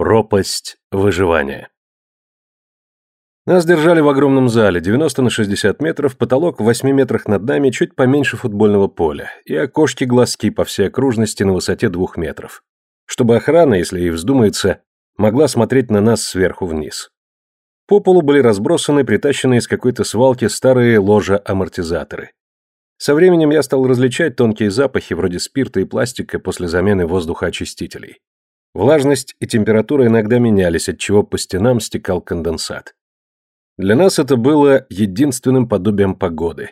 Пропасть выживания. Нас держали в огромном зале, 90 на 60 метров, потолок в 8 метрах над нами, чуть поменьше футбольного поля, и окошки-глазки по всей окружности на высоте двух метров. Чтобы охрана, если ей вздумается, могла смотреть на нас сверху вниз. По полу были разбросаны притащенные из какой-то свалки старые ложа-амортизаторы. Со временем я стал различать тонкие запахи вроде спирта и пластика после замены воздухоочистителей. Влажность и температура иногда менялись, отчего по стенам стекал конденсат. Для нас это было единственным подобием погоды.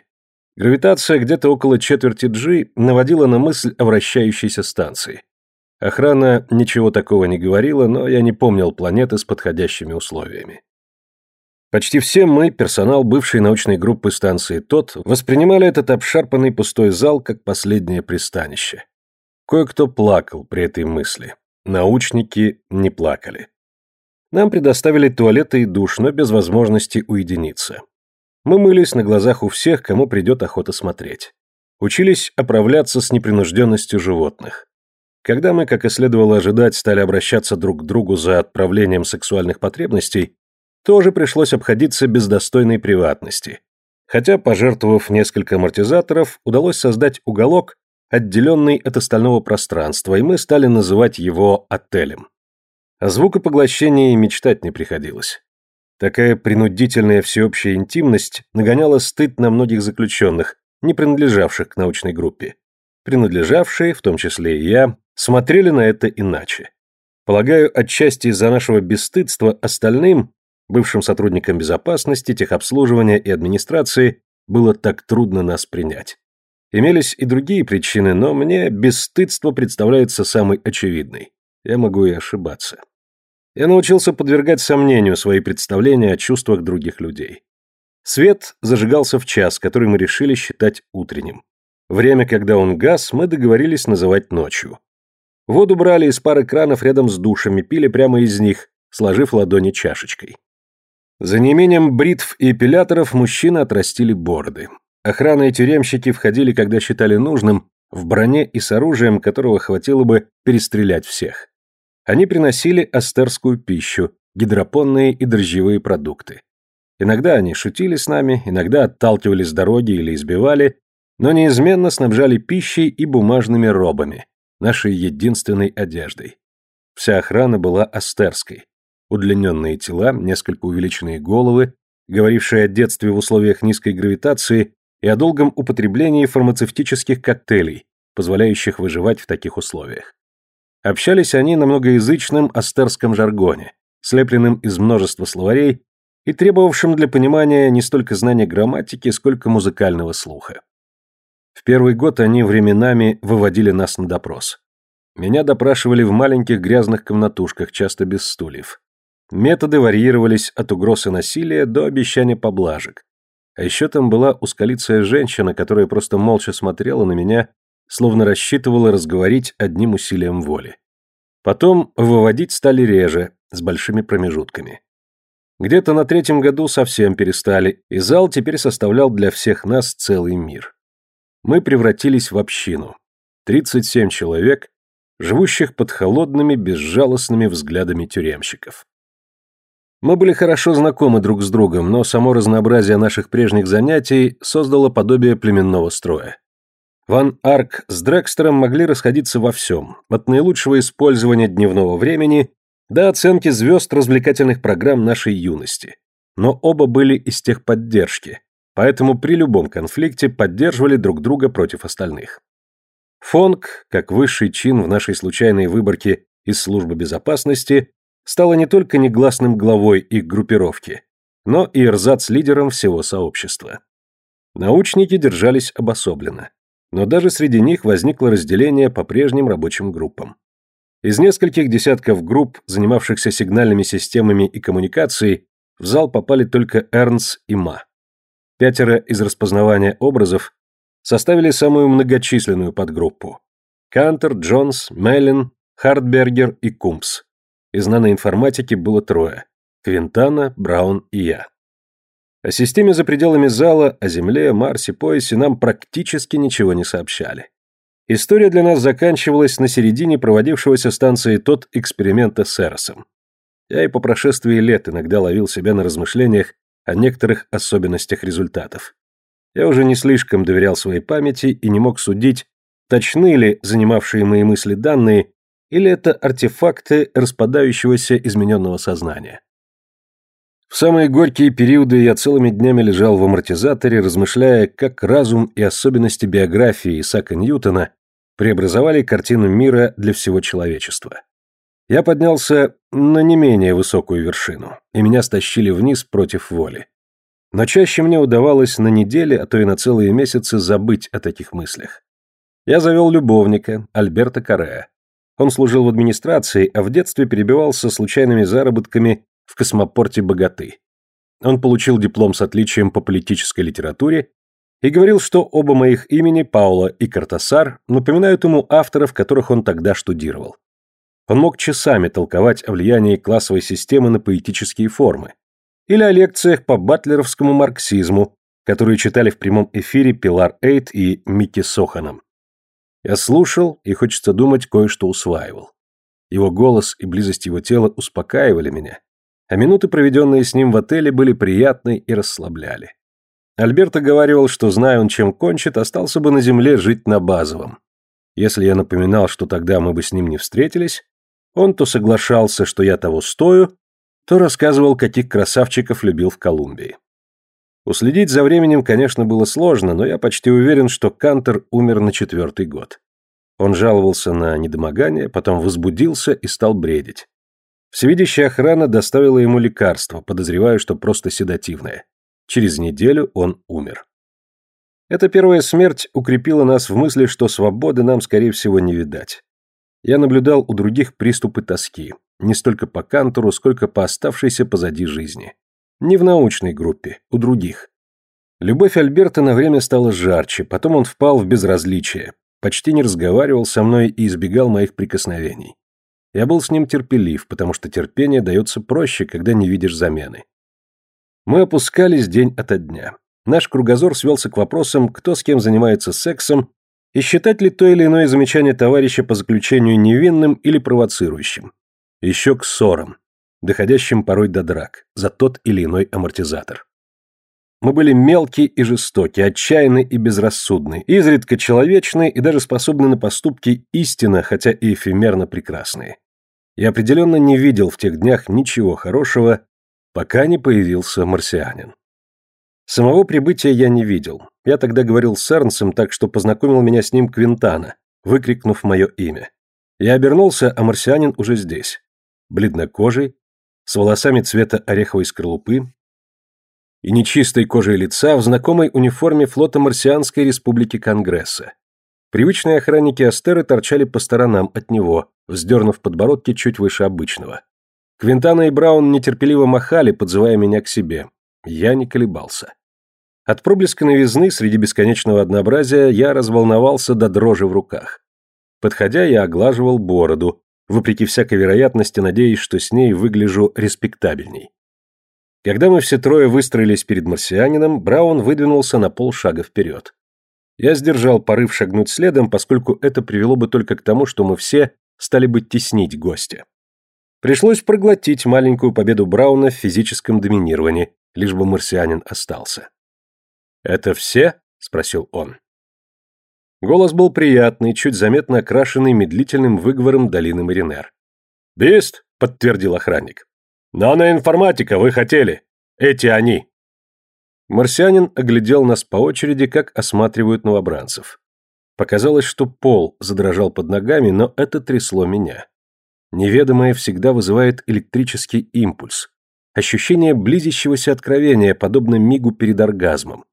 Гравитация где-то около четверти G наводила на мысль о вращающейся станции. Охрана ничего такого не говорила, но я не помнил планеты с подходящими условиями. Почти все мы, персонал бывшей научной группы станции ТОТ, воспринимали этот обшарпанный пустой зал как последнее пристанище. Кое-кто плакал при этой мысли. Научники не плакали. Нам предоставили туалеты и душ, но без возможности уединиться. Мы мылись на глазах у всех, кому придет охота смотреть. Учились оправляться с непринужденностью животных. Когда мы, как и следовало ожидать, стали обращаться друг к другу за отправлением сексуальных потребностей, тоже пришлось обходиться без достойной приватности. Хотя, пожертвовав несколько амортизаторов, удалось создать уголок, отделенный от остального пространства, и мы стали называть его отелем. О звукопоглощении мечтать не приходилось. Такая принудительная всеобщая интимность нагоняла стыд на многих заключенных, не принадлежавших к научной группе. Принадлежавшие, в том числе и я, смотрели на это иначе. Полагаю, отчасти из-за нашего бесстыдства остальным бывшим сотрудникам безопасности, техобслуживания и администрации, было так трудно нас принять. Имелись и другие причины, но мне бесстыдство представляется самой очевидной. Я могу и ошибаться. Я научился подвергать сомнению свои представления о чувствах других людей. Свет зажигался в час, который мы решили считать утренним. Время, когда он гас, мы договорились называть ночью. Воду брали из пары кранов рядом с душами, пили прямо из них, сложив ладони чашечкой. За неимением бритв и эпиляторов мужчины отрастили бороды. Охрана и тюремщики входили, когда считали нужным, в броне и с оружием, которого хватило бы перестрелять всех. Они приносили астерскую пищу, гидропонные и дрожжевые продукты. Иногда они шутили с нами, иногда отталкивали с дороги или избивали, но неизменно снабжали пищей и бумажными робами, нашей единственной одеждой. Вся охрана была астерской удлиненные тела, несколько увеличенные головы, говорившие о детстве в условиях низкой гравитации и о долгом употреблении фармацевтических коктейлей, позволяющих выживать в таких условиях. Общались они на многоязычном астерском жаргоне, слепленном из множества словарей и требовавшим для понимания не столько знания грамматики, сколько музыкального слуха. В первый год они временами выводили нас на допрос. Меня допрашивали в маленьких грязных комнатушках, часто без стульев. Методы варьировались от угроз и насилия до обещания поблажек. А еще там была ускалицая женщина, которая просто молча смотрела на меня, словно рассчитывала разговорить одним усилием воли. Потом выводить стали реже, с большими промежутками. Где-то на третьем году совсем перестали, и зал теперь составлял для всех нас целый мир. Мы превратились в общину. 37 человек, живущих под холодными, безжалостными взглядами тюремщиков. Мы были хорошо знакомы друг с другом, но само разнообразие наших прежних занятий создало подобие племенного строя. Ван Арк с Дрекстером могли расходиться во всем, от наилучшего использования дневного времени до оценки звезд развлекательных программ нашей юности. Но оба были из техподдержки, поэтому при любом конфликте поддерживали друг друга против остальных. Фонг, как высший чин в нашей случайной выборке из службы безопасности, стала не только негласным главой их группировки, но и эрзац-лидером всего сообщества. Научники держались обособленно, но даже среди них возникло разделение по прежним рабочим группам. Из нескольких десятков групп, занимавшихся сигнальными системами и коммуникацией, в зал попали только Эрнс и Ма. Пятеро из распознавания образов составили самую многочисленную подгруппу. Кантер, Джонс, Меллин, Хартбергер и Кумпс. Из наноинформатики было трое – Квинтана, Браун и я. О системе за пределами зала, о Земле, Марсе, поясе нам практически ничего не сообщали. История для нас заканчивалась на середине проводившегося на станции Тот эксперимента с Эросом. Я и по прошествии лет иногда ловил себя на размышлениях о некоторых особенностях результатов. Я уже не слишком доверял своей памяти и не мог судить, точны ли занимавшие мои мысли данные, или это артефакты распадающегося измененного сознания. В самые горькие периоды я целыми днями лежал в амортизаторе, размышляя, как разум и особенности биографии Исаака Ньютона преобразовали картину мира для всего человечества. Я поднялся на не менее высокую вершину, и меня стащили вниз против воли. Но чаще мне удавалось на недели, а то и на целые месяцы забыть о таких мыслях. Я завел любовника, Альберта Карея. Он служил в администрации, а в детстве перебивался случайными заработками в космопорте Богаты. Он получил диплом с отличием по политической литературе и говорил, что оба моих имени, Паула и Картасар, напоминают ему авторов, которых он тогда штудировал. Он мог часами толковать о влиянии классовой системы на поэтические формы. Или о лекциях по батлеровскому марксизму, которые читали в прямом эфире Пилар Эйт и Микки Соханом. Я слушал и, хочется думать, кое-что усваивал. Его голос и близость его тела успокаивали меня, а минуты, проведенные с ним в отеле, были приятны и расслабляли. Альберто говаривал, что, зная он, чем кончит, остался бы на земле жить на базовом. Если я напоминал, что тогда мы бы с ним не встретились, он то соглашался, что я того стою, то рассказывал, каких красавчиков любил в Колумбии. Уследить за временем, конечно, было сложно, но я почти уверен, что Кантер умер на четвертый год. Он жаловался на недомогание, потом возбудился и стал бредить. Всевидящая охрана доставила ему лекарство, подозревая, что просто седативное. Через неделю он умер. Эта первая смерть укрепила нас в мысли, что свободы нам, скорее всего, не видать я наблюдал у других приступы тоски, не столько по Кантору, сколько по оставшейся позади жизни. Не в научной группе, у других. Любовь Альберта на время стала жарче, потом он впал в безразличие, почти не разговаривал со мной и избегал моих прикосновений. Я был с ним терпелив, потому что терпение дается проще, когда не видишь замены. Мы опускались день ото дня. Наш кругозор свелся к вопросам, кто с кем занимается сексом и считать ли то или иное замечание товарища по заключению невинным или провоцирующим. Еще к ссорам, доходящим порой до драк, за тот или иной амортизатор. Мы были мелкие и жестоки, отчаянны и безрассудны, изредка человечны и даже способны на поступки истинно, хотя и эфемерно прекрасные. Я определенно не видел в тех днях ничего хорошего, пока не появился марсианин. Самого прибытия я не видел. Я тогда говорил с Эрнсом, так что познакомил меня с ним Квинтана, выкрикнув мое имя. Я обернулся, а марсианин уже здесь. Бледнокожий, с волосами цвета ореховой скорлупы и нечистой кожей лица в знакомой униформе флота Марсианской Республики Конгресса. Привычные охранники Астеры торчали по сторонам от него, вздернув подбородки чуть выше обычного. Квинтана и Браун нетерпеливо махали, подзывая меня к себе. Я не колебался. От проблеска новизны среди бесконечного однообразия я разволновался до дрожи в руках. Подходя, я оглаживал бороду, вопреки всякой вероятности, надеясь, что с ней выгляжу респектабельней. Когда мы все трое выстроились перед марсианином, Браун выдвинулся на полшага вперед. Я сдержал порыв шагнуть следом, поскольку это привело бы только к тому, что мы все стали бы теснить гостя. Пришлось проглотить маленькую победу Брауна в физическом доминировании, лишь бы марсианин остался. «Это все?» — спросил он. Голос был приятный, чуть заметно окрашенный медлительным выговором долины Маринер. «Бист!» — подтвердил охранник. «Наноинформатика, вы хотели! Эти они!» Марсианин оглядел нас по очереди, как осматривают новобранцев. Показалось, что пол задрожал под ногами, но это трясло меня. Неведомое всегда вызывает электрический импульс. Ощущение близящегося откровения, подобно мигу перед оргазмом.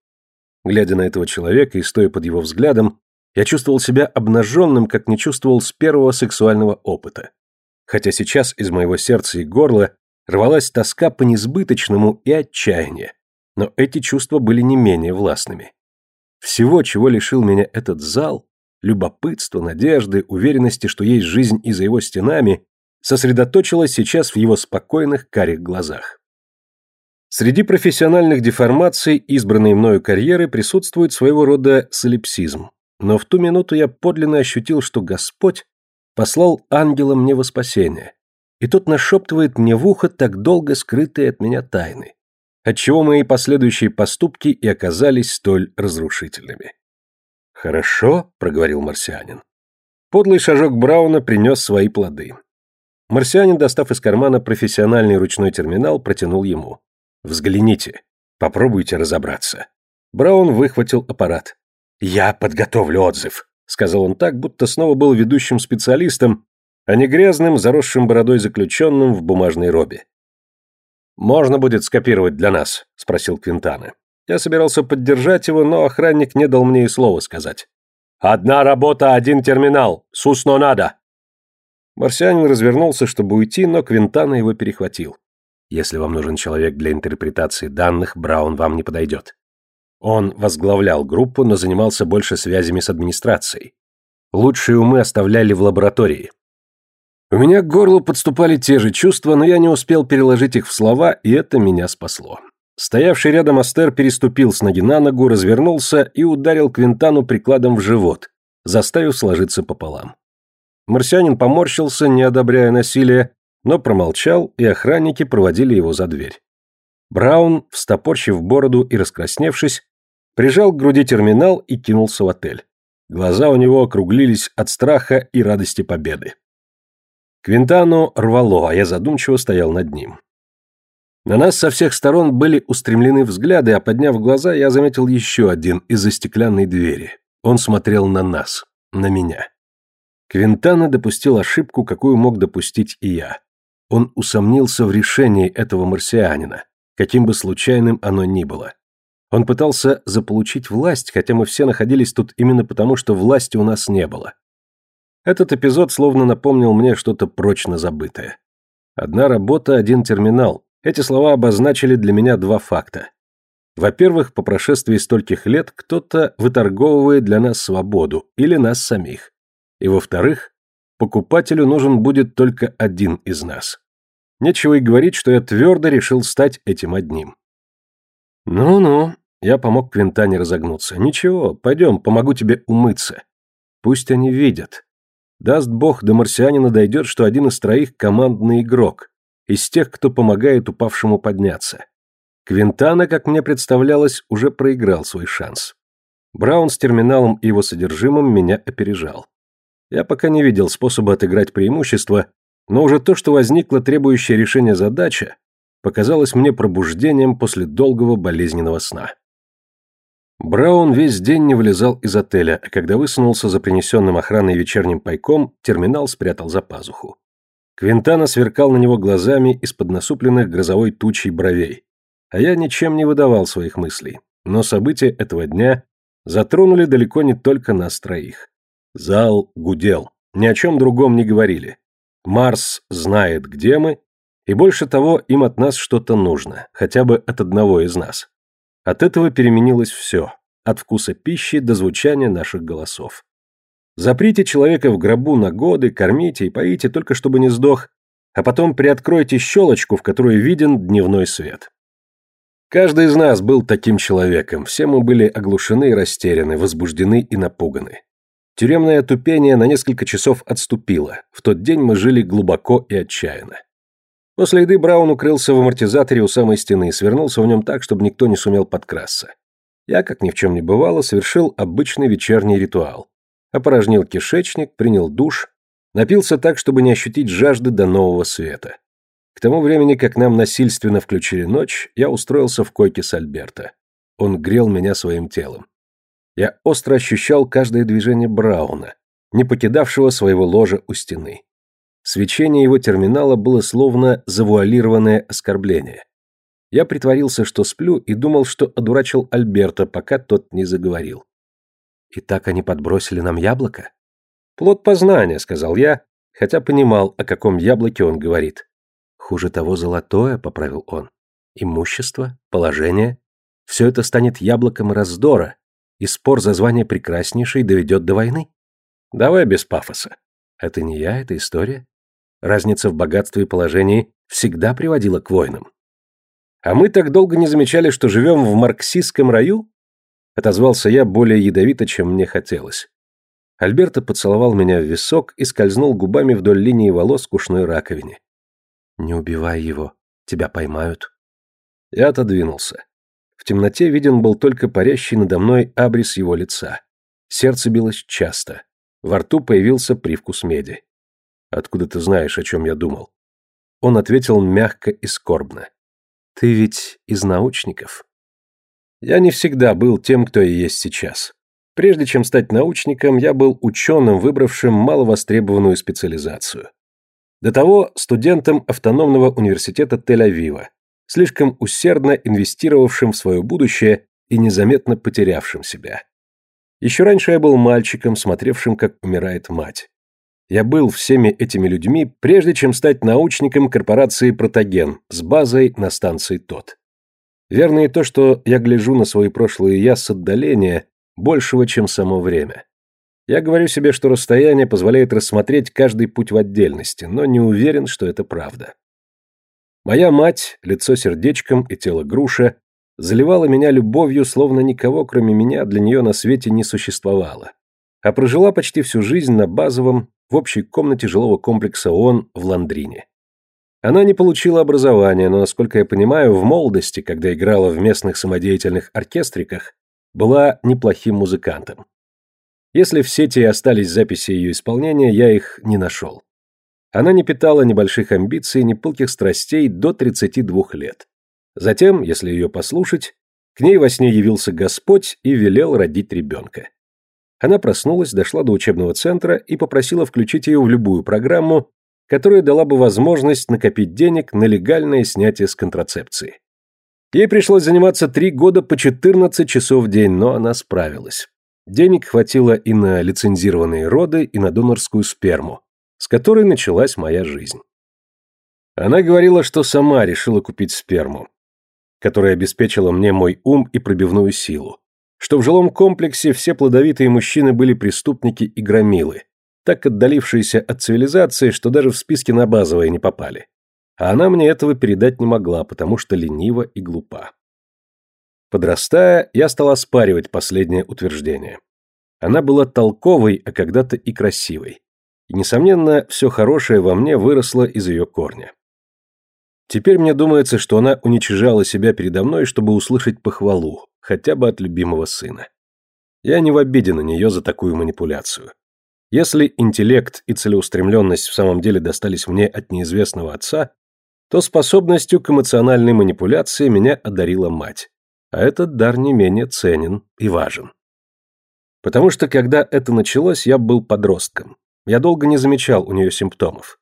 Глядя на этого человека и стоя под его взглядом, я чувствовал себя обнаженным, как не чувствовал с первого сексуального опыта. Хотя сейчас из моего сердца и горла рвалась тоска по несбыточному и отчаяние, но эти чувства были не менее властными. Всего, чего лишил меня этот зал, любопытства, надежды, уверенности, что есть жизнь и за его стенами, сосредоточилось сейчас в его спокойных карих глазах. Среди профессиональных деформаций избранной мною карьеры присутствует своего рода солипсизм. Но в ту минуту я подлинно ощутил, что Господь послал ангела мне во спасение. и тот нашептывает мне в ухо так долго скрытые от меня тайны, отчего мои последующие поступки и оказались столь разрушительными. «Хорошо», — проговорил марсианин. Подлый шажок Брауна принес свои плоды. Марсианин, достав из кармана профессиональный ручной терминал, протянул ему. «Взгляните. Попробуйте разобраться». Браун выхватил аппарат. «Я подготовлю отзыв», — сказал он так, будто снова был ведущим специалистом, а не грязным, заросшим бородой заключенным в бумажной робе. «Можно будет скопировать для нас?» — спросил Квинтана. Я собирался поддержать его, но охранник не дал мне и слова сказать. «Одна работа, один терминал. Сусно надо!» Марсианин развернулся, чтобы уйти, но Квинтана его перехватил. «Если вам нужен человек для интерпретации данных, Браун вам не подойдет». Он возглавлял группу, но занимался больше связями с администрацией. Лучшие умы оставляли в лаборатории. У меня к горлу подступали те же чувства, но я не успел переложить их в слова, и это меня спасло. Стоявший рядом Астер переступил с ноги на ногу, развернулся и ударил Квинтану прикладом в живот, заставив сложиться пополам. Марсианин поморщился, не одобряя насилие, но промолчал, и охранники проводили его за дверь. Браун, встопорщив бороду и раскрасневшись, прижал к груди терминал и кинулся в отель. Глаза у него округлились от страха и радости победы. Квинтану рвало, а я задумчиво стоял над ним. На нас со всех сторон были устремлены взгляды, а подняв глаза, я заметил еще один из-за стеклянной двери. Он смотрел на нас, на меня. Квинтана допустил ошибку, какую мог допустить и я. Он усомнился в решении этого марсианина, каким бы случайным оно ни было. Он пытался заполучить власть, хотя мы все находились тут именно потому, что власти у нас не было. Этот эпизод словно напомнил мне что-то прочно забытое. Одна работа, один терминал. Эти слова обозначили для меня два факта. Во-первых, по прошествии стольких лет кто-то выторговывает для нас свободу или нас самих. И во-вторых, покупателю нужен будет только один из нас. Нечего и говорить, что я твердо решил стать этим одним. Ну-ну, я помог Квинтане разогнуться. Ничего, пойдем, помогу тебе умыться. Пусть они видят. Даст бог, до марсианина дойдет, что один из троих командный игрок, из тех, кто помогает упавшему подняться. Квинтана, как мне представлялось, уже проиграл свой шанс. Браун с терминалом и его содержимым меня опережал. Я пока не видел способа отыграть преимущество, но уже то, что возникла требующая решения задача, показалось мне пробуждением после долгого болезненного сна. Браун весь день не вылезал из отеля, а когда высунулся за принесенным охраной вечерним пайком, терминал спрятал за пазуху. Квинтана сверкал на него глазами из-под насупленных грозовой тучей бровей. А я ничем не выдавал своих мыслей. Но события этого дня затронули далеко не только нас троих. Зал гудел. Ни о чем другом не говорили. Марс знает, где мы, и больше того, им от нас что-то нужно, хотя бы от одного из нас. От этого переменилось все, от вкуса пищи до звучания наших голосов. Заприте человека в гробу на годы, кормите и поите, только чтобы не сдох, а потом приоткройте щелочку, в которой виден дневной свет. Каждый из нас был таким человеком, все мы были оглушены и растеряны, возбуждены и напуганы. Тюремное тупение на несколько часов отступило, в тот день мы жили глубоко и отчаянно. После еды Браун укрылся в амортизаторе у самой стены и свернулся в нем так, чтобы никто не сумел подкрасться. Я, как ни в чем не бывало, совершил обычный вечерний ритуал. Опорожнил кишечник, принял душ, напился так, чтобы не ощутить жажды до нового света. К тому времени, как нам насильственно включили ночь, я устроился в койке с Альберто. Он грел меня своим телом. Я остро ощущал каждое движение Брауна, не покидавшего своего ложа у стены. Свечение его терминала было словно завуалированное оскорбление. Я притворился, что сплю, и думал, что одурачил Альберта, пока тот не заговорил. «И так они подбросили нам яблоко?» «Плод познания», — сказал я, хотя понимал, о каком яблоке он говорит. «Хуже того золотое», — поправил он. «Имущество, положение — все это станет яблоком раздора, и спор за звание прекраснейшей доведет до войны». «Давай без пафоса». «Это не я, это история. Разница в богатстве и положении всегда приводила к войнам. А мы так долго не замечали, что живем в марксистском раю? Отозвался я более ядовито, чем мне хотелось. Альберто поцеловал меня в висок и скользнул губами вдоль линии волос к ушной раковине. Не убивай его, тебя поймают. Я отодвинулся. В темноте виден был только парящий надо мной абрис его лица. Сердце билось часто. Во рту появился привкус меди. «Откуда ты знаешь, о чем я думал?» Он ответил мягко и скорбно. «Ты ведь из научников?» Я не всегда был тем, кто и есть сейчас. Прежде чем стать научником, я был ученым, выбравшим маловостребованную специализацию. До того студентом автономного университета Тель-Авива, слишком усердно инвестировавшим в свое будущее и незаметно потерявшим себя. Еще раньше я был мальчиком, смотревшим, как умирает мать. Я был всеми этими людьми, прежде чем стать научником корпорации «Протоген» с базой на станции ТОТ. Верно и то, что я гляжу на свои прошлые «я» с отдаления, большего, чем само время. Я говорю себе, что расстояние позволяет рассмотреть каждый путь в отдельности, но не уверен, что это правда. Моя мать, лицо сердечком и тело груша, заливала меня любовью, словно никого, кроме меня, для нее на свете не существовало, а прожила почти всю жизнь на базовом, в общей комнате жилого комплекса ООН в Ландрине. Она не получила образования, но, насколько я понимаю, в молодости, когда играла в местных самодеятельных оркестриках, была неплохим музыкантом. Если в сети остались записи ее исполнения, я их не нашел. Она не питала ни больших амбиций, ни пылких страстей до 32 лет. Затем, если ее послушать, к ней во сне явился Господь и велел родить ребенка. Она проснулась, дошла до учебного центра и попросила включить ее в любую программу, которая дала бы возможность накопить денег на легальное снятие с контрацепции. Ей пришлось заниматься три года по 14 часов в день, но она справилась. Денег хватило и на лицензированные роды, и на донорскую сперму, с которой началась моя жизнь. Она говорила, что сама решила купить сперму, которая обеспечила мне мой ум и пробивную силу, что в жилом комплексе все плодовитые мужчины были преступники и громилы, так отдалившиеся от цивилизации, что даже в списке на базовое не попали. А она мне этого передать не могла, потому что ленива и глупа. Подрастая, я стал оспаривать последнее утверждение. Она была толковой, а когда-то и красивой. И, несомненно, все хорошее во мне выросло из ее корня. Теперь мне думается, что она уничижала себя передо мной, чтобы услышать похвалу, хотя бы от любимого сына. Я не в обиде на нее за такую манипуляцию. Если интеллект и целеустремленность в самом деле достались мне от неизвестного отца, то способностью к эмоциональной манипуляции меня одарила мать. А этот дар не менее ценен и важен. Потому что, когда это началось, я был подростком. Я долго не замечал у нее симптомов.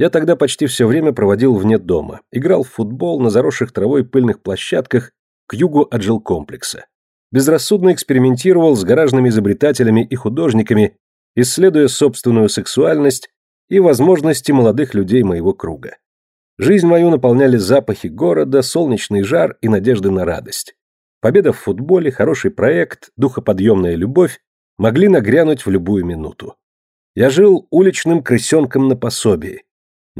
Я тогда почти все время проводил вне дома, играл в футбол на заросших травой пыльных площадках к югу от жилкомплекса. Безрассудно экспериментировал с гаражными изобретателями и художниками, исследуя собственную сексуальность и возможности молодых людей моего круга. Жизнь мою наполняли запахи города, солнечный жар и надежды на радость. Победа в футболе, хороший проект, духоподъемная любовь могли нагрянуть в любую минуту. Я жил уличным крысенком на пособии,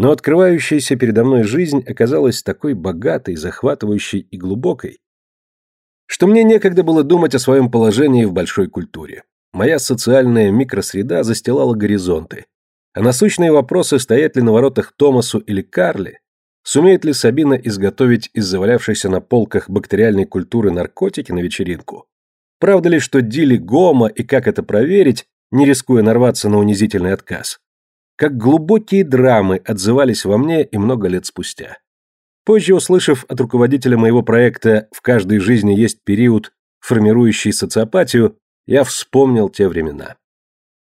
но открывающаяся передо мной жизнь оказалась такой богатой, захватывающей и глубокой, что мне некогда было думать о своем положении в большой культуре. Моя социальная микросреда застилала горизонты, а насущные вопросы, стоят ли на воротах Томасу или Карли, Сумеет ли Сабина изготовить из завалявшейся на полках бактериальной культуры наркотики на вечеринку? Правда ли, что Дили Гома и как это проверить, не рискуя нарваться на унизительный отказ? Как глубокие драмы отзывались во мне и много лет спустя. Позже, услышав от руководителя моего проекта «В каждой жизни есть период, формирующий социопатию», я вспомнил те времена.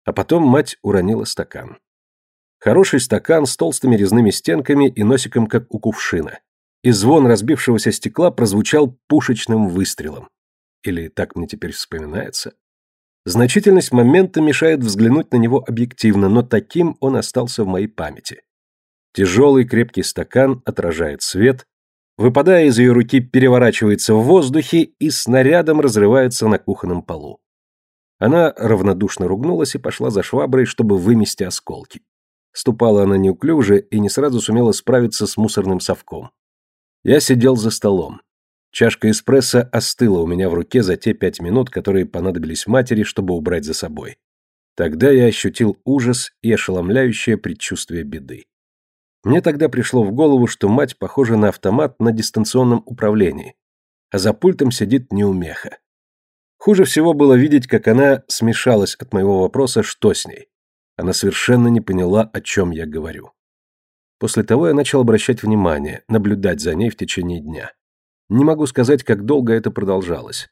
А потом мать уронила стакан. Хороший стакан с толстыми резными стенками и носиком, как у кувшина. И звон разбившегося стекла прозвучал пушечным выстрелом. Или так мне теперь вспоминается. Значительность момента мешает взглянуть на него объективно, но таким он остался в моей памяти. Тяжелый крепкий стакан отражает свет, выпадая из ее руки, переворачивается в воздухе и снарядом разрывается на кухонном полу. Она равнодушно ругнулась и пошла за шваброй, чтобы вымести осколки. Ступала она неуклюже и не сразу сумела справиться с мусорным совком. Я сидел за столом. Чашка эспрессо остыла у меня в руке за те пять минут, которые понадобились матери, чтобы убрать за собой. Тогда я ощутил ужас и ошеломляющее предчувствие беды. Мне тогда пришло в голову, что мать похожа на автомат на дистанционном управлении, а за пультом сидит неумеха. Хуже всего было видеть, как она смешалась от моего вопроса, что с ней. Она совершенно не поняла, о чем я говорю. После того я начал обращать внимание, наблюдать за ней в течение дня. Не могу сказать, как долго это продолжалось.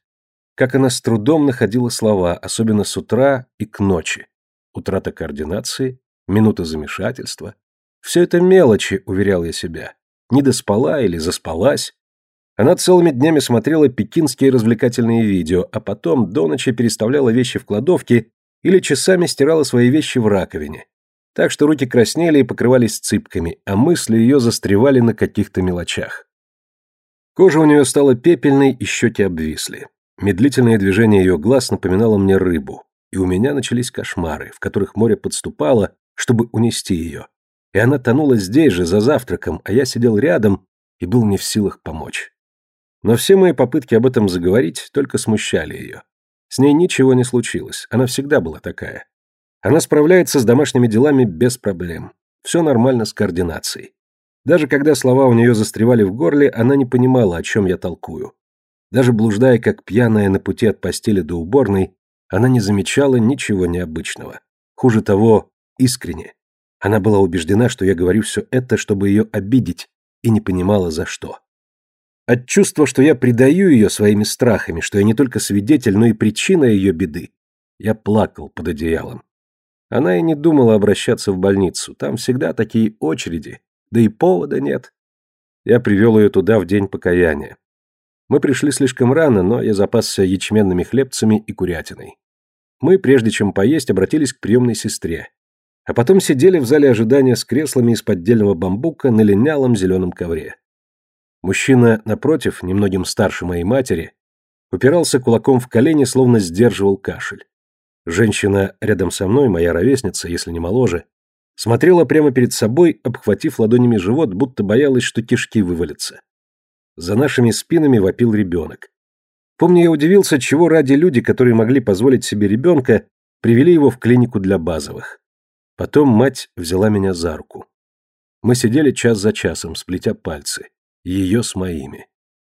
Как она с трудом находила слова, особенно с утра и к ночи. Утрата координации, минута замешательства. Все это мелочи, уверял я себя. Не доспала или заспалась. Она целыми днями смотрела пекинские развлекательные видео, а потом до ночи переставляла вещи в кладовке или часами стирала свои вещи в раковине. Так что руки краснели и покрывались цыпками, а мысли ее застревали на каких-то мелочах. Кожа у нее стала пепельной, и щеки обвисли. Медлительное движение ее глаз напоминало мне рыбу, и у меня начались кошмары, в которых море подступало, чтобы унести ее. И она тонула здесь же, за завтраком, а я сидел рядом и был не в силах помочь. Но все мои попытки об этом заговорить только смущали ее. С ней ничего не случилось, она всегда была такая. Она справляется с домашними делами без проблем. Все нормально с координацией. Даже когда слова у нее застревали в горле, она не понимала, о чем я толкую. Даже блуждая как пьяная на пути от постели до уборной, она не замечала ничего необычного. Хуже того, искренне. Она была убеждена, что я говорю все это, чтобы ее обидеть, и не понимала, за что. От чувства, что я предаю ее своими страхами, что я не только свидетель, но и причина ее беды, я плакал под одеялом. Она и не думала обращаться в больницу. Там всегда такие очереди. Да и повода нет. Я привел ее туда в день покаяния. Мы пришли слишком рано, но я запасся ячменными хлебцами и курятиной. Мы, прежде чем поесть, обратились к приемной сестре. А потом сидели в зале ожидания с креслами из поддельного бамбука на линялом зеленом ковре. Мужчина, напротив, немногим старше моей матери, упирался кулаком в колени, словно сдерживал кашель. Женщина рядом со мной, моя ровесница, если не моложе, смотрела прямо перед собой, обхватив ладонями живот, будто боялась, что кишки вывалятся. За нашими спинами вопил ребенок. Помню, я удивился, чего ради люди, которые могли позволить себе ребенка, привели его в клинику для базовых. Потом мать взяла меня за руку. Мы сидели час за часом, сплетя пальцы, ее с моими.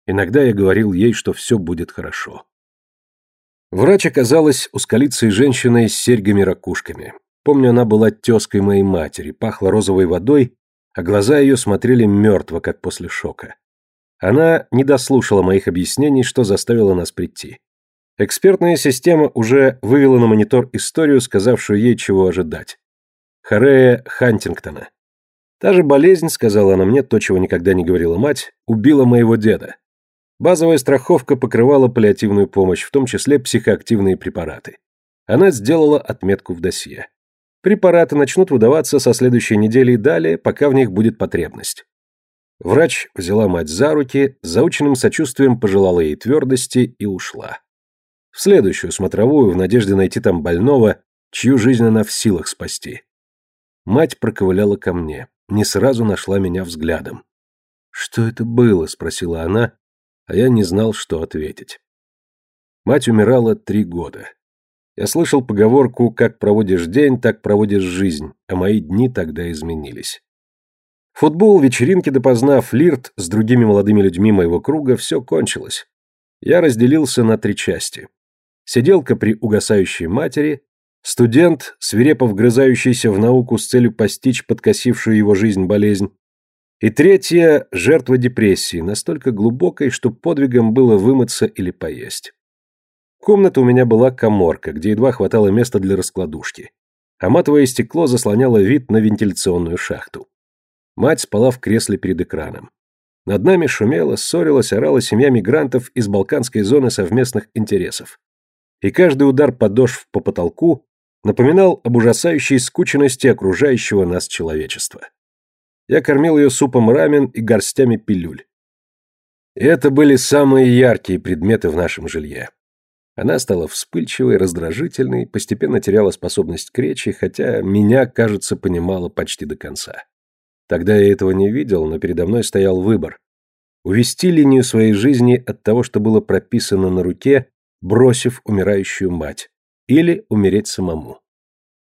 Иногда я говорил ей, что все будет хорошо. Врач оказалась ускалицей женщиной с серьгами-ракушками. Помню, она была тезкой моей матери, пахла розовой водой, а глаза ее смотрели мертво, как после шока. Она не дослушала моих объяснений, что заставило нас прийти. Экспертная система уже вывела на монитор историю, сказавшую ей, чего ожидать. Хорея Хантингтона. Та же болезнь, сказала она мне, то, чего никогда не говорила мать, убила моего деда. Базовая страховка покрывала паллиативную помощь, в том числе психоактивные препараты. Она сделала отметку в досье. Препараты начнут выдаваться со следующей недели и далее, пока в них будет потребность. Врач взяла мать за руки, с заученным сочувствием пожелала ей твердости и ушла. В следующую смотровую, в надежде найти там больного, чью жизнь она в силах спасти. Мать проковыляла ко мне, не сразу нашла меня взглядом. «Что это было?» – спросила она, а я не знал, что ответить. Мать умирала три года. Я слышал поговорку «как проводишь день, так проводишь жизнь», а мои дни тогда изменились. Футбол, вечеринки допоздна, флирт с другими молодыми людьми моего круга – все кончилось. Я разделился на три части. Сиделка при угасающей матери, студент, свирепо вгрызающийся в науку с целью постичь подкосившую его жизнь болезнь, и третья – жертва депрессии, настолько глубокой, что подвигом было вымыться или поесть. Комната у меня была коморка, где едва хватало места для раскладушки. А матовое стекло заслоняло вид на вентиляционную шахту. Мать спала в кресле перед экраном. Над нами шумела, ссорилась, орала семья мигрантов из балканской зоны совместных интересов. И каждый удар подошв по потолку напоминал об ужасающей скученности окружающего нас человечества. Я кормил ее супом рамен и горстями пилюль. И это были самые яркие предметы в нашем жилье. Она стала вспыльчивой, раздражительной, постепенно теряла способность к речи, хотя меня, кажется, понимала почти до конца. Тогда я этого не видел, но передо мной стоял выбор. Увести линию своей жизни от того, что было прописано на руке, бросив умирающую мать, или умереть самому.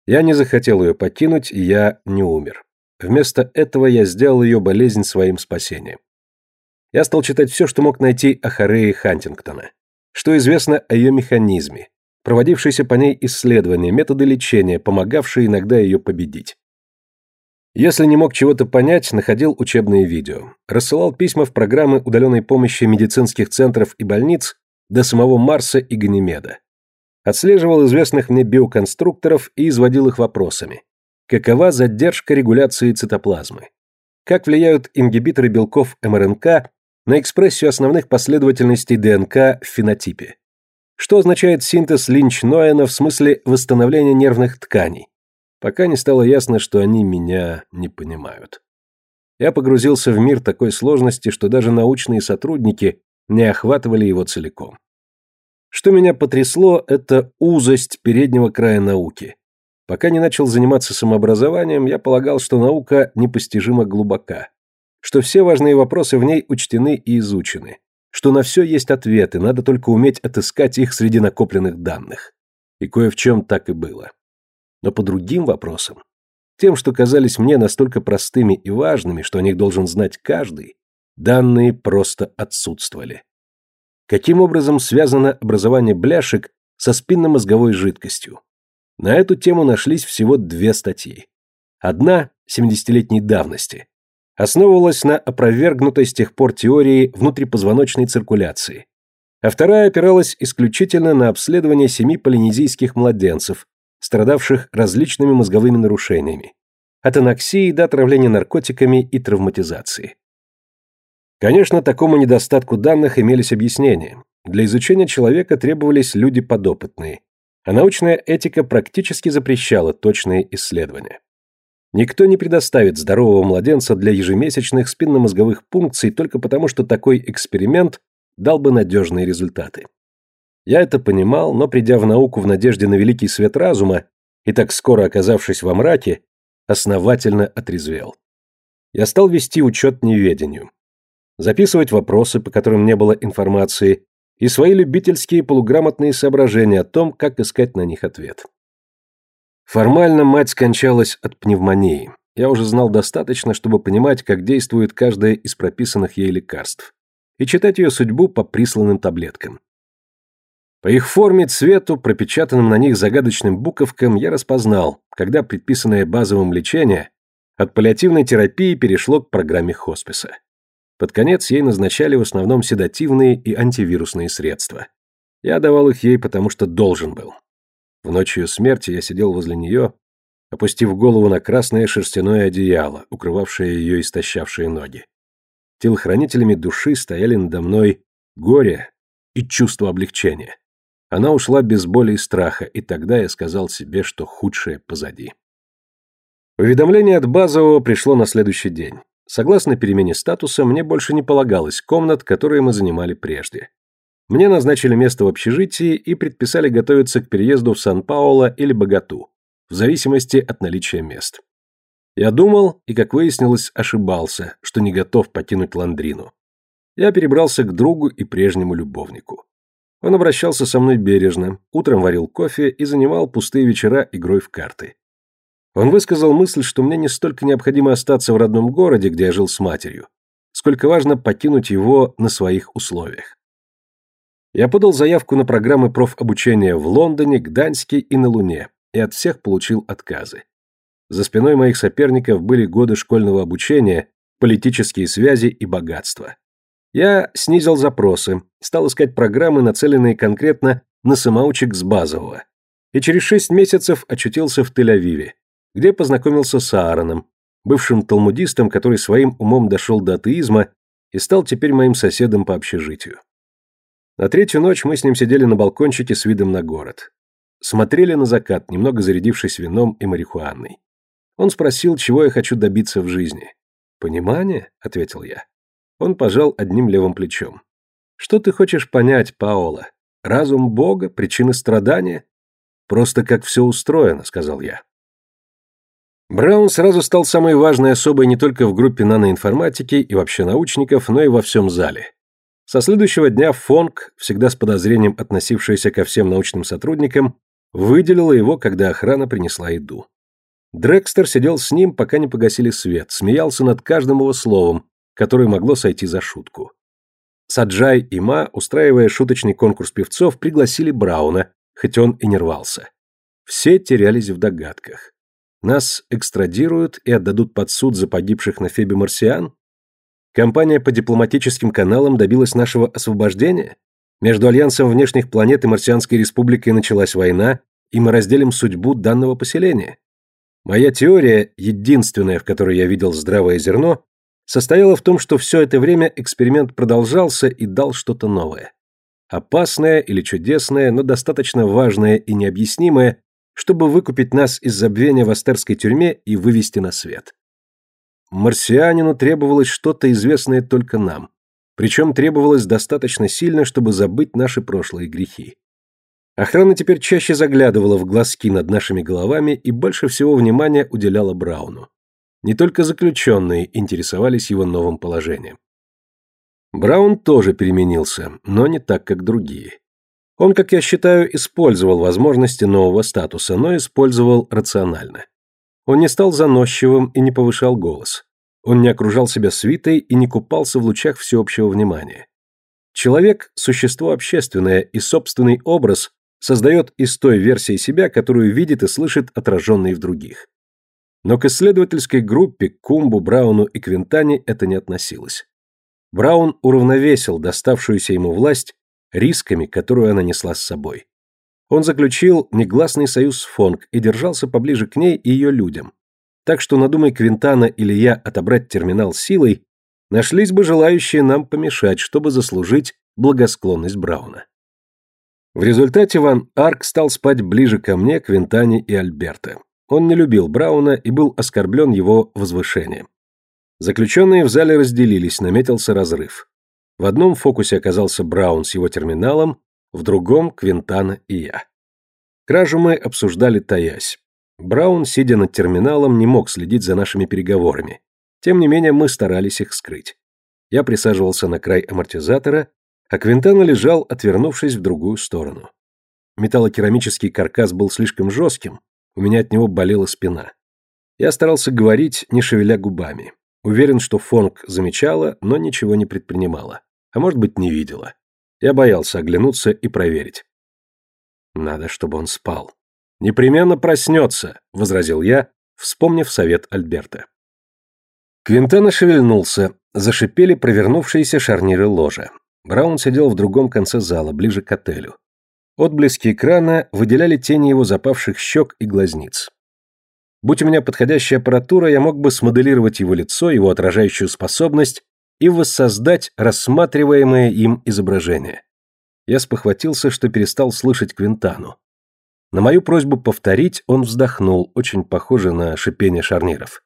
Я не захотел ее покинуть, и я не умер. Вместо этого я сделал ее болезнь своим спасением. Я стал читать все, что мог найти о Хорее Хантингтона. Что известно о ее механизме, проводившиеся по ней исследования, методы лечения, помогавшие иногда ее победить. Если не мог чего-то понять, находил учебные видео. Рассылал письма в программы удаленной помощи медицинских центров и больниц до самого Марса и Ганимеда. Отслеживал известных мне биоконструкторов и изводил их вопросами. Какова задержка регуляции цитоплазмы? Как влияют ингибиторы белков МРНК на экспрессию основных последовательностей ДНК в фенотипе? Что означает синтез Линч-Ноэна в смысле восстановления нервных тканей? Пока не стало ясно, что они меня не понимают. Я погрузился в мир такой сложности, что даже научные сотрудники не охватывали его целиком. Что меня потрясло, это узость переднего края науки. Пока не начал заниматься самообразованием, я полагал, что наука непостижимо глубока, что все важные вопросы в ней учтены и изучены, что на все есть ответы, надо только уметь отыскать их среди накопленных данных. И кое в чем так и было. Но по другим вопросам, тем, что казались мне настолько простыми и важными, что о них должен знать каждый, данные просто отсутствовали. Каким образом связано образование бляшек со спинномозговой жидкостью? На эту тему нашлись всего две статьи. Одна, 70-летней давности, основывалась на опровергнутой с тех пор теории внутрипозвоночной циркуляции, а вторая опиралась исключительно на обследование семи полинезийских младенцев, страдавших различными мозговыми нарушениями, от аноксии до отравления наркотиками и травматизации. Конечно, такому недостатку данных имелись объяснения. Для изучения человека требовались люди подопытные, а научная этика практически запрещала точные исследования. Никто не предоставит здорового младенца для ежемесячных спинномозговых пункций только потому, что такой эксперимент дал бы надежные результаты. Я это понимал, но придя в науку в надежде на великий свет разума и так скоро оказавшись во мраке, основательно отрезвел. Я стал вести учет неведению записывать вопросы, по которым не было информации, и свои любительские полуграмотные соображения о том, как искать на них ответ. Формально мать скончалась от пневмонии. Я уже знал достаточно, чтобы понимать, как действует каждое из прописанных ей лекарств, и читать ее судьбу по присланным таблеткам. По их форме, цвету, пропечатанным на них загадочным буковкам, я распознал, когда предписанное базовым лечение от паллиативной терапии перешло к программе хосписа. Под конец ей назначали в основном седативные и антивирусные средства. Я давал их ей, потому что должен был. В ночь ее смерти я сидел возле нее, опустив голову на красное шерстяное одеяло, укрывавшее ее истощавшие ноги. Телохранителями души стояли надо мной горе и чувство облегчения. Она ушла без боли и страха, и тогда я сказал себе, что худшее позади. Уведомление от базового пришло на следующий день. Согласно перемене статуса, мне больше не полагалось комнат, которые мы занимали прежде. Мне назначили место в общежитии и предписали готовиться к переезду в Сан-Пауло или Богату, в зависимости от наличия мест. Я думал, и, как выяснилось, ошибался, что не готов покинуть Ландрину. Я перебрался к другу и прежнему любовнику. Он обращался со мной бережно, утром варил кофе и занимал пустые вечера игрой в карты. Он высказал мысль, что мне не столько необходимо остаться в родном городе, где я жил с матерью, сколько важно покинуть его на своих условиях. Я подал заявку на программы профобучения в Лондоне, Гданьске и на Луне, и от всех получил отказы. За спиной моих соперников были годы школьного обучения, политические связи и богатство. Я снизил запросы, стал искать программы, нацеленные конкретно на самоучек с базового, и через шесть месяцев очутился в Тель-Авиве, где познакомился с Аароном, бывшим талмудистом, который своим умом дошел до атеизма и стал теперь моим соседом по общежитию. На третью ночь мы с ним сидели на балкончике с видом на город. Смотрели на закат, немного зарядившись вином и марихуаной. Он спросил, чего я хочу добиться в жизни. «Понимание?» — ответил я. Он пожал одним левым плечом. «Что ты хочешь понять, Паола? Разум Бога? Причины страдания?» «Просто как все устроено», — сказал я. Браун сразу стал самой важной особой не только в группе наноинформатики и вообще научников, но и во всем зале. Со следующего дня Фонг, всегда с подозрением относившаяся ко всем научным сотрудникам, выделила его, когда охрана принесла еду. Дрекстер сидел с ним, пока не погасили свет, смеялся над каждым его словом, которое могло сойти за шутку. Саджай и Ма, устраивая шуточный конкурс певцов, пригласили Брауна, хоть он и не рвался. Все терялись в догадках. Нас экстрадируют и отдадут под суд за погибших на Фебе марсиан? Компания по дипломатическим каналам добилась нашего освобождения? Между Альянсом внешних планет и Марсианской республикой началась война, и мы разделим судьбу данного поселения? Моя теория, единственная, в которой я видел здравое зерно, состояла в том, что все это время эксперимент продолжался и дал что-то новое. Опасное или чудесное, но достаточно важное и необъяснимое, чтобы выкупить нас из забвения в астерской тюрьме и вывести на свет. Марсианину требовалось что-то известное только нам, причем требовалось достаточно сильно, чтобы забыть наши прошлые грехи. Охрана теперь чаще заглядывала в глазки над нашими головами и больше всего внимания уделяла Брауну. Не только заключенные интересовались его новым положением. Браун тоже переменился, но не так, как другие. Он, как я считаю, использовал возможности нового статуса, но использовал рационально. Он не стал заносчивым и не повышал голос. Он не окружал себя свитой и не купался в лучах всеобщего внимания. Человек – существо общественное, и собственный образ создает из той версии себя, которую видит и слышит отраженный в других. Но к исследовательской группе, Кумбу, Брауну и Квинтане это не относилось. Браун уравновесил доставшуюся ему власть рисками, которую она несла с собой. Он заключил негласный союз с Фонг и держался поближе к ней и ее людям. Так что, надумай Квинтана или я отобрать терминал силой, нашлись бы желающие нам помешать, чтобы заслужить благосклонность Брауна. В результате Ван Арк стал спать ближе ко мне, Квинтане и Альберта. Он не любил Брауна и был оскорблен его возвышением. Заключенные в зале разделились, наметился разрыв. В одном фокусе оказался Браун с его терминалом, в другом – Квинтана и я. Кражу мы обсуждали таясь. Браун, сидя над терминалом, не мог следить за нашими переговорами. Тем не менее, мы старались их скрыть. Я присаживался на край амортизатора, а Квинтана лежал, отвернувшись в другую сторону. Металлокерамический каркас был слишком жестким, у меня от него болела спина. Я старался говорить, не шевеля губами. Уверен, что Фонг замечала, но ничего не предпринимала. А может быть, не видела. Я боялся оглянуться и проверить. Надо, чтобы он спал. «Непременно проснется», — возразил я, вспомнив совет Альберта. Квинтана шевельнулся, зашипели провернувшиеся шарниры ложа. Браун сидел в другом конце зала, ближе к отелю. Отблески экрана выделяли тени его запавших щек и глазниц. Будь у меня подходящая аппаратура, я мог бы смоделировать его лицо, его отражающую способность и воссоздать рассматриваемое им изображение. Я спохватился, что перестал слышать Квинтану. На мою просьбу повторить он вздохнул, очень похоже на шипение шарниров.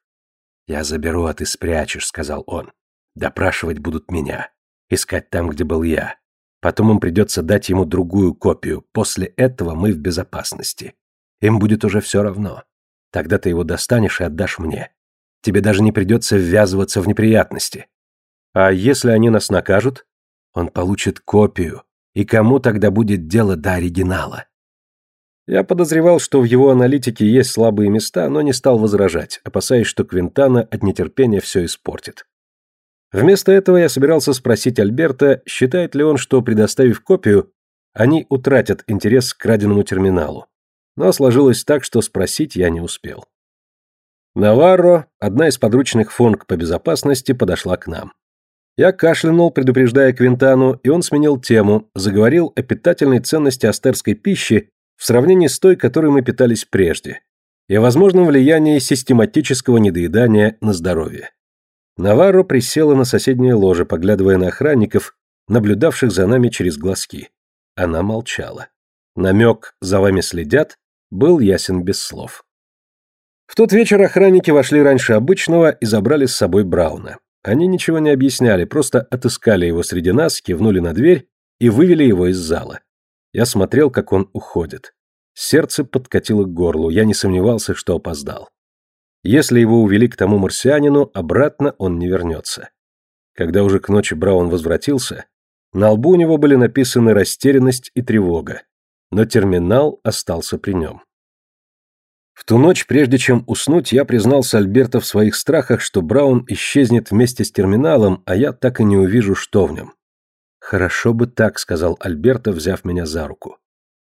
«Я заберу, а ты спрячешь», — сказал он. «Допрашивать будут меня. Искать там, где был я. Потом им придется дать ему другую копию. После этого мы в безопасности. Им будет уже все равно. Тогда ты его достанешь и отдашь мне. Тебе даже не придется ввязываться в неприятности. А если они нас накажут? Он получит копию. И кому тогда будет дело до оригинала? Я подозревал, что в его аналитике есть слабые места, но не стал возражать, опасаясь, что Квинтана от нетерпения все испортит. Вместо этого я собирался спросить Альберта, считает ли он, что, предоставив копию, они утратят интерес к краденому терминалу. Но сложилось так, что спросить я не успел. Наварро, одна из подручных фонг по безопасности, подошла к нам. Я кашлянул, предупреждая Квинтану, и он сменил тему, заговорил о питательной ценности астерской пищи в сравнении с той, которой мы питались прежде, и о возможном влиянии систематического недоедания на здоровье. Наварро присела на соседнее ложе, поглядывая на охранников, наблюдавших за нами через глазки. Она молчала. Намек «за вами следят» был ясен без слов. В тот вечер охранники вошли раньше обычного и забрали с собой Брауна. Они ничего не объясняли, просто отыскали его среди нас, кивнули на дверь и вывели его из зала. Я смотрел, как он уходит. Сердце подкатило к горлу, я не сомневался, что опоздал. Если его увели к тому марсианину, обратно он не вернется. Когда уже к ночи Браун возвратился, на лбу у него были написаны растерянность и тревога, но терминал остался при нем. В ту ночь, прежде чем уснуть, я признался Альберта в своих страхах, что Браун исчезнет вместе с терминалом, а я так и не увижу, что в нем. «Хорошо бы так», — сказал Альберта, взяв меня за руку.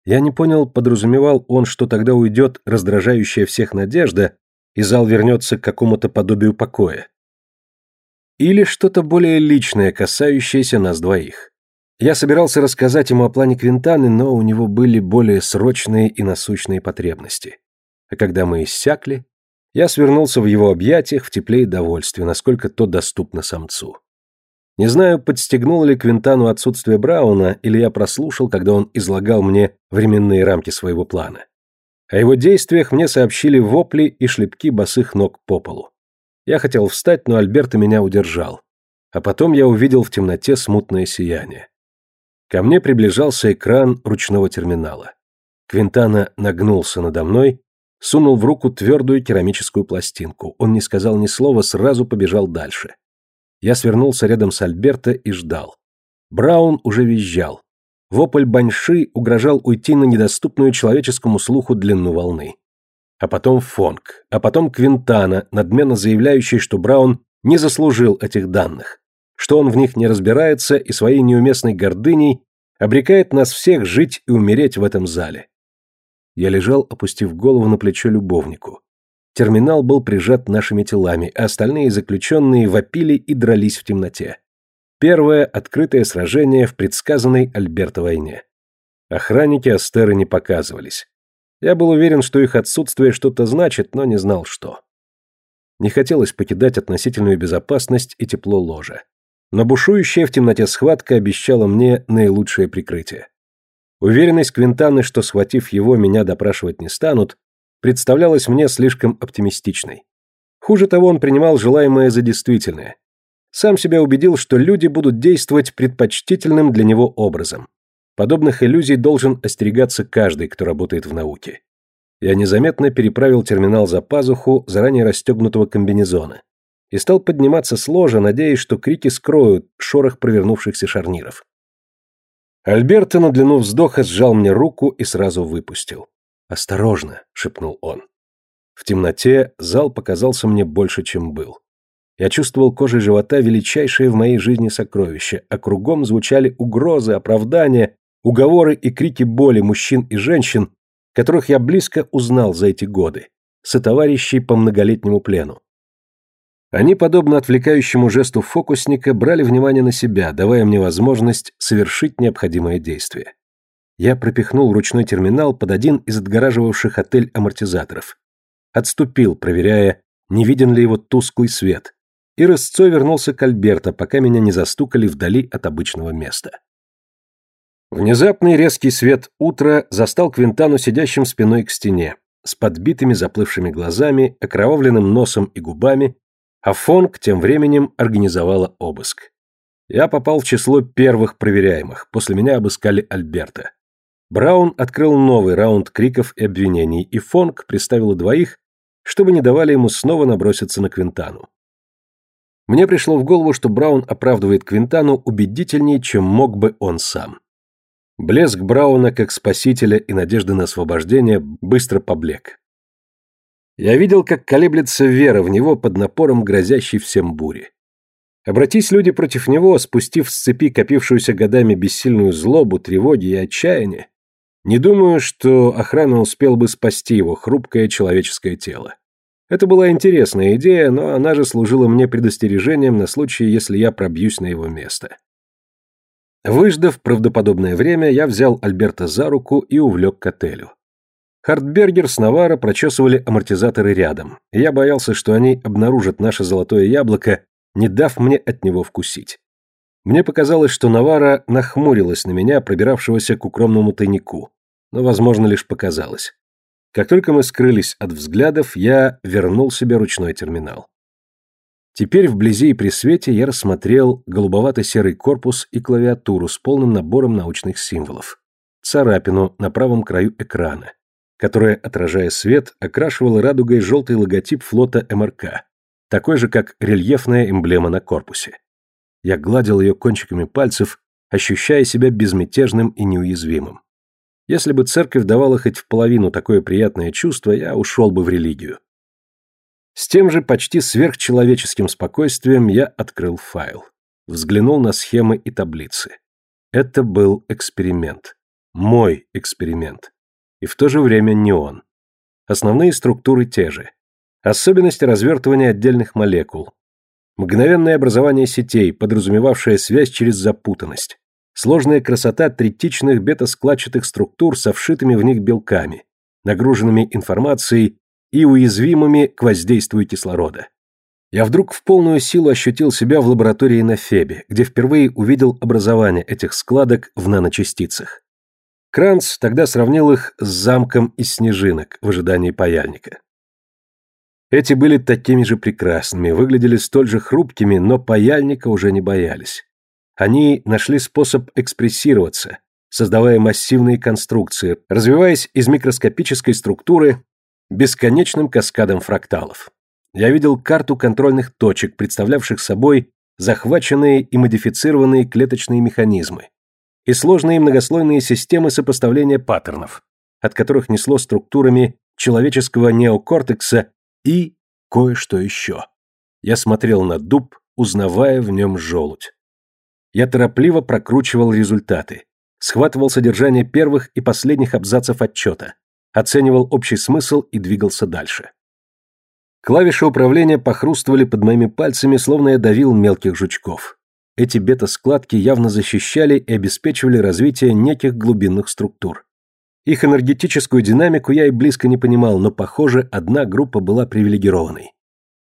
Я не понял, подразумевал он, что тогда уйдет раздражающая всех надежда, и зал вернется к какому-то подобию покоя. Или что-то более личное, касающееся нас двоих. Я собирался рассказать ему о плане Квинтаны, но у него были более срочные и насущные потребности. А когда мы иссякли, я свернулся в его объятиях в тепле и довольстве, насколько то доступно самцу. Не знаю, подстегнуло ли Квинтану отсутствие Брауна, или я прослушал, когда он излагал мне временные рамки своего плана. О его действиях мне сообщили вопли и шлепки босых ног по полу. Я хотел встать, но Альберто меня удержал. А потом я увидел в темноте смутное сияние. Ко мне приближался экран ручного терминала. Квинтана нагнулся надо мной, сунул в руку твердую керамическую пластинку. Он не сказал ни слова, сразу побежал дальше. Я свернулся рядом с Альберто и ждал. Браун уже визжал. Вопль Баньши угрожал уйти на недоступную человеческому слуху длину волны а потом Фонг, а потом Квинтана, надменно заявляющий, что Браун не заслужил этих данных, что он в них не разбирается и своей неуместной гордыней обрекает нас всех жить и умереть в этом зале. Я лежал, опустив голову на плечо любовнику. Терминал был прижат нашими телами, а остальные заключенные вопили и дрались в темноте. Первое открытое сражение в предсказанной Альберто войне. Охранники Астеры не показывались. Я был уверен, что их отсутствие что-то значит, но не знал, что. Не хотелось покидать относительную безопасность и тепло ложа. Но бушующая в темноте схватка обещала мне наилучшее прикрытие. Уверенность Квинтаны, что, схватив его, меня допрашивать не станут, представлялась мне слишком оптимистичной. Хуже того, он принимал желаемое за действительное. Сам себя убедил, что люди будут действовать предпочтительным для него образом. Подобных иллюзий должен остерегаться каждый, кто работает в науке. Я незаметно переправил терминал за пазуху заранее расстегнутого комбинезона и стал подниматься с ложа, надеясь, что крики скроют шорох провернувшихся шарниров. Альберто на длину вздоха сжал мне руку и сразу выпустил. «Осторожно», — шепнул он. В темноте зал показался мне больше, чем был. Я чувствовал кожей живота величайшее в моей жизни сокровище, а кругом звучали угрозы, оправдания уговоры и крики боли мужчин и женщин, которых я близко узнал за эти годы, сотоварищей по многолетнему плену. Они, подобно отвлекающему жесту фокусника, брали внимание на себя, давая мне возможность совершить необходимое действие. Я пропихнул ручной терминал под один из отгораживавших отель амортизаторов. Отступил, проверяя, не виден ли его тусклый свет, и рысцой вернулся к Альберто, пока меня не застукали вдали от обычного места. Внезапный резкий свет утра застал Квинтану сидящим спиной к стене, с подбитыми заплывшими глазами, окровавленным носом и губами, а Фонг тем временем организовала обыск. Я попал в число первых проверяемых, после меня обыскали Альберта. Браун открыл новый раунд криков и обвинений, и Фонг приставила двоих, чтобы не давали ему снова наброситься на Квинтану. Мне пришло в голову, что Браун оправдывает Квинтану убедительнее, чем мог бы он сам. Блеск Брауна как спасителя и надежды на освобождение быстро поблек. Я видел, как колеблется вера в него под напором грозящей всем бури. Обратись люди против него, спустив с цепи копившуюся годами бессильную злобу, тревоги и отчаяние, не думаю, что охрана успел бы спасти его хрупкое человеческое тело. Это была интересная идея, но она же служила мне предостережением на случай, если я пробьюсь на его место. Выждав правдоподобное время, я взял Альберта за руку и увлек к отелю. Хартбергер с Навара прочесывали амортизаторы рядом, я боялся, что они обнаружат наше золотое яблоко, не дав мне от него вкусить. Мне показалось, что Навара нахмурилась на меня, пробиравшегося к укромному тайнику, но, возможно, лишь показалось. Как только мы скрылись от взглядов, я вернул себе ручной терминал. Теперь вблизи и при свете я рассмотрел голубовато-серый корпус и клавиатуру с полным набором научных символов. Царапину на правом краю экрана, которая, отражая свет, окрашивала радугой желтый логотип флота МРК, такой же, как рельефная эмблема на корпусе. Я гладил ее кончиками пальцев, ощущая себя безмятежным и неуязвимым. Если бы церковь давала хоть в половину такое приятное чувство, я ушел бы в религию. С тем же почти сверхчеловеческим спокойствием я открыл файл. Взглянул на схемы и таблицы. Это был эксперимент. Мой эксперимент. И в то же время не он. Основные структуры те же. Особенности развертывания отдельных молекул. Мгновенное образование сетей, подразумевавшее связь через запутанность. Сложная красота третичных бета-складчатых структур со вшитыми в них белками, нагруженными информацией и уязвимыми к воздействию кислорода. Я вдруг в полную силу ощутил себя в лаборатории на Фебе, где впервые увидел образование этих складок в наночастицах. Кранц тогда сравнил их с замком из снежинок в ожидании паяльника. Эти были такими же прекрасными, выглядели столь же хрупкими, но паяльника уже не боялись. Они нашли способ экспрессироваться, создавая массивные конструкции, развиваясь из микроскопической структуры бесконечным каскадом фракталов. Я видел карту контрольных точек, представлявших собой захваченные и модифицированные клеточные механизмы, и сложные многослойные системы сопоставления паттернов, от которых несло структурами человеческого неокортекса и кое-что еще. Я смотрел на дуб, узнавая в нем желудь. Я торопливо прокручивал результаты, схватывал содержание первых и последних абзацев отчета, оценивал общий смысл и двигался дальше. Клавиши управления похрустывали под моими пальцами, словно я давил мелких жучков. Эти бета-складки явно защищали и обеспечивали развитие неких глубинных структур. Их энергетическую динамику я и близко не понимал, но, похоже, одна группа была привилегированной.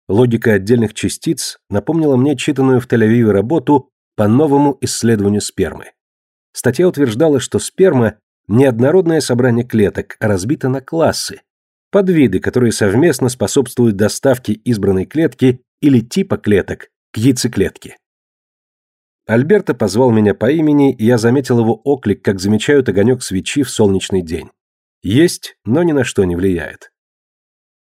Логика отдельных частиц напомнила мне читанную в Тель-Авиве работу по новому исследованию спермы. Статья утверждала, что сперма неоднородное собрание клеток, а разбито на классы, подвиды, которые совместно способствуют доставке избранной клетки или типа клеток к яйцеклетке. Альберто позвал меня по имени, и я заметил его оклик, как замечают огонек свечи в солнечный день. Есть, но ни на что не влияет.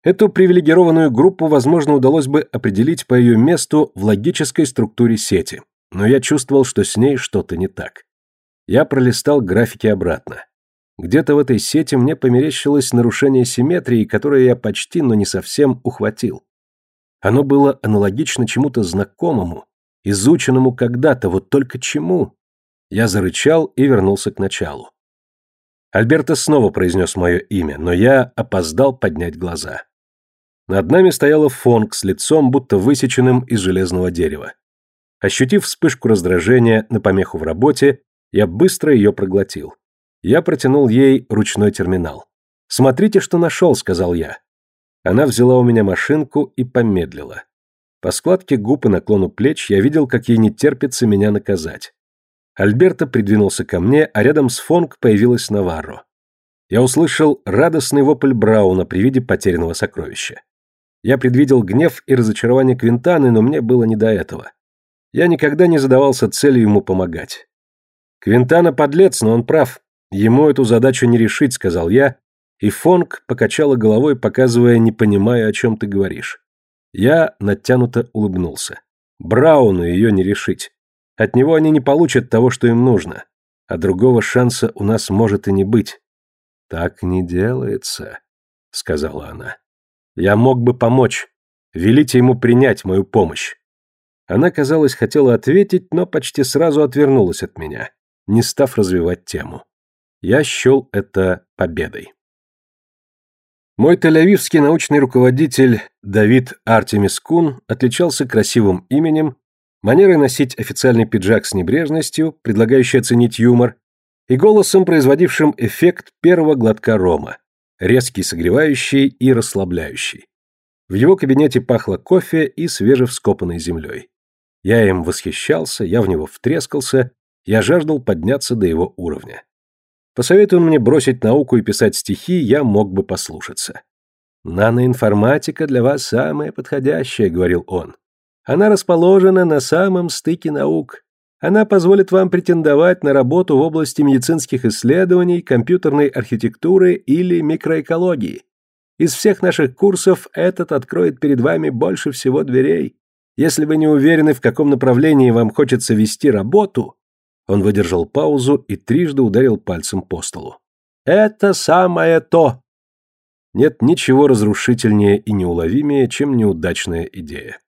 Эту привилегированную группу, возможно, удалось бы определить по ее месту в логической структуре сети, но я чувствовал, что с ней что-то не так. Я пролистал графики обратно. Где-то в этой сети мне померещилось нарушение симметрии, которое я почти, но не совсем ухватил. Оно было аналогично чему-то знакомому, изученному когда-то, вот только чему? Я зарычал и вернулся к началу. Альберто снова произнес мое имя, но я опоздал поднять глаза. Над нами стояла Фонг с лицом, будто высеченным из железного дерева. Ощутив вспышку раздражения на помеху в работе, я быстро ее проглотил. Я протянул ей ручной терминал. «Смотрите, что нашел», — сказал я. Она взяла у меня машинку и помедлила. По складке губ и наклону плеч я видел, как ей не терпится меня наказать. Альберто придвинулся ко мне, а рядом с Фонг появилась Наварро. Я услышал радостный вопль Брауна при виде потерянного сокровища. Я предвидел гнев и разочарование Квинтаны, но мне было не до этого. Я никогда не задавался целью ему помогать. Квинтана подлец, но он прав. Ему эту задачу не решить, сказал я, и Фонг покачала головой, показывая, не понимая, о чем ты говоришь. Я натянуто улыбнулся. Брауну ее не решить. От него они не получат того, что им нужно. А другого шанса у нас может и не быть. Так не делается, сказала она. Я мог бы помочь. Велите ему принять мою помощь. Она, казалось, хотела ответить, но почти сразу отвернулась от меня, не став развивать тему. Я счел это победой. Мой тель-авивский научный руководитель Давид Артемис Кун отличался красивым именем, манерой носить официальный пиджак с небрежностью, предлагающий оценить юмор, и голосом, производившим эффект первого глотка рома, резкий, согревающий и расслабляющий. В его кабинете пахло кофе и свежевскопанной землей. Я им восхищался, я в него втрескался, я жаждал подняться до его уровня. Посоветуй он мне бросить науку и писать стихи, я мог бы послушаться. «Наноинформатика для вас самая подходящая», — говорил он. «Она расположена на самом стыке наук. Она позволит вам претендовать на работу в области медицинских исследований, компьютерной архитектуры или микроэкологии. Из всех наших курсов этот откроет перед вами больше всего дверей. Если вы не уверены, в каком направлении вам хочется вести работу, он выдержал паузу и трижды ударил пальцем по столу. Это самое то. Нет ничего разрушительнее и неуловимее, чем неудачная идея.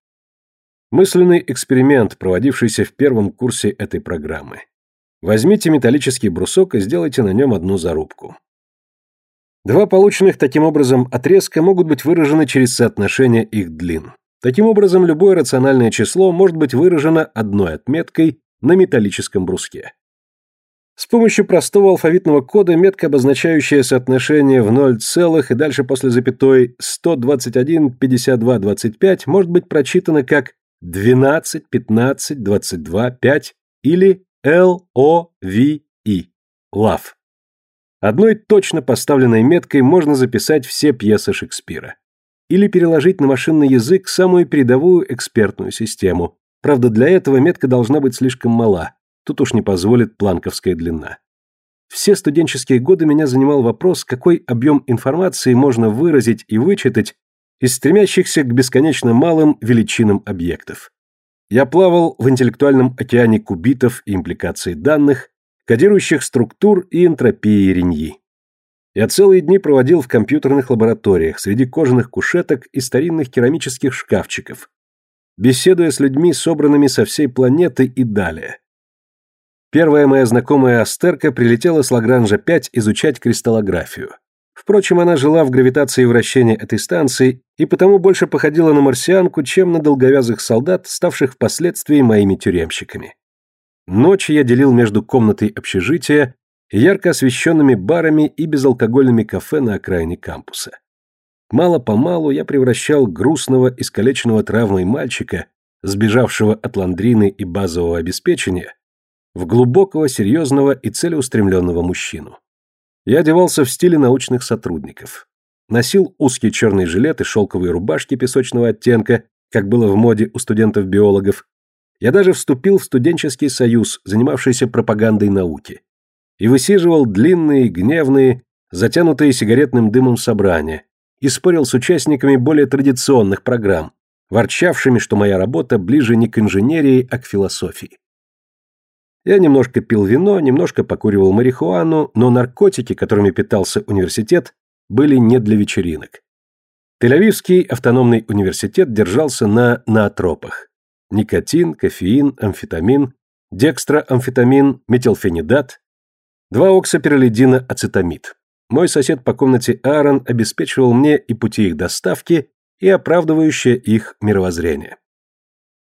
Мысленный эксперимент, проводившийся в первом курсе этой программы. Возьмите металлический брусок и сделайте на нем одну зарубку. Два полученных таким образом отрезка могут быть выражены через соотношение их длин. Таким образом, любое рациональное число может быть выражено одной отметкой на металлическом бруске. С помощью простого алфавитного кода метка, обозначающая соотношение в 0 целых и дальше после запятой 121, 52, 25, может быть прочитана как 12, 15, 22, 5 или L-O-V-E. Love. Одной точно поставленной меткой можно записать все пьесы Шекспира. Или переложить на машинный язык самую передовую экспертную систему. Правда, для этого метка должна быть слишком мала. Тут уж не позволит планковская длина. Все студенческие годы меня занимал вопрос, какой объем информации можно выразить и вычитать из стремящихся к бесконечно малым величинам объектов. Я плавал в интеллектуальном океане кубитов и импликаций данных, кодирующих структур и энтропии Реньи. Я целые дни проводил в компьютерных лабораториях среди кожаных кушеток и старинных керамических шкафчиков, беседуя с людьми, собранными со всей планеты и далее. Первая моя знакомая Астерка прилетела с Лагранжа-5 изучать кристаллографию. Впрочем, она жила в гравитации вращения этой станции и потому больше походила на марсианку, чем на долговязых солдат, ставших впоследствии моими тюремщиками. Ночи я делил между комнатой общежития ярко освещенными барами и безалкогольными кафе на окраине кампуса. Мало-помалу я превращал грустного, искалеченного травмой мальчика, сбежавшего от ландрины и базового обеспечения, в глубокого, серьезного и целеустремленного мужчину. Я одевался в стиле научных сотрудников. Носил узкий черный жилет и шелковые рубашки песочного оттенка, как было в моде у студентов-биологов. Я даже вступил в студенческий союз, занимавшийся пропагандой науки. И высиживал длинные, гневные, затянутые сигаретным дымом собрания, и спорил с участниками более традиционных программ, ворчавшими, что моя работа ближе не к инженерии, а к философии. Я немножко пил вино, немножко покуривал марихуану, но наркотики, которыми питался университет, были не для вечеринок. Тель-Авивский автономный университет держался на наотропах. Никотин, кофеин, амфетамин, декстроамфетамин, метилфенидат, два оксапиролидина, ацетамид. Мой сосед по комнате Аарон обеспечивал мне и пути их доставки, и оправдывающее их мировоззрение.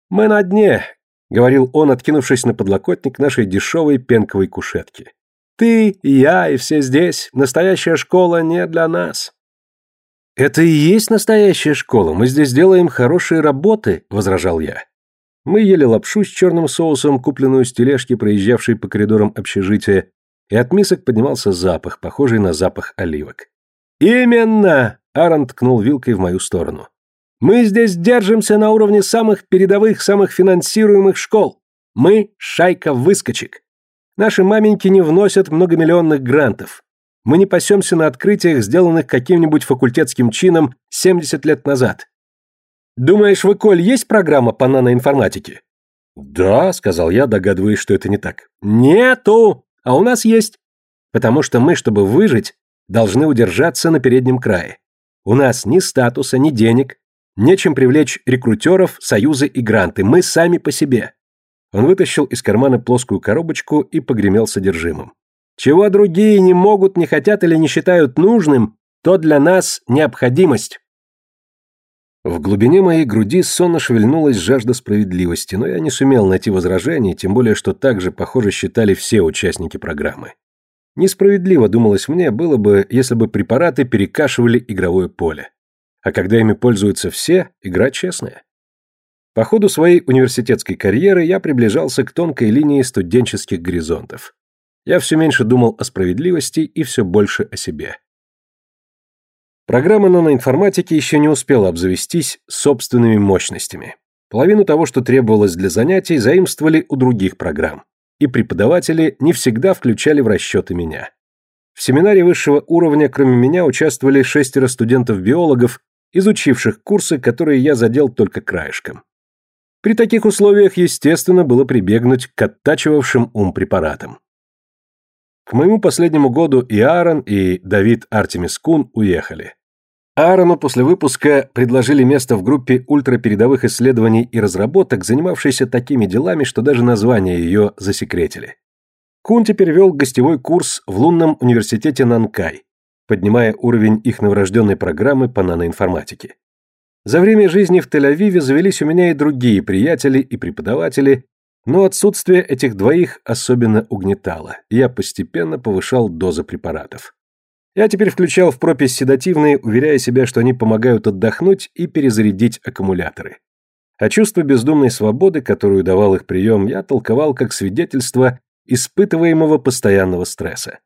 «Мы на дне, — говорил он, откинувшись на подлокотник нашей дешевой пенковой кушетки. «Ты, я, и все здесь. Настоящая школа не для нас». «Это и есть настоящая школа. Мы здесь делаем хорошие работы», — возражал я. Мы ели лапшу с черным соусом, купленную с тележки, проезжавшей по коридорам общежития, и от мисок поднимался запах, похожий на запах оливок. «Именно!» — Аарон ткнул вилкой в мою сторону. Мы здесь держимся на уровне самых передовых, самых финансируемых школ. Мы – шайка выскочек. Наши маменьки не вносят многомиллионных грантов. Мы не пасемся на открытиях, сделанных каким-нибудь факультетским чином 70 лет назад. Думаешь, в Эколь есть программа по наноинформатике? Да, сказал я, догадываясь, что это не так. Нету, а у нас есть. Потому что мы, чтобы выжить, должны удержаться на переднем крае. У нас ни статуса, ни денег, Нечем привлечь рекрутеров, союзы и гранты. Мы сами по себе. Он вытащил из кармана плоскую коробочку и погремел содержимым. Чего другие не могут, не хотят или не считают нужным, то для нас необходимость. В глубине моей груди сонно шевельнулась жажда справедливости, но я не сумел найти возражений, тем более, что так же, похоже, считали все участники программы. Несправедливо, думалось мне, было бы, если бы препараты перекашивали игровое поле. А когда ими пользуются все, игра честная. По ходу своей университетской карьеры я приближался к тонкой линии студенческих горизонтов. Я все меньше думал о справедливости и все больше о себе. Программа наноинформатики еще не успела обзавестись собственными мощностями. Половину того, что требовалось для занятий, заимствовали у других программ. И преподаватели не всегда включали в расчеты меня. В семинаре высшего уровня, кроме меня, участвовали шестеро студентов-биологов изучивших курсы, которые я задел только краешком. При таких условиях, естественно, было прибегнуть к оттачивавшим ум препаратам. К моему последнему году и Аарон, и Давид Артемис Кун уехали. Аарону после выпуска предложили место в группе ультрапередовых исследований и разработок, занимавшейся такими делами, что даже название ее засекретили. Кун теперь вел гостевой курс в лунном университете Нанкай, поднимая уровень их новорожденной программы по наноинформатике. За время жизни в Тель-Авиве завелись у меня и другие приятели и преподаватели, но отсутствие этих двоих особенно угнетало, я постепенно повышал дозы препаратов. Я теперь включал в пропись седативные, уверяя себя, что они помогают отдохнуть и перезарядить аккумуляторы. А чувство бездумной свободы, которую давал их прием, я толковал как свидетельство испытываемого постоянного стресса.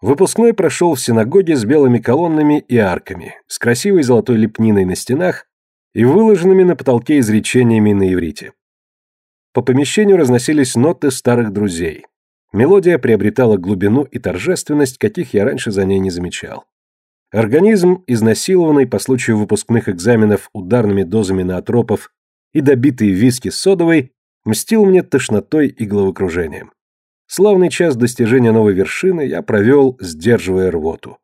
Выпускной прошел в синагоге с белыми колоннами и арками, с красивой золотой лепниной на стенах и выложенными на потолке изречениями на иврите. По помещению разносились ноты старых друзей, Мелодия приобретала глубину и торжественность, каких я раньше за ней не замечал. Организм, изнасилованный по случаю выпускных экзаменов ударными дозами наотропов и добитый виски с содовой, мстил мне тошнотой и головокружением. Славный час достижения новой вершины я провел, сдерживая рвоту.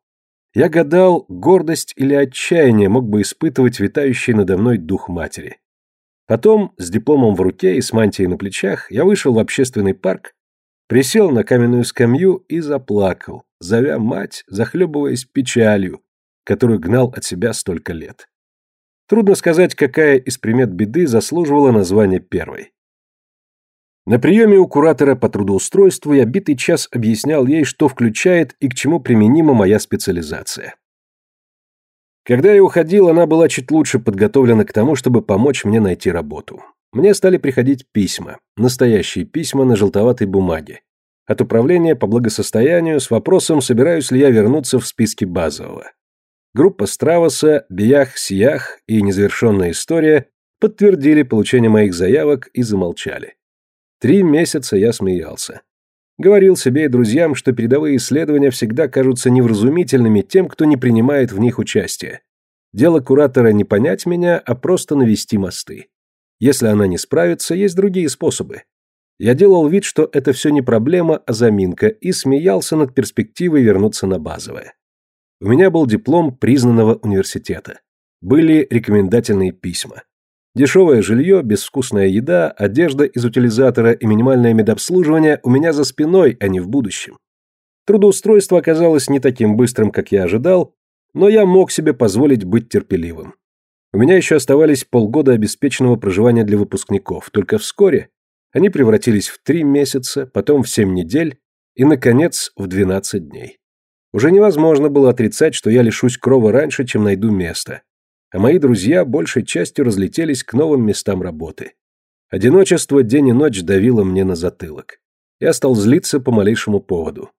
Я гадал, гордость или отчаяние мог бы испытывать витающий надо мной дух матери. Потом, с дипломом в руке и с мантией на плечах, я вышел в общественный парк Присел на каменную скамью и заплакал, зовя мать, захлебываясь печалью, которую гнал от себя столько лет. Трудно сказать, какая из примет беды заслуживала название первой. На приеме у куратора по трудоустройству я битый час объяснял ей, что включает и к чему применима моя специализация. Когда я уходил, она была чуть лучше подготовлена к тому, чтобы помочь мне найти работу. Мне стали приходить письма, настоящие письма на желтоватой бумаге, от управления по благосостоянию с вопросом, собираюсь ли я вернуться в списки базового. Группа Стравоса, Биях, Сиях и незавершенная история подтвердили получение моих заявок и замолчали. Три месяца я смеялся. Говорил себе и друзьям, что передовые исследования всегда кажутся невразумительными тем, кто не принимает в них участие. Дело куратора не понять меня, а просто навести мосты. Если она не справится, есть другие способы. Я делал вид, что это все не проблема, а заминка, и смеялся над перспективой вернуться на базовое. У меня был диплом признанного университета. Были рекомендательные письма. Дешевое жилье, безвкусная еда, одежда из утилизатора и минимальное медобслуживание у меня за спиной, а не в будущем. Трудоустройство оказалось не таким быстрым, как я ожидал, но я мог себе позволить быть терпеливым. У меня еще оставались полгода обеспеченного проживания для выпускников, только вскоре они превратились в три месяца, потом в семь недель и, наконец, в двенадцать дней. Уже невозможно было отрицать, что я лишусь крова раньше, чем найду место. А мои друзья большей частью разлетелись к новым местам работы. Одиночество день и ночь давило мне на затылок. Я стал злиться по малейшему поводу.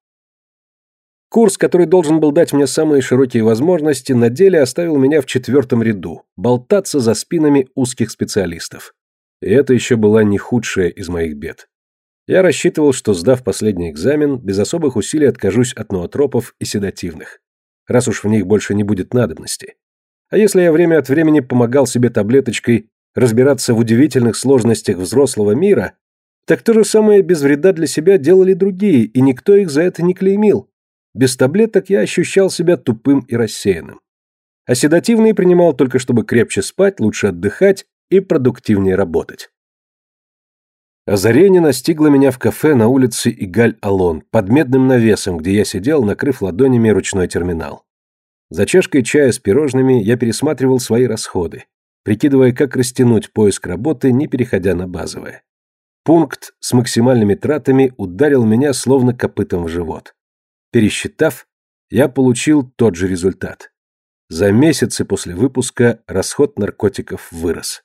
Курс, который должен был дать мне самые широкие возможности, на деле оставил меня в четвертом ряду, болтаться за спинами узких специалистов. И это еще была не худшая из моих бед. Я рассчитывал, что, сдав последний экзамен, без особых усилий откажусь от ноотропов и седативных, раз уж в них больше не будет надобности. А если я время от времени помогал себе таблеточкой разбираться в удивительных сложностях взрослого мира, так то же самое без вреда для себя делали другие, и никто их за это не клеймил. Без таблеток я ощущал себя тупым и рассеянным. А седативные принимал только чтобы крепче спать, лучше отдыхать и продуктивнее работать. Озарение настигло меня в кафе на улице Игаль-Алон, под медным навесом, где я сидел, накрыв ладонями ручной терминал. За чашкой чая с пирожными я пересматривал свои расходы, прикидывая, как растянуть поиск работы, не переходя на базовое. Пункт с максимальными тратами ударил меня словно копытом в живот. Пересчитав, я получил тот же результат. За месяцы после выпуска расход наркотиков вырос.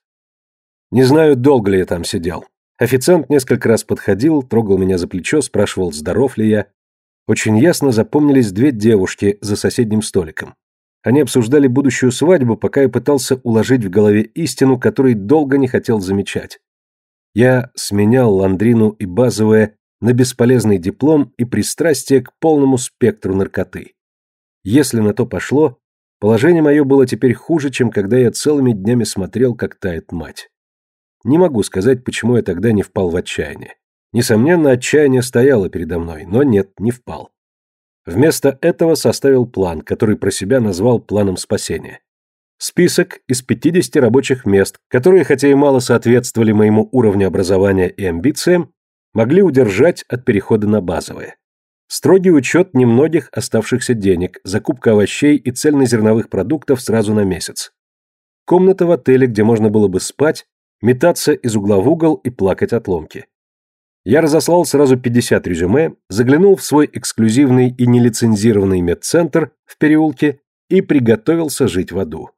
Не знаю, долго ли я там сидел. Официант несколько раз подходил, трогал меня за плечо, спрашивал, здоров ли я. Очень ясно запомнились две девушки за соседним столиком. Они обсуждали будущую свадьбу, пока я пытался уложить в голове истину, которой долго не хотел замечать. Я сменял ландрину и базовое на бесполезный диплом и пристрастие к полному спектру наркоты. Если на то пошло, положение мое было теперь хуже, чем когда я целыми днями смотрел, как тает мать. Не могу сказать, почему я тогда не впал в отчаяние. Несомненно, отчаяние стояло передо мной, но нет, не впал. Вместо этого составил план, который про себя назвал планом спасения. Список из 50 рабочих мест, которые, хотя и мало соответствовали моему уровню образования и амбициям, могли удержать от перехода на базовое. Строгий учет немногих оставшихся денег, закупка овощей и цельнозерновых продуктов сразу на месяц. Комната в отеле, где можно было бы спать, метаться из угла в угол и плакать от ломки. Я разослал сразу 50 резюме, заглянул в свой эксклюзивный и нелицензированный медцентр в переулке и приготовился жить в аду.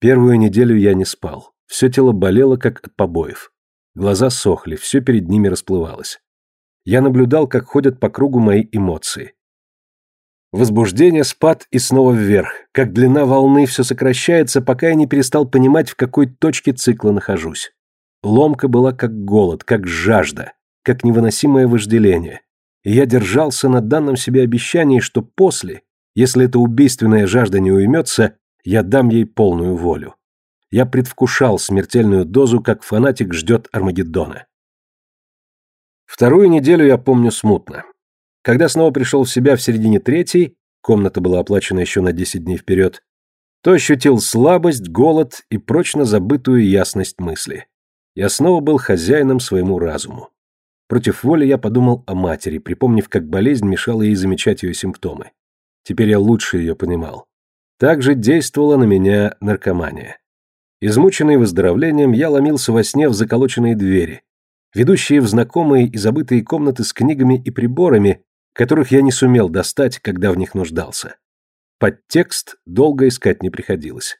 Первую неделю я не спал. Все тело болело, как от побоев. Глаза сохли, все перед ними расплывалось. Я наблюдал, как ходят по кругу мои эмоции. Возбуждение спад и снова вверх, как длина волны все сокращается, пока я не перестал понимать, в какой точке цикла нахожусь. Ломка была как голод, как жажда как невыносимое вожделение, и я держался на данном себе обещании, что после, если эта убийственная жажда не уймется, я дам ей полную волю. Я предвкушал смертельную дозу, как фанатик ждет Армагеддона. Вторую неделю я помню смутно. Когда снова пришел в себя в середине третьей, комната была оплачена еще на 10 дней вперед, то ощутил слабость, голод и прочно забытую ясность мысли. Я снова был хозяином своему разуму. Против воли я подумал о матери, припомнив, как болезнь мешала ей замечать ее симптомы. Теперь я лучше ее понимал. Также действовала на меня наркомания. Измученный выздоровлением, я ломился во сне в заколоченные двери, ведущие в знакомые и забытые комнаты с книгами и приборами, которых я не сумел достать, когда в них нуждался. Подтекст долго искать не приходилось.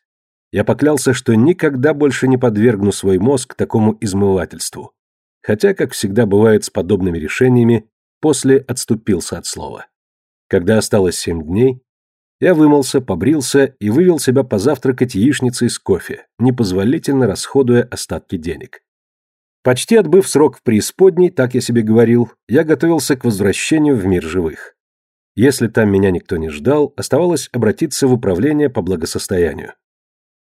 Я поклялся, что никогда больше не подвергну свой мозг такому измывательству хотя, как всегда бывает с подобными решениями, после отступился от слова. Когда осталось семь дней, я вымылся, побрился и вывел себя позавтракать яичницей с кофе, непозволительно расходуя остатки денег. Почти отбыв срок в преисподней, так я себе говорил, я готовился к возвращению в мир живых. Если там меня никто не ждал, оставалось обратиться в управление по благосостоянию.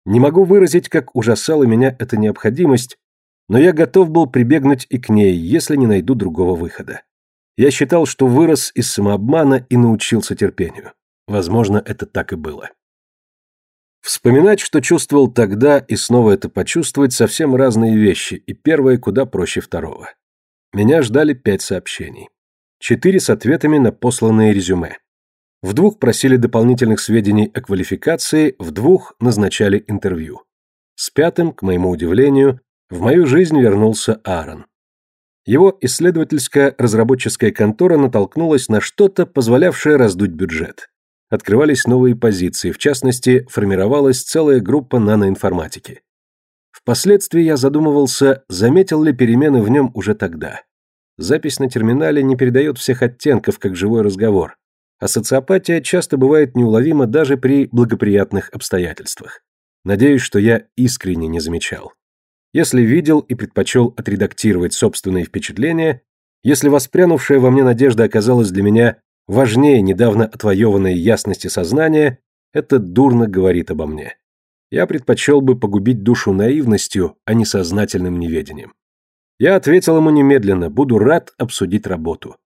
Не могу выразить, как ужасала меня эта необходимость, но я готов был прибегнуть и к ней, если не найду другого выхода. Я считал, что вырос из самообмана и научился терпению. Возможно, это так и было. Вспоминать, что чувствовал тогда, и снова это почувствовать, совсем разные вещи, и первое куда проще второго. Меня ждали пять сообщений. Четыре с ответами на посланные резюме. В двух просили дополнительных сведений о квалификации, в двух назначали интервью. С пятым, к моему удивлению, в мою жизнь вернулся Аарон. Его исследовательская разработческая контора натолкнулась на что-то, позволявшее раздуть бюджет. Открывались новые позиции, в частности, формировалась целая группа наноинформатики. Впоследствии я задумывался, заметил ли перемены в нем уже тогда. Запись на терминале не передает всех оттенков, как живой разговор, а социопатия часто бывает неуловима даже при благоприятных обстоятельствах. Надеюсь, что я искренне не замечал если видел и предпочел отредактировать собственные впечатления, если воспрянувшая во мне надежда оказалась для меня важнее недавно отвоеванной ясности сознания, это дурно говорит обо мне. Я предпочел бы погубить душу наивностью, а не сознательным неведением. Я ответил ему немедленно, буду рад обсудить работу.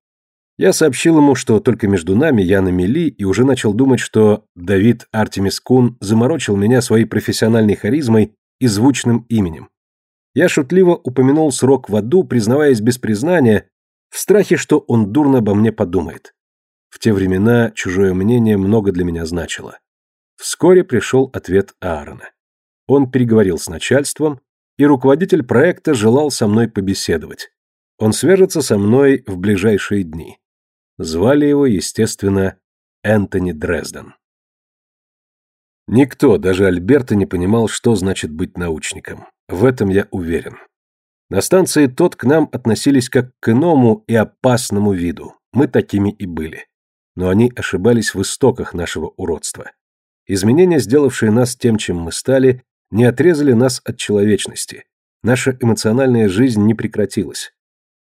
Я сообщил ему, что только между нами я на мели и уже начал думать, что Давид Артемис Кун заморочил меня своей профессиональной харизмой и звучным именем. Я шутливо упомянул срок в аду, признаваясь без признания, в страхе, что он дурно обо мне подумает. В те времена чужое мнение много для меня значило. Вскоре пришел ответ Аарона. Он переговорил с начальством, и руководитель проекта желал со мной побеседовать. Он свяжется со мной в ближайшие дни. Звали его, естественно, Энтони Дрезден. Никто, даже Альберта, не понимал, что значит быть научником. В этом я уверен. На станции тот к нам относились как к иному и опасному виду. Мы такими и были. Но они ошибались в истоках нашего уродства. Изменения, сделавшие нас тем, чем мы стали, не отрезали нас от человечности. Наша эмоциональная жизнь не прекратилась.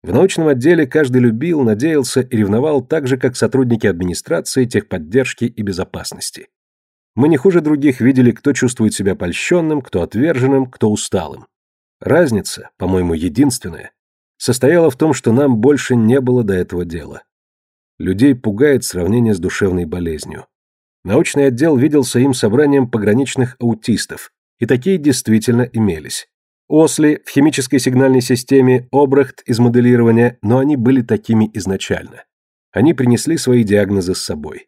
В научном отделе каждый любил, надеялся и ревновал так же, как сотрудники администрации, техподдержки и безопасности. Мы не хуже других видели, кто чувствует себя польщенным, кто отверженным, кто усталым. Разница, по-моему, единственная, состояла в том, что нам больше не было до этого дела. Людей пугает сравнение с душевной болезнью. Научный отдел виделся им собранием пограничных аутистов, и такие действительно имелись. Осли в химической сигнальной системе, Обрахт из моделирования, но они были такими изначально. Они принесли свои диагнозы с собой.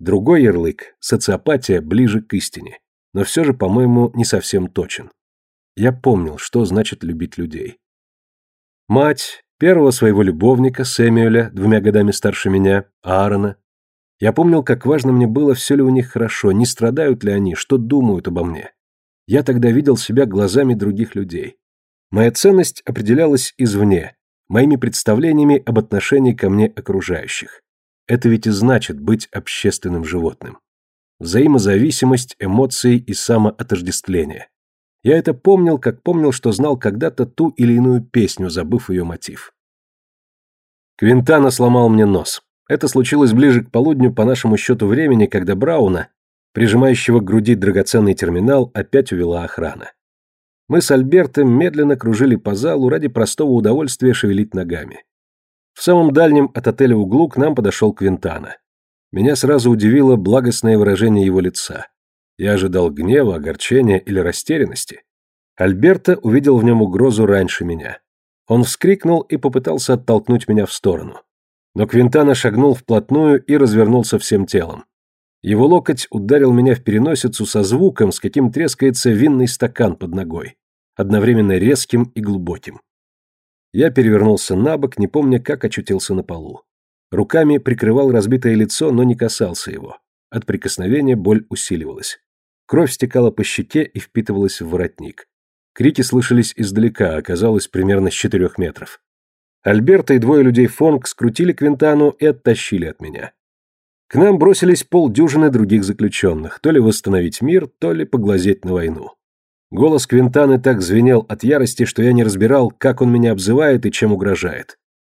Другой ярлык – социопатия ближе к истине, но все же, по-моему, не совсем точен. Я помнил, что значит любить людей. Мать, первого своего любовника, Сэмюэля, двумя годами старше меня, Аарона. Я помнил, как важно мне было, все ли у них хорошо, не страдают ли они, что думают обо мне. Я тогда видел себя глазами других людей. Моя ценность определялась извне, моими представлениями об отношении ко мне окружающих. Это ведь и значит быть общественным животным. Взаимозависимость, эмоции и самоотождествление. Я это помнил, как помнил, что знал когда-то ту или иную песню, забыв ее мотив. Квинтана сломал мне нос. Это случилось ближе к полудню по нашему счету времени, когда Брауна, прижимающего к груди драгоценный терминал, опять увела охрана. Мы с Альбертом медленно кружили по залу ради простого удовольствия шевелить ногами. В самом дальнем от отеля углу к нам подошел Квинтана. Меня сразу удивило благостное выражение его лица. Я ожидал гнева, огорчения или растерянности. Альберто увидел в нем угрозу раньше меня. Он вскрикнул и попытался оттолкнуть меня в сторону. Но Квинтана шагнул вплотную и развернулся всем телом. Его локоть ударил меня в переносицу со звуком, с каким трескается винный стакан под ногой, одновременно резким и глубоким. Я перевернулся на бок, не помня, как очутился на полу. Руками прикрывал разбитое лицо, но не касался его. От прикосновения боль усиливалась. Кровь стекала по щеке и впитывалась в воротник. Крики слышались издалека, оказалось примерно с четырех метров. Альберта и двое людей Фонг скрутили Квинтану и оттащили от меня. К нам бросились полдюжины других заключенных, то ли восстановить мир, то ли поглазеть на войну. Голос Квинтаны так звенел от ярости, что я не разбирал, как он меня обзывает и чем угрожает.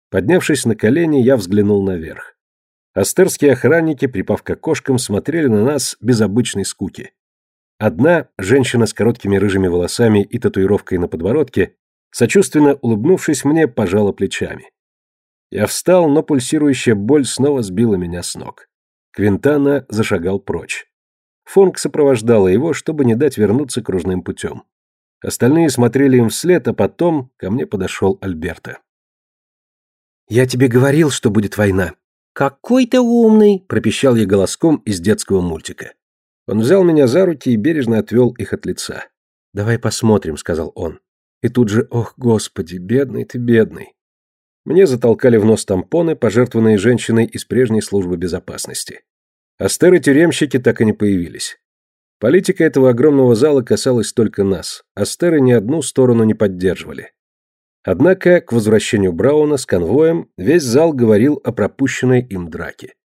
Поднявшись на колени, я взглянул наверх. Астерские охранники, припав к окошкам, смотрели на нас без обычной скуки. Одна, женщина с короткими рыжими волосами и татуировкой на подбородке, сочувственно улыбнувшись мне, пожала плечами. Я встал, но пульсирующая боль снова сбила меня с ног. Квинтана зашагал прочь. Фонг сопровождала его, чтобы не дать вернуться кружным путем. Остальные смотрели им вслед, а потом ко мне подошел Альберто. «Я тебе говорил, что будет война». «Какой ты умный!» – пропищал я голоском из детского мультика. Он взял меня за руки и бережно отвел их от лица. «Давай посмотрим», – сказал он. И тут же, ох, господи, бедный ты, бедный. Мне затолкали в нос тампоны, пожертвованные женщиной из прежней службы безопасности. Астеры-тюремщики так и не появились. Политика этого огромного зала касалась только нас. Астеры ни одну сторону не поддерживали. Однако, к возвращению Брауна с конвоем, весь зал говорил о пропущенной им драке.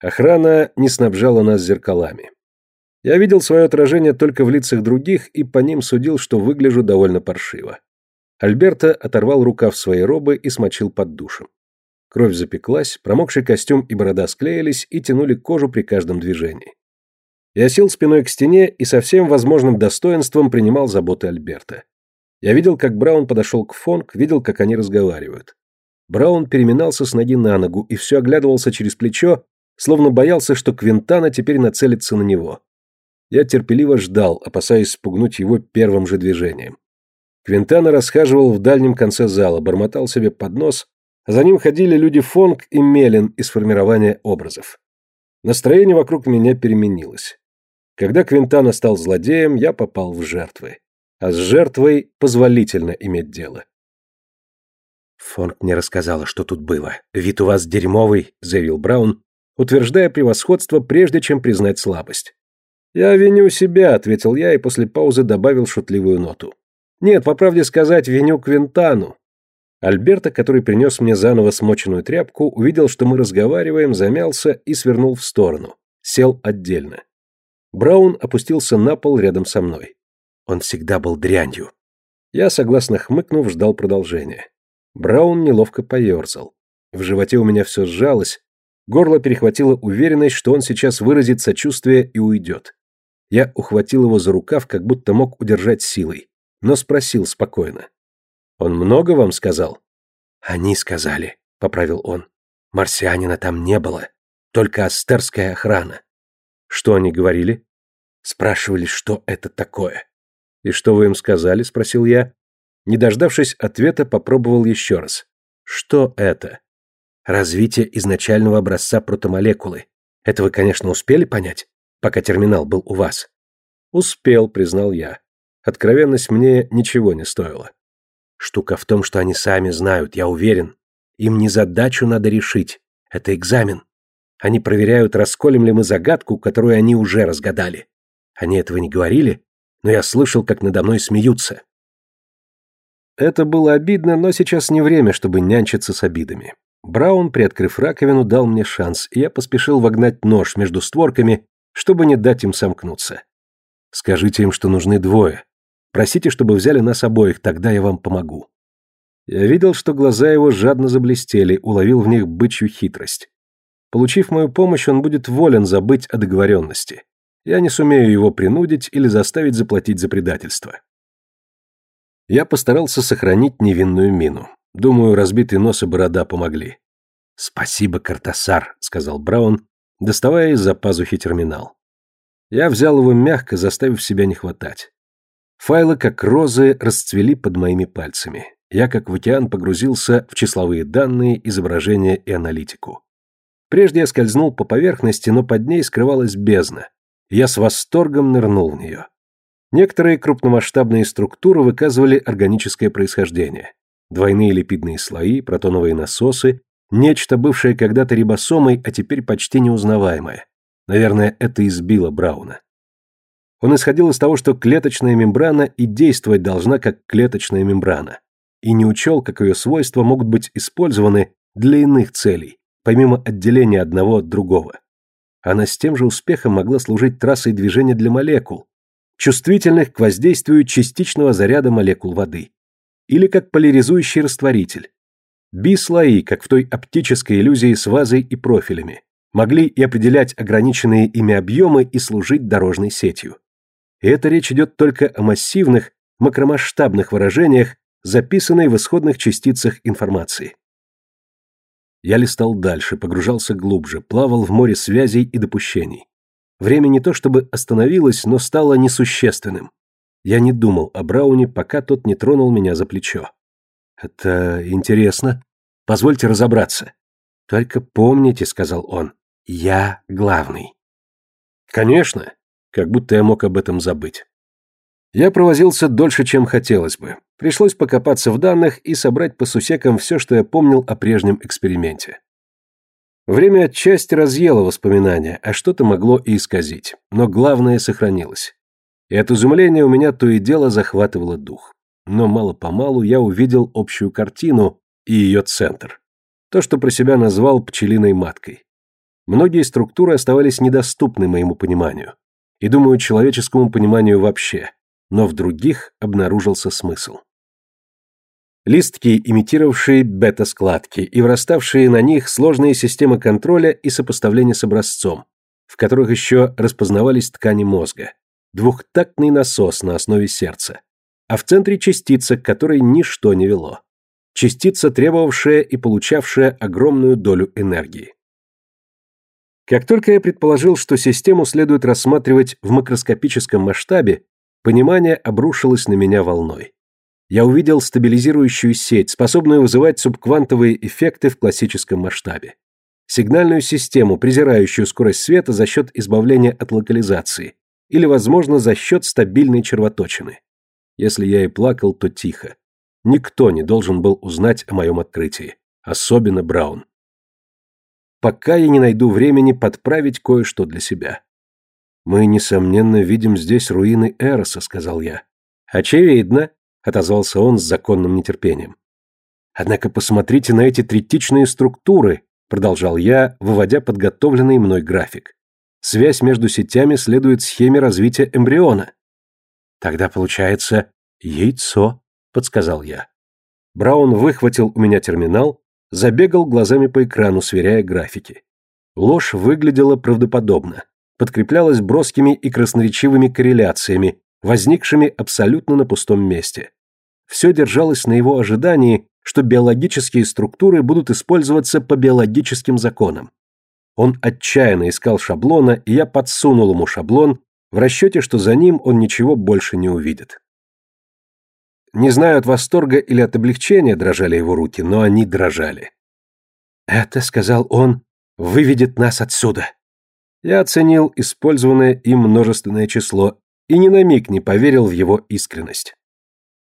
Охрана не снабжала нас зеркалами. Я видел свое отражение только в лицах других и по ним судил, что выгляжу довольно паршиво. Альберто оторвал рукав своей робы и смочил под душем. Кровь запеклась, промокший костюм и борода склеились и тянули кожу при каждом движении. Я сел спиной к стене и со всем возможным достоинством принимал заботы Альберта. Я видел, как Браун подошел к Фонг, видел, как они разговаривают. Браун переминался с ноги на ногу и все оглядывался через плечо, словно боялся, что Квинтана теперь нацелится на него. Я терпеливо ждал, опасаясь спугнуть его первым же движением. Квинтана расхаживал в дальнем конце зала, бормотал себе под нос, а за ним ходили люди Фонг и Мелин из формирования образов. Настроение вокруг меня переменилось. Когда Квинтана стал злодеем, я попал в жертвы. А с жертвой позволительно иметь дело. «Фонг мне рассказала, что тут было. Вид у вас дерьмовый», — заявил Браун, утверждая превосходство, прежде чем признать слабость. «Я виню себя», — ответил я и после паузы добавил шутливую ноту. Нет, по правде сказать, виню Квинтану. Альберто, который принес мне заново смоченную тряпку, увидел, что мы разговариваем, замялся и свернул в сторону. Сел отдельно. Браун опустился на пол рядом со мной. Он всегда был дрянью. Я, согласно хмыкнув, ждал продолжения. Браун неловко поерзал. В животе у меня все сжалось, горло перехватило уверенность, что он сейчас выразит сочувствие и уйдет. Я ухватил его за рукав, как будто мог удержать силой но спросил спокойно. «Он много вам сказал?» «Они сказали», — поправил он. «Марсианина там не было, только астерская охрана». «Что они говорили?» «Спрашивали, что это такое». «И что вы им сказали?» — спросил я. Не дождавшись ответа, попробовал еще раз. «Что это?» «Развитие изначального образца протомолекулы. Это вы, конечно, успели понять, пока терминал был у вас?» «Успел», — признал я. Откровенность мне ничего не стоила. Штука в том, что они сами знают, я уверен. Им не задачу надо решить. Это экзамен. Они проверяют, расколем ли мы загадку, которую они уже разгадали. Они этого не говорили, но я слышал, как надо мной смеются. Это было обидно, но сейчас не время, чтобы нянчиться с обидами. Браун, приоткрыв раковину, дал мне шанс, и я поспешил вогнать нож между створками, чтобы не дать им сомкнуться. Скажите им, что нужны двое. Просите, чтобы взяли нас обоих, тогда я вам помогу. Я видел, что глаза его жадно заблестели, уловил в них бычью хитрость. Получив мою помощь, он будет волен забыть о договоренности. Я не сумею его принудить или заставить заплатить за предательство. Я постарался сохранить невинную мину. Думаю, разбитый нос и борода помогли. «Спасибо, Картасар», — сказал Браун, доставая из-за пазухи терминал. Я взял его мягко, заставив себя не хватать. Файлы, как розы, расцвели под моими пальцами. Я, как в океан, погрузился в числовые данные, изображения и аналитику. Прежде я скользнул по поверхности, но под ней скрывалась бездна. Я с восторгом нырнул в нее. Некоторые крупномасштабные структуры выказывали органическое происхождение. Двойные липидные слои, протоновые насосы, нечто бывшее когда-то рибосомой, а теперь почти неузнаваемое. Наверное, это избило Брауна. Он исходил из того, что клеточная мембрана и действовать должна как клеточная мембрана, и не учел, как ее свойства могут быть использованы для иных целей, помимо отделения одного от другого. Она с тем же успехом могла служить трассой движения для молекул, чувствительных к воздействию частичного заряда молекул воды, или как поляризующий растворитель. Бислои, как в той оптической иллюзии с вазой и профилями, могли и определять ограниченные ими объемы и служить дорожной сетью. И это речь идет только о массивных, макромасштабных выражениях, записанной в исходных частицах информации. Я листал дальше, погружался глубже, плавал в море связей и допущений. Время не то чтобы остановилось, но стало несущественным. Я не думал о Брауне, пока тот не тронул меня за плечо. «Это интересно. Позвольте разобраться». «Только помните», — сказал он, — «я главный». «Конечно как будто я мог об этом забыть. Я провозился дольше, чем хотелось бы. Пришлось покопаться в данных и собрать по сусекам все, что я помнил о прежнем эксперименте. Время отчасти разъело воспоминания, а что-то могло и исказить, но главное сохранилось. И от изумления у меня то и дело захватывало дух. Но мало-помалу я увидел общую картину и ее центр. То, что про себя назвал пчелиной маткой. Многие структуры оставались недоступны моему пониманию и, думаю, человеческому пониманию вообще, но в других обнаружился смысл. Листки, имитировавшие бета-складки и враставшие на них сложные системы контроля и сопоставления с образцом, в которых еще распознавались ткани мозга, двухтактный насос на основе сердца, а в центре частица, к которой ничто не вело. Частица, требовавшая и получавшая огромную долю энергии. Как только я предположил, что систему следует рассматривать в макроскопическом масштабе, понимание обрушилось на меня волной. Я увидел стабилизирующую сеть, способную вызывать субквантовые эффекты в классическом масштабе. Сигнальную систему, презирающую скорость света за счет избавления от локализации, или, возможно, за счет стабильной червоточины. Если я и плакал, то тихо. Никто не должен был узнать о моем открытии, особенно Браун пока я не найду времени подправить кое-что для себя. «Мы, несомненно, видим здесь руины Эроса», — сказал я. «Очевидно», — отозвался он с законным нетерпением. «Однако посмотрите на эти третичные структуры», — продолжал я, выводя подготовленный мной график. «Связь между сетями следует схеме развития эмбриона». «Тогда получается яйцо», — подсказал я. Браун выхватил у меня терминал Забегал глазами по экрану, сверяя графики. Ложь выглядела правдоподобно, подкреплялась броскими и красноречивыми корреляциями, возникшими абсолютно на пустом месте. Все держалось на его ожидании, что биологические структуры будут использоваться по биологическим законам. Он отчаянно искал шаблона, и я подсунул ему шаблон в расчете, что за ним он ничего больше не увидит. Не знаю, от восторга или от облегчения дрожали его руки, но они дрожали. «Это, — сказал он, — выведет нас отсюда». Я оценил использованное им множественное число и ни на миг не поверил в его искренность.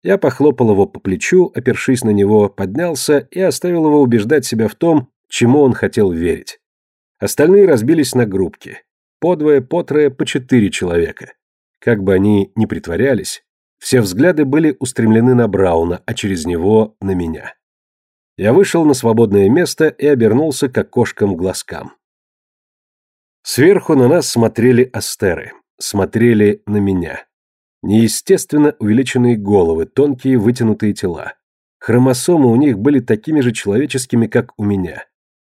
Я похлопал его по плечу, опершись на него, поднялся и оставил его убеждать себя в том, чему он хотел верить. Остальные разбились на группки. По двое, по трое, по четыре человека. Как бы они ни притворялись, все взгляды были устремлены на Брауна, а через него на меня. Я вышел на свободное место и обернулся к окошкам-глазкам. Сверху на нас смотрели астеры, смотрели на меня. Неестественно увеличенные головы, тонкие вытянутые тела. Хромосомы у них были такими же человеческими, как у меня.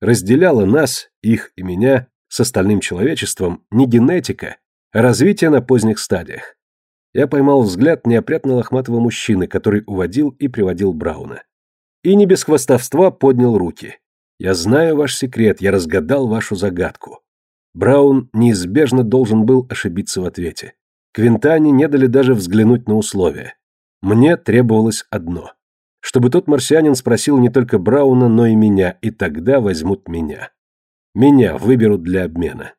Разделяла нас, их и меня, с остальным человечеством не генетика, а развитие на поздних стадиях. Я поймал взгляд неопрятно лохматого мужчины, который уводил и приводил Брауна. И не без хвостовства поднял руки. «Я знаю ваш секрет, я разгадал вашу загадку». Браун неизбежно должен был ошибиться в ответе. Квинтане не дали даже взглянуть на условия. Мне требовалось одно. Чтобы тот марсианин спросил не только Брауна, но и меня, и тогда возьмут меня. Меня выберут для обмена.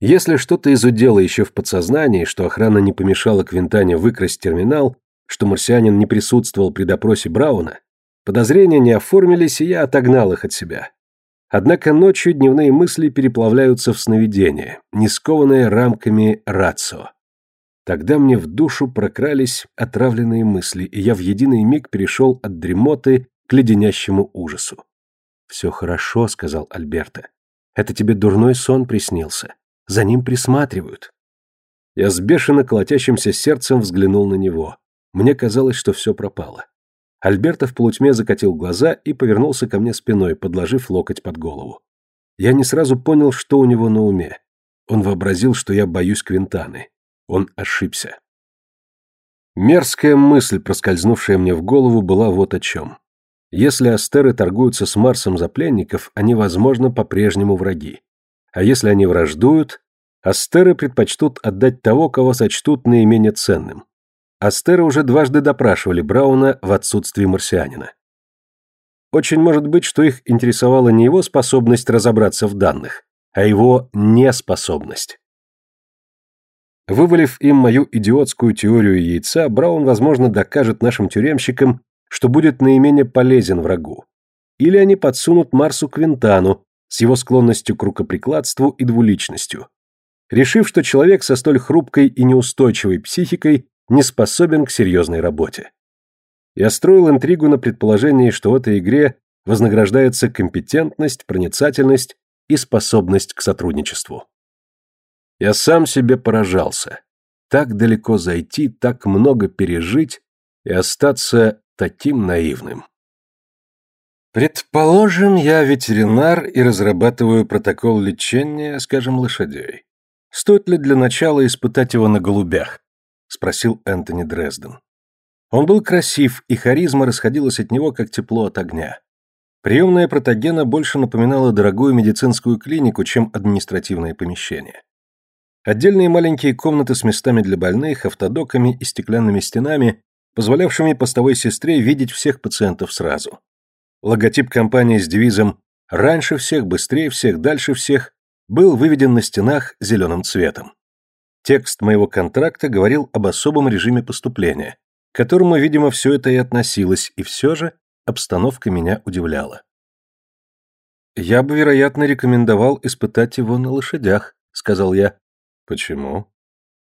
Если что-то из удела еще в подсознании, что охрана не помешала Квинтане выкрасть терминал, что марсианин не присутствовал при допросе Брауна, подозрения не оформились, и я отогнал их от себя. Однако ночью дневные мысли переплавляются в сновидения, не скованные рамками рацио. Тогда мне в душу прокрались отравленные мысли, и я в единый миг перешел от дремоты к леденящему ужасу. «Все хорошо», — сказал Альберта. «Это тебе дурной сон приснился. За ним присматривают. Я с бешено колотящимся сердцем взглянул на него. Мне казалось, что все пропало. Альберто в полутьме закатил глаза и повернулся ко мне спиной, подложив локоть под голову. Я не сразу понял, что у него на уме. Он вообразил, что я боюсь Квинтаны. Он ошибся. Мерзкая мысль, проскользнувшая мне в голову, была вот о чем. Если астеры торгуются с Марсом за пленников, они, возможно, по-прежнему враги. А если они враждуют, астеры предпочтут отдать того, кого сочтут наименее ценным. Астеры уже дважды допрашивали Брауна в отсутствии марсианина. Очень может быть, что их интересовала не его способность разобраться в данных, а его неспособность. Вывалив им мою идиотскую теорию яйца, Браун, возможно, докажет нашим тюремщикам, что будет наименее полезен врагу. Или они подсунут Марсу Квинтану, с его склонностью к рукоприкладству и двуличностью, решив, что человек со столь хрупкой и неустойчивой психикой не способен к серьезной работе. Я строил интригу на предположении, что в этой игре вознаграждается компетентность, проницательность и способность к сотрудничеству. Я сам себе поражался. Так далеко зайти, так много пережить и остаться таким наивным. Предположим, я ветеринар и разрабатываю протокол лечения, скажем, лошадей. Стоит ли для начала испытать его на голубях? Спросил Энтони Дрезден. Он был красив, и харизма расходилась от него, как тепло от огня. Приемная протогена больше напоминала дорогую медицинскую клинику, чем административное помещение. Отдельные маленькие комнаты с местами для больных, автодоками и стеклянными стенами, позволявшими постовой сестре видеть всех пациентов сразу. Логотип компании с девизом «Раньше всех, быстрее всех, дальше всех» был выведен на стенах зеленым цветом. Текст моего контракта говорил об особом режиме поступления, к которому, видимо, все это и относилось, и все же обстановка меня удивляла. «Я бы, вероятно, рекомендовал испытать его на лошадях», — сказал я. «Почему?»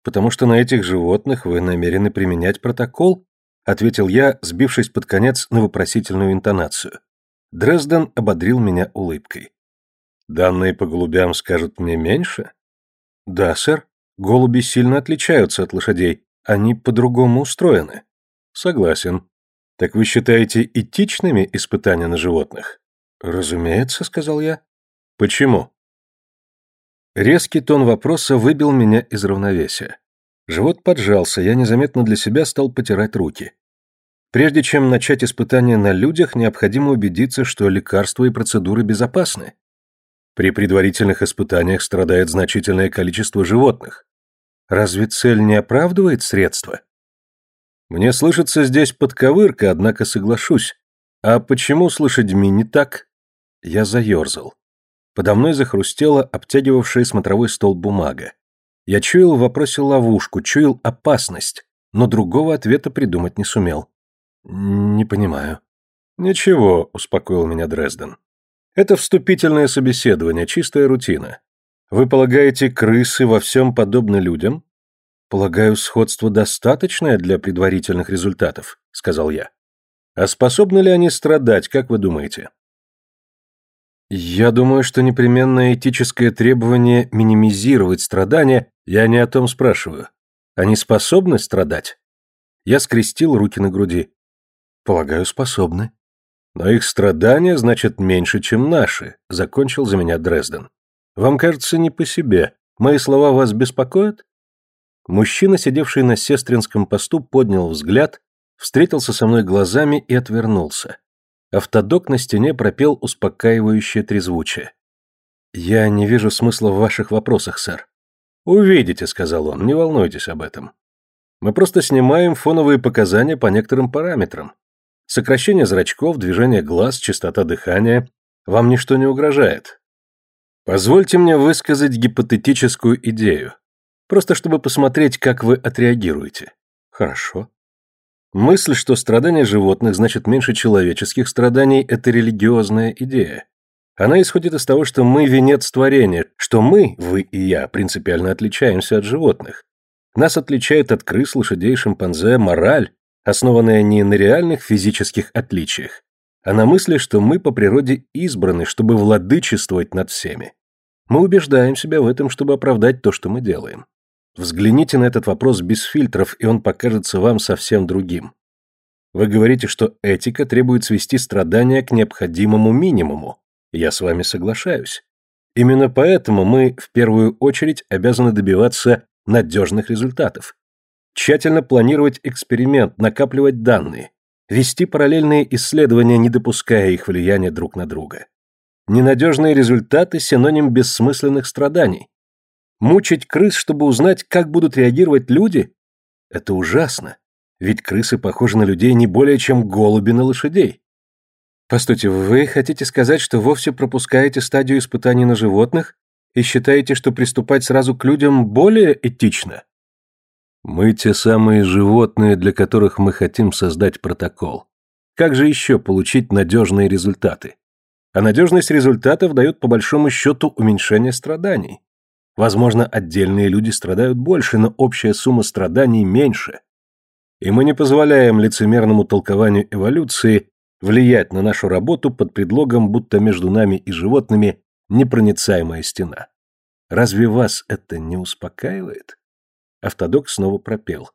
«Потому что на этих животных вы намерены применять протокол, ответил я, сбившись под конец на вопросительную интонацию. Дрезден ободрил меня улыбкой. Данные по голубям скажут мне меньше? Да, сэр. Голуби сильно отличаются от лошадей. Они по-другому устроены. Согласен. Так вы считаете этичными испытания на животных? Разумеется, сказал я. Почему? Резкий тон вопроса выбил меня из равновесия. Живот поджался, я незаметно для себя стал потирать руки. Прежде чем начать испытания на людях, необходимо убедиться, что лекарства и процедуры безопасны. При предварительных испытаниях страдает значительное количество животных. Разве цель не оправдывает средства? Мне слышится здесь подковырка, однако соглашусь. А почему с лошадьми не так? Я заерзал. Подо мной захрустела обтягивавшая смотровой стол бумага. Я чуял в вопросе ловушку, чуял опасность, но другого ответа придумать не сумел. «Не понимаю». «Ничего», — успокоил меня Дрезден. «Это вступительное собеседование, чистая рутина. Вы полагаете, крысы во всем подобны людям?» «Полагаю, сходство достаточное для предварительных результатов», — сказал я. «А способны ли они страдать, как вы думаете?» «Я думаю, что непременное этическое требование минимизировать страдания, я не о том спрашиваю. Они способны страдать?» Я скрестил руки на груди. Полагаю, способны. Но их страдания, значит, меньше, чем наши, закончил за меня Дрезден. Вам кажется не по себе. Мои слова вас беспокоят? Мужчина, сидевший на сестринском посту, поднял взгляд, встретился со мной глазами и отвернулся. Автодок на стене пропел успокаивающее трезвучие. «Я не вижу смысла в ваших вопросах, сэр». «Увидите», — сказал он, — «не волнуйтесь об этом. Мы просто снимаем фоновые показания по некоторым параметрам. Сокращение зрачков, движение глаз, частота дыхания. Вам ничто не угрожает. Позвольте мне высказать гипотетическую идею. Просто чтобы посмотреть, как вы отреагируете. Хорошо. Мысль, что страдания животных значит меньше человеческих страданий, это религиозная идея. Она исходит из того, что мы венец творения, что мы, вы и я, принципиально отличаемся от животных. Нас отличает от крыс, лошадей, шимпанзе мораль, основанная не на реальных физических отличиях, а на мысли, что мы по природе избраны, чтобы владычествовать над всеми. Мы убеждаем себя в этом, чтобы оправдать то, что мы делаем. Взгляните на этот вопрос без фильтров, и он покажется вам совсем другим. Вы говорите, что этика требует свести страдания к необходимому минимуму. Я с вами соглашаюсь. Именно поэтому мы в первую очередь обязаны добиваться надежных результатов тщательно планировать эксперимент, накапливать данные, вести параллельные исследования, не допуская их влияния друг на друга. Ненадежные результаты – синоним бессмысленных страданий. Мучить крыс, чтобы узнать, как будут реагировать люди – это ужасно, ведь крысы похожи на людей не более, чем голуби на лошадей. Постойте, вы хотите сказать, что вовсе пропускаете стадию испытаний на животных и считаете, что приступать сразу к людям более этично? Мы те самые животные, для которых мы хотим создать протокол. Как же еще получить надежные результаты? А надежность результатов дает по большому счету уменьшение страданий. Возможно, отдельные люди страдают больше, но общая сумма страданий меньше. И мы не позволяем лицемерному толкованию эволюции влиять на нашу работу под предлогом, будто между нами и животными непроницаемая стена. Разве вас это не успокаивает? Автодок снова пропел.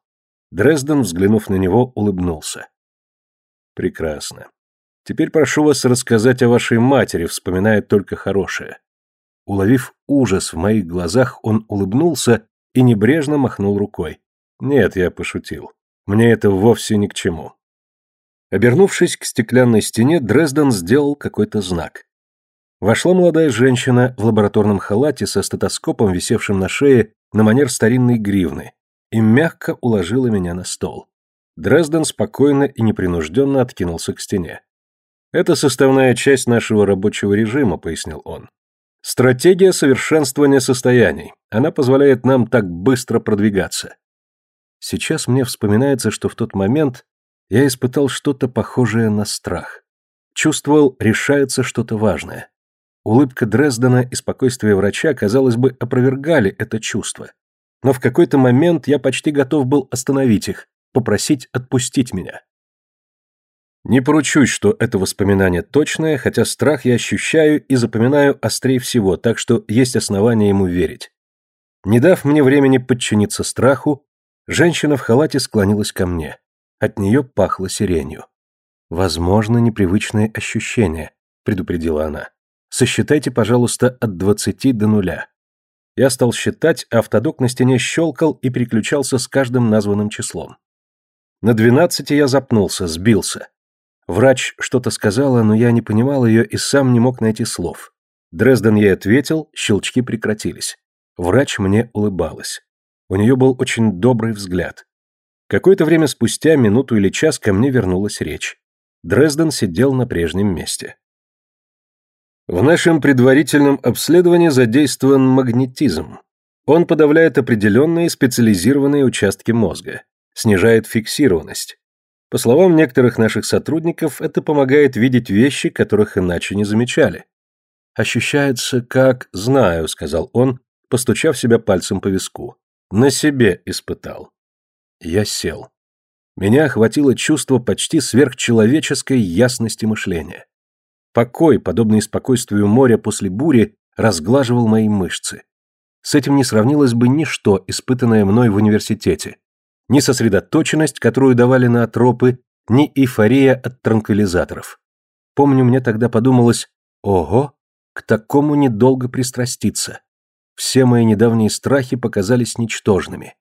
Дрезден, взглянув на него, улыбнулся. Прекрасно. Теперь прошу вас рассказать о вашей матери, вспоминая только хорошее. Уловив ужас в моих глазах, он улыбнулся и небрежно махнул рукой. Нет, я пошутил. Мне это вовсе ни к чему. Обернувшись к стеклянной стене, Дрезден сделал какой-то знак. Вошла молодая женщина в лабораторном халате со стетоскопом, висевшим на шее на манер старинной гривны и мягко уложила меня на стол. Дрезден спокойно и непринужденно откинулся к стене. «Это составная часть нашего рабочего режима», — пояснил он. «Стратегия совершенствования состояний. Она позволяет нам так быстро продвигаться». Сейчас мне вспоминается, что в тот момент я испытал что-то похожее на страх. Чувствовал, решается что-то важное. Улыбка Дрездена и спокойствие врача, казалось бы, опровергали это чувство. Но в какой-то момент я почти готов был остановить их, попросить отпустить меня. Не поручусь, что это воспоминание точное, хотя страх я ощущаю и запоминаю острее всего, так что есть основания ему верить. Не дав мне времени подчиниться страху, женщина в халате склонилась ко мне. От нее пахло сиренью. «Возможно, непривычные ощущения», — предупредила она. Сосчитайте, пожалуйста, от двадцати до нуля. Я стал считать, а автодок на стене щелкал и переключался с каждым названным числом. На двенадцати я запнулся, сбился. Врач что-то сказала, но я не понимал ее и сам не мог найти слов. Дрезден ей ответил, щелчки прекратились. Врач мне улыбалась. У нее был очень добрый взгляд. Какое-то время спустя, минуту или час, ко мне вернулась речь. Дрезден сидел на прежнем месте. В нашем предварительном обследовании задействован магнетизм. Он подавляет определенные специализированные участки мозга, снижает фиксированность. По словам некоторых наших сотрудников, это помогает видеть вещи, которых иначе не замечали. Ощущается как «знаю», — сказал он, постучав себя пальцем по виску. На себе испытал. Я сел. Меня охватило чувство почти сверхчеловеческой ясности мышления. Покой, подобный спокойствию моря после бури, разглаживал мои мышцы. С этим не сравнилось бы ничто, испытанное мной в университете. Ни сосредоточенность, которую давали на отропы, ни эйфория от транквилизаторов. Помню, мне тогда подумалось, ого, к такому недолго пристраститься. Все мои недавние страхи показались ничтожными.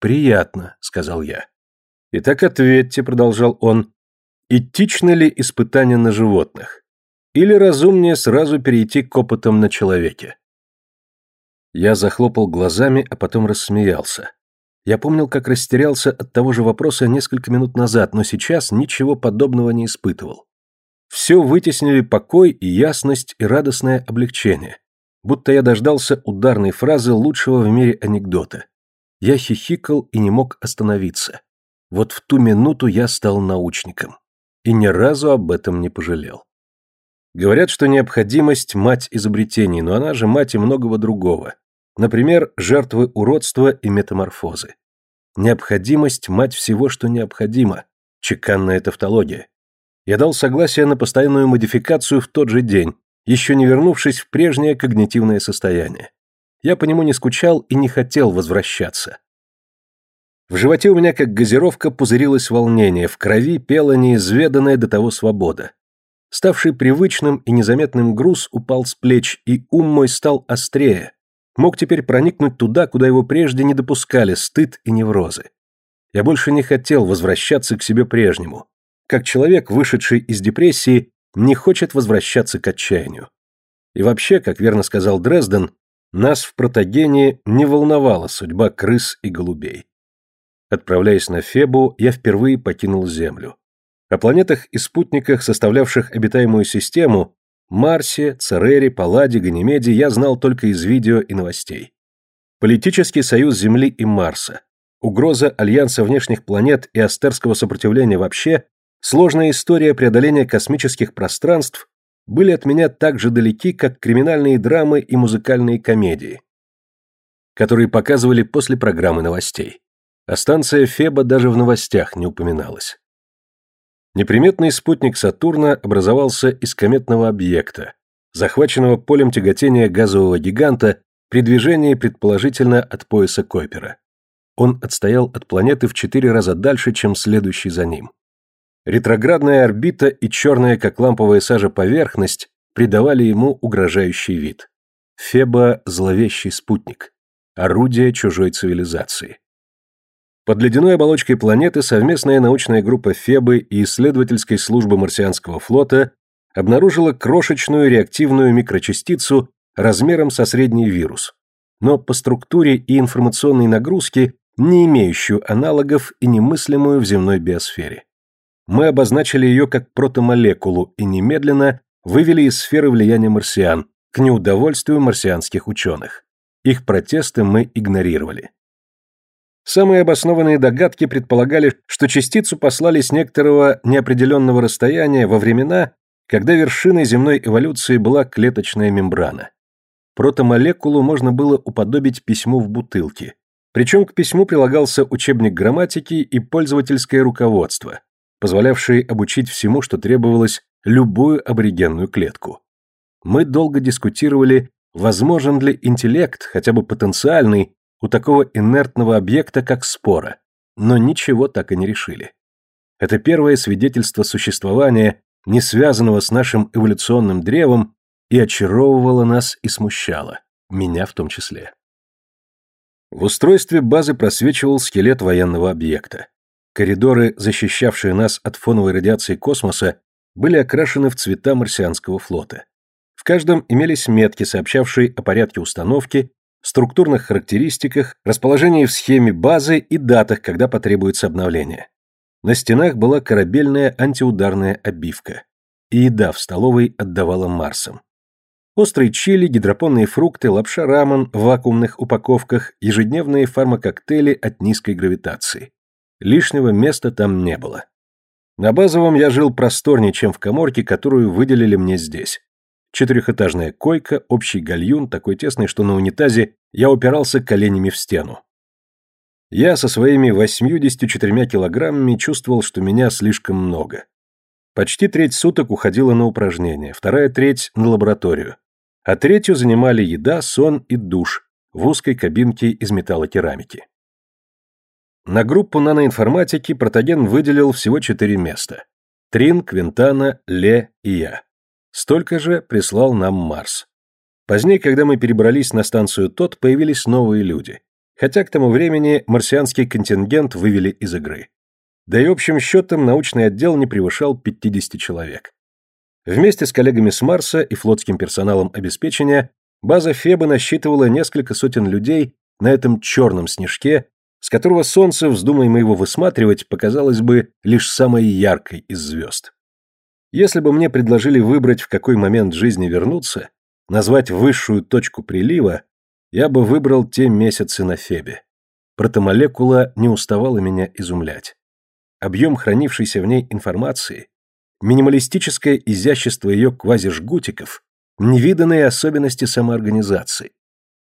«Приятно», — сказал я. «Итак, ответьте», — продолжал он, — «этично ли испытание на животных? Или разумнее сразу перейти к опытам на человеке?» Я захлопал глазами, а потом рассмеялся. Я помнил, как растерялся от того же вопроса несколько минут назад, но сейчас ничего подобного не испытывал. Все вытеснили покой и ясность и радостное облегчение, будто я дождался ударной фразы лучшего в мире анекдота. Я хихикал и не мог остановиться. Вот в ту минуту я стал научником. И ни разу об этом не пожалел. Говорят, что необходимость – мать изобретений, но она же мать и многого другого. Например, жертвы уродства и метаморфозы. Необходимость – мать всего, что необходимо. Чеканная тавтология. Я дал согласие на постоянную модификацию в тот же день, еще не вернувшись в прежнее когнитивное состояние. Я по нему не скучал и не хотел возвращаться. В животе у меня, как газировка, пузырилось волнение, в крови пела неизведанная до того свобода. Ставший привычным и незаметным груз упал с плеч, и ум мой стал острее. Мог теперь проникнуть туда, куда его прежде не допускали стыд и неврозы. Я больше не хотел возвращаться к себе прежнему. Как человек, вышедший из депрессии, не хочет возвращаться к отчаянию. И вообще, как верно сказал Дрезден, нас в Протагене не волновала судьба крыс и голубей. Отправляясь на Фебу, я впервые покинул Землю. О планетах и спутниках, составлявших обитаемую систему, Марсе, Церере, Палладе, Ганимеде я знал только из видео и новостей. Политический союз Земли и Марса, угроза альянса внешних планет и астерского сопротивления вообще, сложная история преодоления космических пространств были от меня так же далеки, как криминальные драмы и музыкальные комедии, которые показывали после программы новостей. А станция Феба даже в новостях не упоминалась. Неприметный спутник Сатурна образовался из кометного объекта, захваченного полем тяготения газового гиганта при движении предположительно от пояса Койпера. Он отстоял от планеты в четыре раза дальше, чем следующий за ним. Ретроградная орбита и черная, как ламповая сажа, поверхность придавали ему угрожающий вид. Феба – зловещий спутник, орудие чужой цивилизации. Под ледяной оболочкой планеты совместная научная группа Фебы и исследовательской службы марсианского флота обнаружила крошечную реактивную микрочастицу размером со средний вирус, но по структуре и информационной нагрузке не имеющую аналогов и немыслимую в земной биосфере мы обозначили ее как протомолекулу и немедленно вывели из сферы влияния марсиан, к неудовольствию марсианских ученых. Их протесты мы игнорировали. Самые обоснованные догадки предполагали, что частицу послали с некоторого неопределенного расстояния во времена, когда вершиной земной эволюции была клеточная мембрана. Протомолекулу можно было уподобить письму в бутылке. Причем к письму прилагался учебник грамматики и пользовательское руководство, позволявшие обучить всему, что требовалось, любую аборигенную клетку. Мы долго дискутировали, возможен ли интеллект, хотя бы потенциальный, у такого инертного объекта, как спора, но ничего так и не решили. Это первое свидетельство существования, не связанного с нашим эволюционным древом, и очаровывало нас и смущало, меня в том числе. В устройстве базы просвечивал скелет военного объекта. Коридоры, защищавшие нас от фоновой радиации космоса, были окрашены в цвета марсианского флота. В каждом имелись метки, сообщавшие о порядке установки, структурных характеристиках, расположении в схеме базы и датах, когда потребуется обновление. На стенах была корабельная антиударная обивка. И еда в столовой отдавала Марсом. Острые чили, гидропонные фрукты, лапша рамен в вакуумных упаковках, ежедневные фармакоктейли от низкой гравитации. Лишнего места там не было. На базовом я жил просторнее, чем в коморке, которую выделили мне здесь. Четырехэтажная койка, общий гальюн, такой тесный, что на унитазе я упирался коленями в стену. Я со своими 84 килограммами чувствовал, что меня слишком много. Почти треть суток уходила на упражнения, вторая треть – на лабораторию, а третью занимали еда, сон и душ в узкой кабинке из металлокерамики. На группу наноинформатики Протоген выделил всего четыре места. Трин, Квинтана, Ле и я. Столько же прислал нам Марс. Позднее, когда мы перебрались на станцию ТОТ, появились новые люди. Хотя к тому времени марсианский контингент вывели из игры. Да и общим счетом научный отдел не превышал 50 человек. Вместе с коллегами с Марса и флотским персоналом обеспечения база Феба насчитывала несколько сотен людей на этом черном снежке, с которого солнце, вздумай мы его высматривать, показалось бы лишь самой яркой из звезд. Если бы мне предложили выбрать, в какой момент жизни вернуться, назвать высшую точку прилива, я бы выбрал те месяцы на Фебе. Протомолекула не уставала меня изумлять. Объем хранившейся в ней информации, минималистическое изящество ее квазижгутиков, невиданные особенности самоорганизации.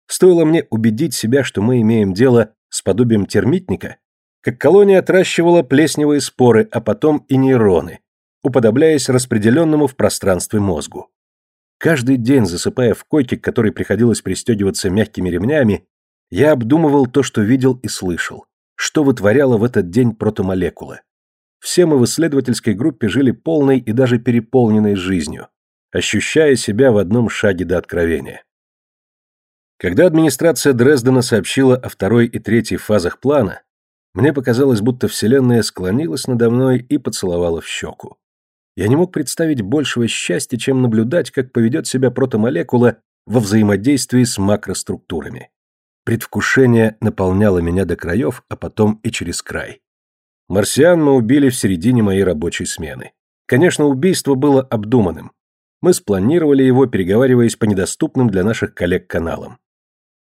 Стоило мне убедить себя, что мы имеем дело с подобием термитника, как колония отращивала плесневые споры, а потом и нейроны, уподобляясь распределенному в пространстве мозгу. Каждый день, засыпая в койке, к которой приходилось пристегиваться мягкими ремнями, я обдумывал то, что видел и слышал, что вытворяла в этот день протомолекула. Все мы в исследовательской группе жили полной и даже переполненной жизнью, ощущая себя в одном шаге до откровения. Когда администрация Дрездена сообщила о второй и третьей фазах плана, мне показалось, будто Вселенная склонилась надо мной и поцеловала в щеку. Я не мог представить большего счастья, чем наблюдать, как поведет себя протомолекула во взаимодействии с макроструктурами. Предвкушение наполняло меня до краев, а потом и через край. Марсиан мы убили в середине моей рабочей смены. Конечно, убийство было обдуманным. Мы спланировали его, переговариваясь по недоступным для наших коллег каналам.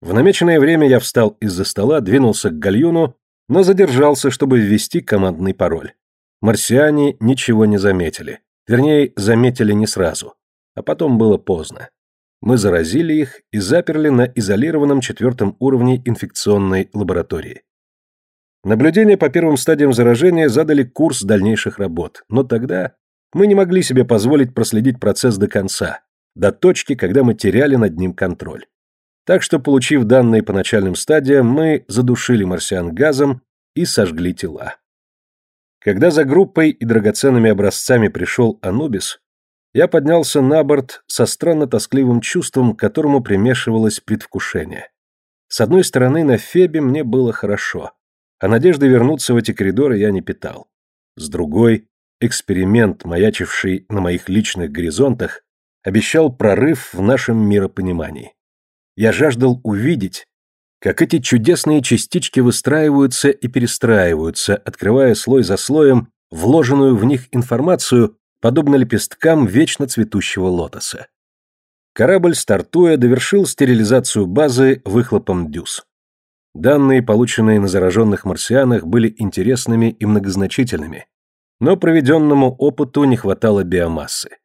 В намеченное время я встал из-за стола, двинулся к гальюну, но задержался, чтобы ввести командный пароль. Марсиане ничего не заметили. Вернее, заметили не сразу. А потом было поздно. Мы заразили их и заперли на изолированном четвертом уровне инфекционной лаборатории. Наблюдения по первым стадиям заражения задали курс дальнейших работ, но тогда мы не могли себе позволить проследить процесс до конца, до точки, когда мы теряли над ним контроль. Так что, получив данные по начальным стадиям, мы задушили марсиан газом и сожгли тела. Когда за группой и драгоценными образцами пришел Анубис, я поднялся на борт со странно тоскливым чувством, к которому примешивалось предвкушение. С одной стороны, на Фебе мне было хорошо, а надежды вернуться в эти коридоры я не питал. С другой, эксперимент, маячивший на моих личных горизонтах, обещал прорыв в нашем миропонимании. Я жаждал увидеть, как эти чудесные частички выстраиваются и перестраиваются, открывая слой за слоем вложенную в них информацию, подобно лепесткам вечно цветущего лотоса. Корабль, стартуя, довершил стерилизацию базы выхлопом дюз. Данные, полученные на зараженных марсианах, были интересными и многозначительными, но проведенному опыту не хватало биомассы.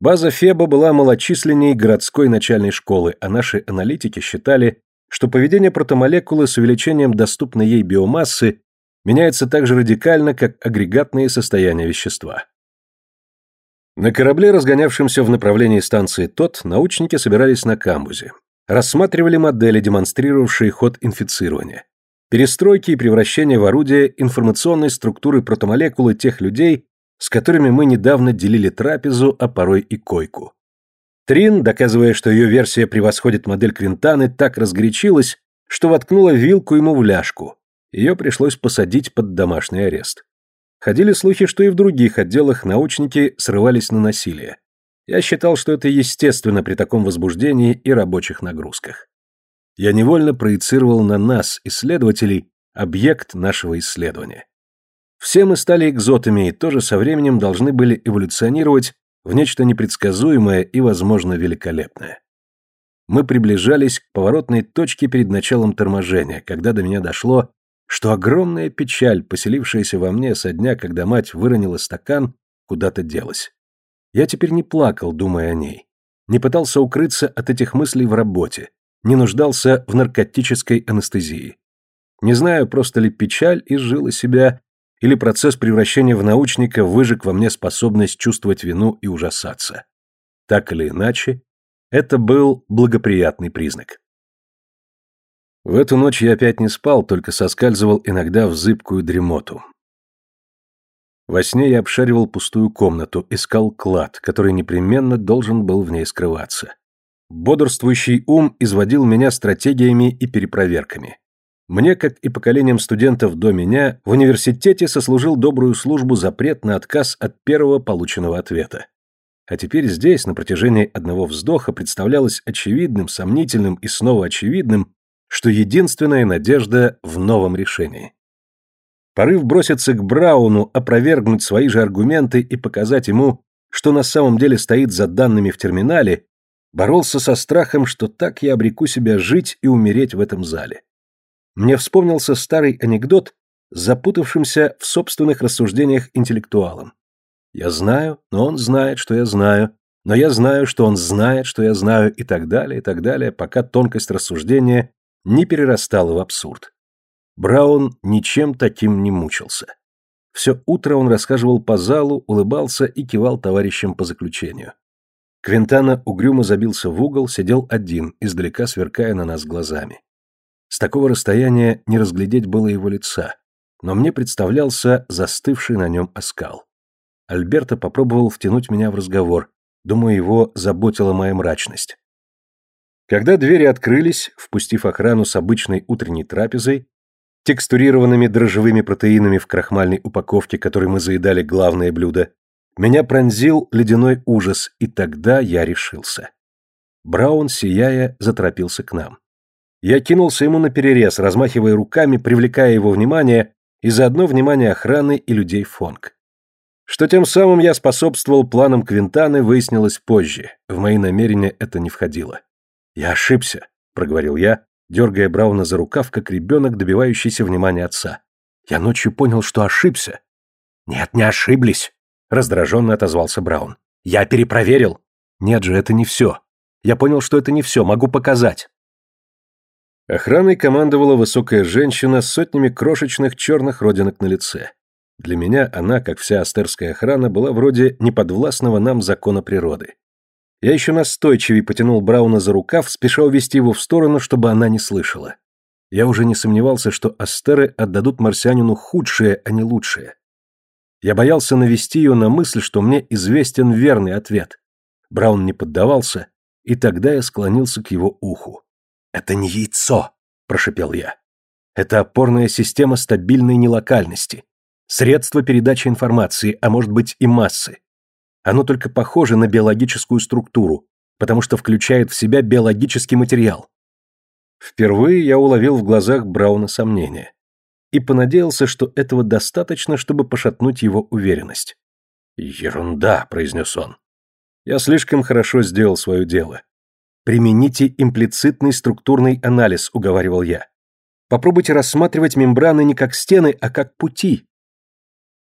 База Феба была малочисленней городской начальной школы, а наши аналитики считали, что поведение протомолекулы с увеличением доступной ей биомассы меняется так же радикально, как агрегатные состояния вещества. На корабле, разгонявшемся в направлении станции ТОТ, научники собирались на камбузе. Рассматривали модели, демонстрировавшие ход инфицирования. Перестройки и превращения в орудие информационной структуры протомолекулы тех людей, с которыми мы недавно делили трапезу, а порой и койку. Трин, доказывая, что ее версия превосходит модель Квинтаны, так разгорячилась, что воткнула вилку ему в ляжку, Ее пришлось посадить под домашний арест. Ходили слухи, что и в других отделах научники срывались на насилие. Я считал, что это естественно при таком возбуждении и рабочих нагрузках. Я невольно проецировал на нас, исследователей, объект нашего исследования. Все мы стали экзотами и тоже со временем должны были эволюционировать в нечто непредсказуемое и, возможно, великолепное. Мы приближались к поворотной точке перед началом торможения, когда до меня дошло, что огромная печаль, поселившаяся во мне со дня, когда мать выронила стакан, куда-то делась. Я теперь не плакал, думая о ней, не пытался укрыться от этих мыслей в работе, не нуждался в наркотической анестезии. Не знаю, просто ли печаль изжила себя, или процесс превращения в научника выжег во мне способность чувствовать вину и ужасаться. Так или иначе, это был благоприятный признак. В эту ночь я опять не спал, только соскальзывал иногда в зыбкую дремоту. Во сне я обшаривал пустую комнату, искал клад, который непременно должен был в ней скрываться. Бодрствующий ум изводил меня стратегиями и перепроверками. Мне, как и поколениям студентов до меня, в университете сослужил добрую службу запрет на отказ от первого полученного ответа. А теперь здесь, на протяжении одного вздоха, представлялось очевидным, сомнительным и снова очевидным, что единственная надежда в новом решении. Порыв броситься к Брауну, опровергнуть свои же аргументы и показать ему, что на самом деле стоит за данными в терминале, боролся со страхом, что так я обреку себя жить и умереть в этом зале. Мне вспомнился старый анекдот, запутавшимся в собственных рассуждениях интеллектуалом. Я знаю, но он знает, что я знаю, но я знаю, что он знает, что я знаю, и так далее, и так далее, пока тонкость рассуждения не перерастало в абсурд. Браун ничем таким не мучился. Все утро он расхаживал по залу, улыбался и кивал товарищам по заключению. Квинтана угрюмо забился в угол, сидел один, издалека сверкая на нас глазами. С такого расстояния не разглядеть было его лица, но мне представлялся застывший на нем оскал. Альберто попробовал втянуть меня в разговор, думаю, его заботила моя мрачность. Когда двери открылись, впустив охрану с обычной утренней трапезой, текстурированными дрожжевыми протеинами в крахмальной упаковке, которой мы заедали главное блюдо, меня пронзил ледяной ужас, и тогда я решился. Браун, сияя, заторопился к нам. Я кинулся ему на перерез, размахивая руками, привлекая его внимание и заодно внимание охраны и людей Фонг. Что тем самым я способствовал планам Квинтаны, выяснилось позже. В мои намерения это не входило. «Я ошибся», — проговорил я, дергая Брауна за рукав, как ребенок, добивающийся внимания отца. «Я ночью понял, что ошибся». «Нет, не ошиблись», — раздраженно отозвался Браун. «Я перепроверил». «Нет же, это не все. Я понял, что это не все, могу показать». Охраной командовала высокая женщина с сотнями крошечных черных родинок на лице. Для меня она, как вся астерская охрана, была вроде неподвластного нам закона природы. Я еще настойчивее потянул Брауна за рукав, спеша увести его в сторону, чтобы она не слышала. Я уже не сомневался, что астеры отдадут марсианину худшее, а не лучшее. Я боялся навести ее на мысль, что мне известен верный ответ. Браун не поддавался, и тогда я склонился к его уху. «Это не яйцо», – прошепел я. «Это опорная система стабильной нелокальности. Средство передачи информации, а может быть и массы. Оно только похоже на биологическую структуру, потому что включает в себя биологический материал. Впервые я уловил в глазах Брауна сомнение и понадеялся, что этого достаточно, чтобы пошатнуть его уверенность. «Ерунда», — произнес он. «Я слишком хорошо сделал свое дело. Примените имплицитный структурный анализ», — уговаривал я. «Попробуйте рассматривать мембраны не как стены, а как пути.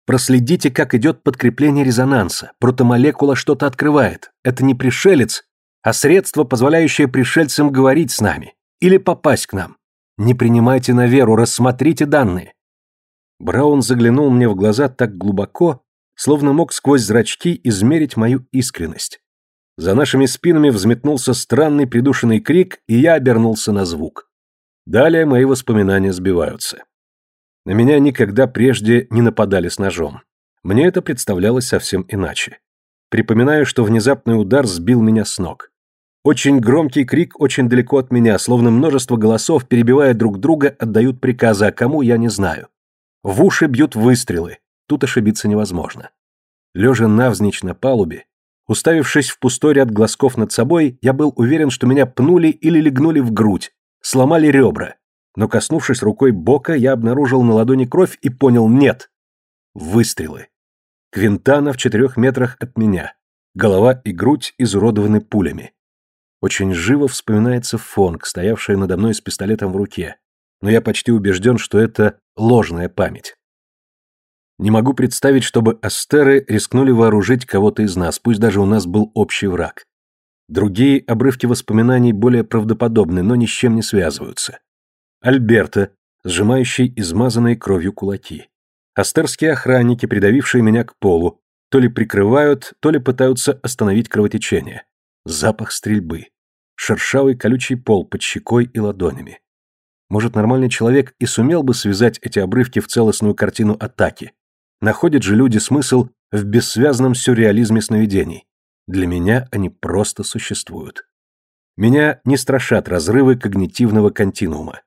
Проследите, как идет подкрепление резонанса. Протомолекула что-то открывает. Это не пришелец, а средство, позволяющее пришельцам говорить с нами. Или попасть к нам. Не принимайте на веру, рассмотрите данные. Браун заглянул мне в глаза так глубоко, словно мог сквозь зрачки измерить мою искренность. За нашими спинами взметнулся странный придушенный крик, и я обернулся на звук. Далее мои воспоминания сбиваются. На меня никогда прежде не нападали с ножом. Мне это представлялось совсем иначе. Припоминаю, что внезапный удар сбил меня с ног. Очень громкий крик очень далеко от меня, словно множество голосов, перебивая друг друга, отдают приказы, а кому я не знаю. В уши бьют выстрелы. Тут ошибиться невозможно. Лежа навзничь на палубе, уставившись в пустой ряд глазков над собой, я был уверен, что меня пнули или легнули в грудь, сломали ребра. Но коснувшись рукой бока, я обнаружил на ладони кровь и понял «нет». Выстрелы. Квинтана в четырех метрах от меня. Голова и грудь изуродованы пулями. Очень живо вспоминается Фонг, стоявшая надо мной с пистолетом в руке. Но я почти убежден, что это ложная память. Не могу представить, чтобы астеры рискнули вооружить кого-то из нас, пусть даже у нас был общий враг. Другие обрывки воспоминаний более правдоподобны, но ни с чем не связываются. Альберта, сжимающий измазанные кровью кулаки. Астерские охранники, придавившие меня к полу, то ли прикрывают, то ли пытаются остановить кровотечение. Запах стрельбы. Шершавый колючий пол под щекой и ладонями. Может, нормальный человек и сумел бы связать эти обрывки в целостную картину атаки. Находят же люди смысл в бессвязном сюрреализме сновидений. Для меня они просто существуют. Меня не страшат разрывы когнитивного континуума.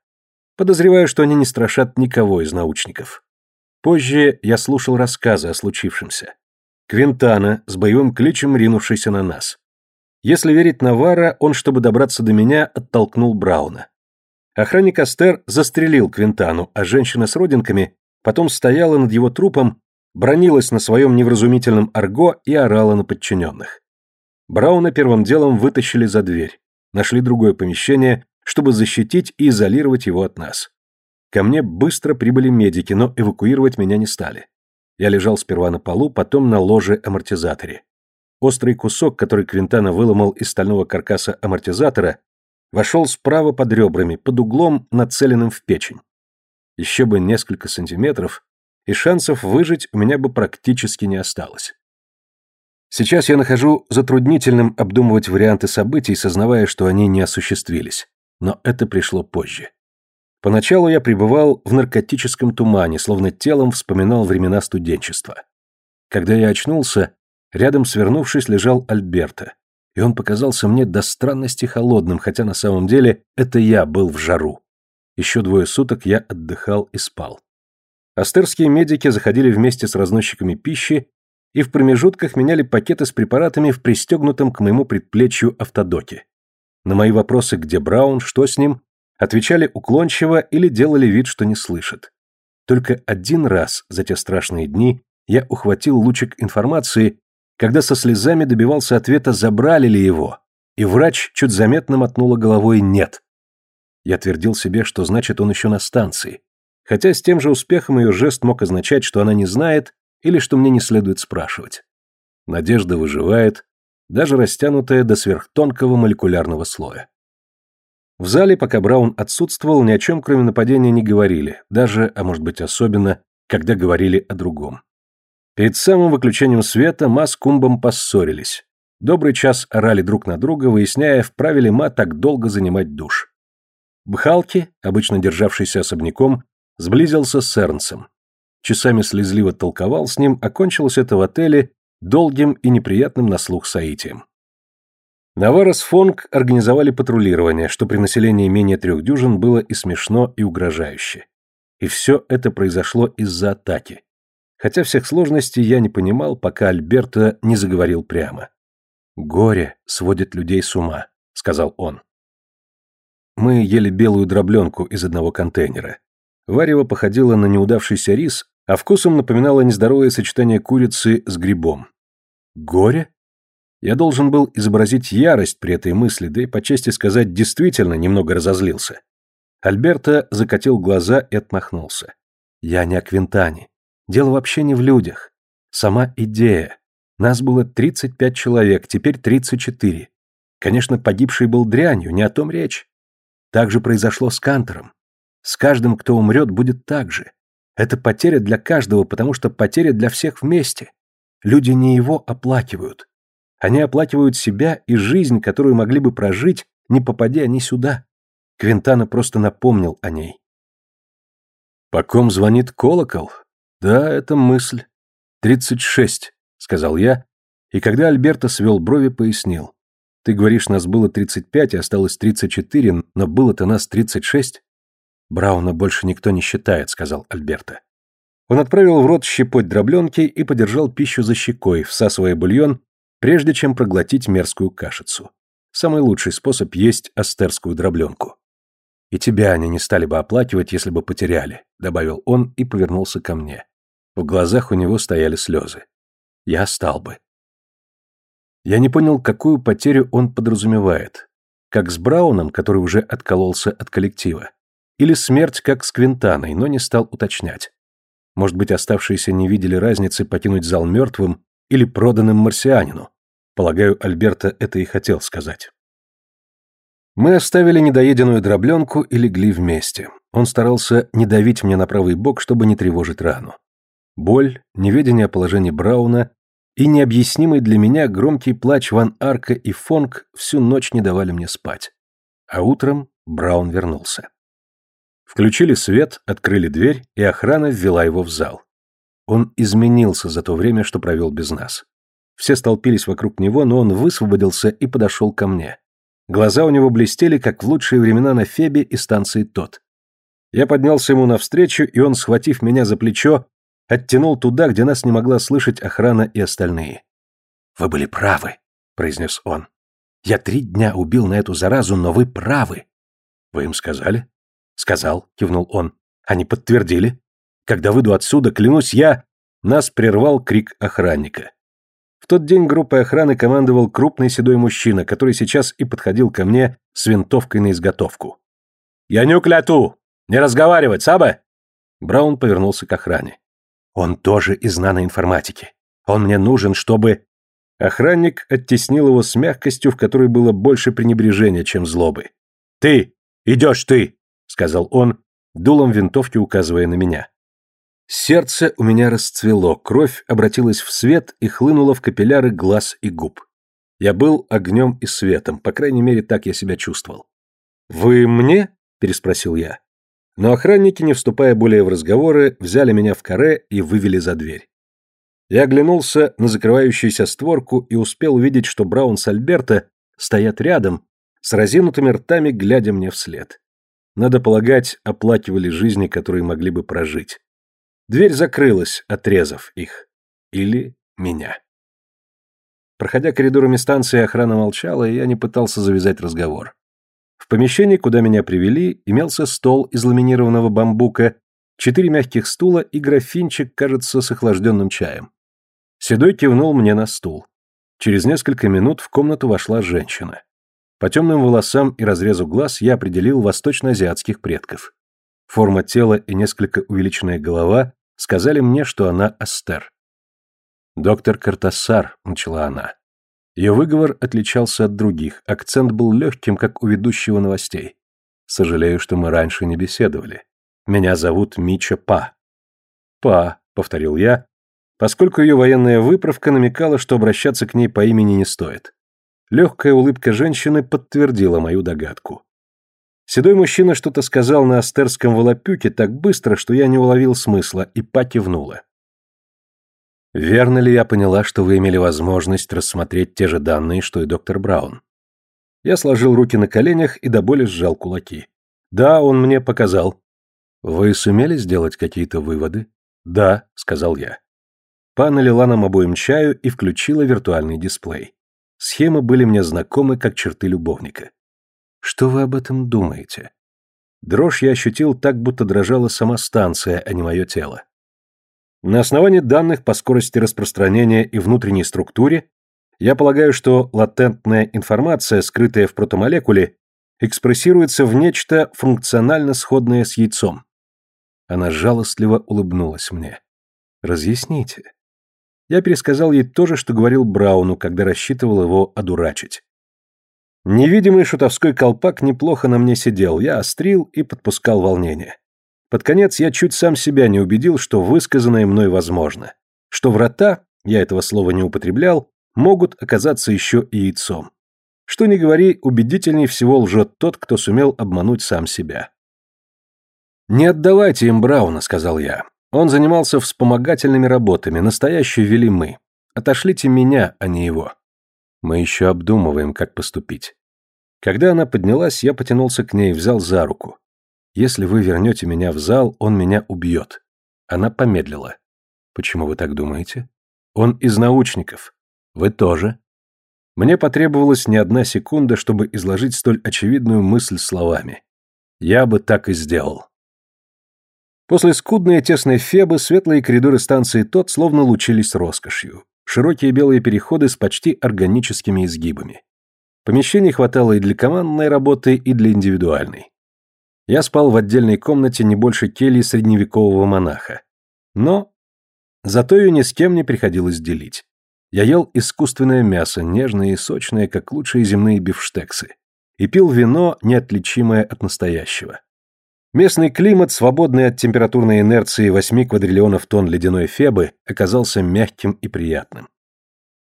Подозреваю, что они не страшат никого из научников. Позже я слушал рассказы о случившемся. Квинтана с боевым кличем ринувшийся на нас. Если верить Навара, он, чтобы добраться до меня, оттолкнул Брауна. Охранник Астер застрелил Квинтану, а женщина с родинками потом стояла над его трупом, бронилась на своем невразумительном арго и орала на подчиненных. Брауна первым делом вытащили за дверь, нашли другое помещение, чтобы защитить и изолировать его от нас. Ко мне быстро прибыли медики, но эвакуировать меня не стали. Я лежал сперва на полу, потом на ложе-амортизаторе. Острый кусок, который Квинтана выломал из стального каркаса амортизатора, вошел справа под ребрами, под углом, нацеленным в печень. Еще бы несколько сантиметров, и шансов выжить у меня бы практически не осталось. Сейчас я нахожу затруднительным обдумывать варианты событий, сознавая, что они не осуществились. Но это пришло позже. Поначалу я пребывал в наркотическом тумане, словно телом вспоминал времена студенчества. Когда я очнулся, рядом свернувшись лежал Альберто, и он показался мне до странности холодным, хотя на самом деле это я был в жару. Еще двое суток я отдыхал и спал. Астерские медики заходили вместе с разносчиками пищи и в промежутках меняли пакеты с препаратами в пристегнутом к моему предплечью автодоке. На мои вопросы, где Браун, что с ним, отвечали уклончиво или делали вид, что не слышат. Только один раз за те страшные дни я ухватил лучик информации, когда со слезами добивался ответа, забрали ли его, и врач чуть заметно мотнула головой «нет». Я твердил себе, что значит он еще на станции, хотя с тем же успехом ее жест мог означать, что она не знает или что мне не следует спрашивать. Надежда выживает, даже растянутая до сверхтонкого молекулярного слоя. В зале, пока Браун отсутствовал, ни о чем, кроме нападения, не говорили, даже, а может быть особенно, когда говорили о другом. Перед самым выключением света Ма с Кумбом поссорились. Добрый час орали друг на друга, выясняя, вправе ли Ма так долго занимать душ. Бхалки, обычно державшийся особняком, сблизился с Эрнсом. Часами слезливо толковал с ним, окончилось это в отеле долгим и неприятным на слух соитием. Наварос Фонг организовали патрулирование, что при населении менее трех дюжин было и смешно, и угрожающе. И все это произошло из-за атаки. Хотя всех сложностей я не понимал, пока Альберто не заговорил прямо. «Горе сводит людей с ума», — сказал он. Мы ели белую дробленку из одного контейнера. Варево походило на неудавшийся рис, а вкусом напоминало нездоровое сочетание курицы с грибом. «Горе?» Я должен был изобразить ярость при этой мысли, да и по чести сказать, действительно немного разозлился. Альберто закатил глаза и отмахнулся. Я не о Квинтане. Дело вообще не в людях. Сама идея. Нас было 35 человек, теперь 34. Конечно, погибший был дрянью, не о том речь. Так же произошло с Кантором. С каждым, кто умрет, будет так же. Это потеря для каждого, потому что потеря для всех вместе. Люди не его оплакивают. Они оплакивают себя и жизнь, которую могли бы прожить, не попадя они сюда. Квинтана просто напомнил о ней. «По ком звонит колокол?» «Да, это мысль. Тридцать шесть», — сказал я, и когда Альберто свел брови, пояснил. Ты говоришь, нас было 35, и осталось 34, но было-то нас 36? Брауна больше никто не считает, сказал Альберта. Он отправил в рот щепоть дробленки и подержал пищу за щекой, всасывая бульон, прежде чем проглотить мерзкую кашицу. Самый лучший способ есть астерскую дробленку. «И тебя они не стали бы оплакивать, если бы потеряли», — добавил он и повернулся ко мне. В глазах у него стояли слезы. «Я стал бы». Я не понял, какую потерю он подразумевает. Как с Брауном, который уже откололся от коллектива. Или смерть, как с Квинтаной, но не стал уточнять. Может быть, оставшиеся не видели разницы покинуть зал мертвым или проданным марсианину. Полагаю, Альберта это и хотел сказать. Мы оставили недоеденную дробленку и легли вместе. Он старался не давить мне на правый бок, чтобы не тревожить рану. Боль, неведение о положении Брауна и необъяснимый для меня громкий плач Ван Арка и Фонг всю ночь не давали мне спать. А утром Браун вернулся. Включили свет, открыли дверь, и охрана ввела его в зал. Он изменился за то время, что провел без нас. Все столпились вокруг него, но он высвободился и подошел ко мне. Глаза у него блестели, как в лучшие времена на Фебе и станции Тот. Я поднялся ему навстречу, и он, схватив меня за плечо, оттянул туда, где нас не могла слышать охрана и остальные. «Вы были правы», — произнес он. «Я три дня убил на эту заразу, но вы правы». «Вы им сказали?» «Сказал», — кивнул он. «Они подтвердили. Когда выйду отсюда, клянусь я...» Нас прервал крик охранника. В тот день группой охраны командовал крупный седой мужчина, который сейчас и подходил ко мне с винтовкой на изготовку. «Я не кляту! Не разговаривать, Саба!» Браун повернулся к охране. «Он тоже из наноинформатики. Он мне нужен, чтобы...» Охранник оттеснил его с мягкостью, в которой было больше пренебрежения, чем злобы. «Ты! Идешь ты!» — сказал он, дулом винтовки указывая на меня. Сердце у меня расцвело, кровь обратилась в свет и хлынула в капилляры глаз и губ. Я был огнем и светом, по крайней мере, так я себя чувствовал. «Вы мне?» – переспросил я. Но охранники, не вступая более в разговоры, взяли меня в каре и вывели за дверь. Я оглянулся на закрывающуюся створку и успел увидеть, что Браун с Альберто стоят рядом, с разинутыми ртами, глядя мне вслед. Надо полагать, оплакивали жизни, которые могли бы прожить. Дверь закрылась, отрезав их. Или меня. Проходя коридорами станции, охрана молчала, и я не пытался завязать разговор. В помещении, куда меня привели, имелся стол из ламинированного бамбука, четыре мягких стула и графинчик, кажется, с охлажденным чаем. Седой кивнул мне на стул. Через несколько минут в комнату вошла женщина. По темным волосам и разрезу глаз я определил восточноазиатских предков. Форма тела и несколько увеличенная голова сказали мне, что она Астер. «Доктор Картасар», — начала она. Ее выговор отличался от других, акцент был легким, как у ведущего новостей. «Сожалею, что мы раньше не беседовали. Меня зовут Мича Па». «Па», — повторил я, поскольку ее военная выправка намекала, что обращаться к ней по имени не стоит. Легкая улыбка женщины подтвердила мою догадку. Седой мужчина что-то сказал на астерском волопюке так быстро, что я не уловил смысла, и Па. «Верно ли я поняла, что вы имели возможность рассмотреть те же данные, что и доктор Браун?» Я сложил руки на коленях и до боли сжал кулаки. «Да, он мне показал». «Вы сумели сделать какие-то выводы?» «Да», — сказал я. Па налила нам обоим чаю и включила виртуальный дисплей. Схемы были мне знакомы, как черты любовника. Что вы об этом думаете? Дрожь я ощутил так, будто дрожала сама станция, а не мое тело. На основании данных по скорости распространения и внутренней структуре, я полагаю, что латентная информация, скрытая в протомолекуле, экспрессируется в нечто функционально сходное с яйцом. Она жалостливо улыбнулась мне. «Разъясните». Я пересказал ей то же, что говорил Брауну, когда рассчитывал его одурачить. Невидимый шутовской колпак неплохо на мне сидел, я острил и подпускал волнение. Под конец я чуть сам себя не убедил, что высказанное мной возможно. Что врата, я этого слова не употреблял, могут оказаться еще и яйцом. Что ни говори, убедительней всего лжет тот, кто сумел обмануть сам себя. «Не отдавайте им Брауна», — сказал я. Он занимался вспомогательными работами, настоящую вели мы. Отошлите меня, а не его. Мы еще обдумываем, как поступить. Когда она поднялась, я потянулся к ней, взял за руку. Если вы вернете меня в зал, он меня убьет. Она помедлила. Почему вы так думаете? Он из научников. Вы тоже. Мне потребовалась не одна секунда, чтобы изложить столь очевидную мысль словами. Я бы так и сделал. После скудной и тесной фебы светлые коридоры станции тот словно лучились роскошью широкие белые переходы с почти органическими изгибами. Помещений хватало и для командной работы, и для индивидуальной. Я спал в отдельной комнате не больше кельи средневекового монаха. Но зато ее ни с кем не приходилось делить. Я ел искусственное мясо, нежное и сочное, как лучшие земные бифштексы, и пил вино, неотличимое от настоящего. Местный климат, свободный от температурной инерции 8 квадриллионов тонн ледяной фебы, оказался мягким и приятным.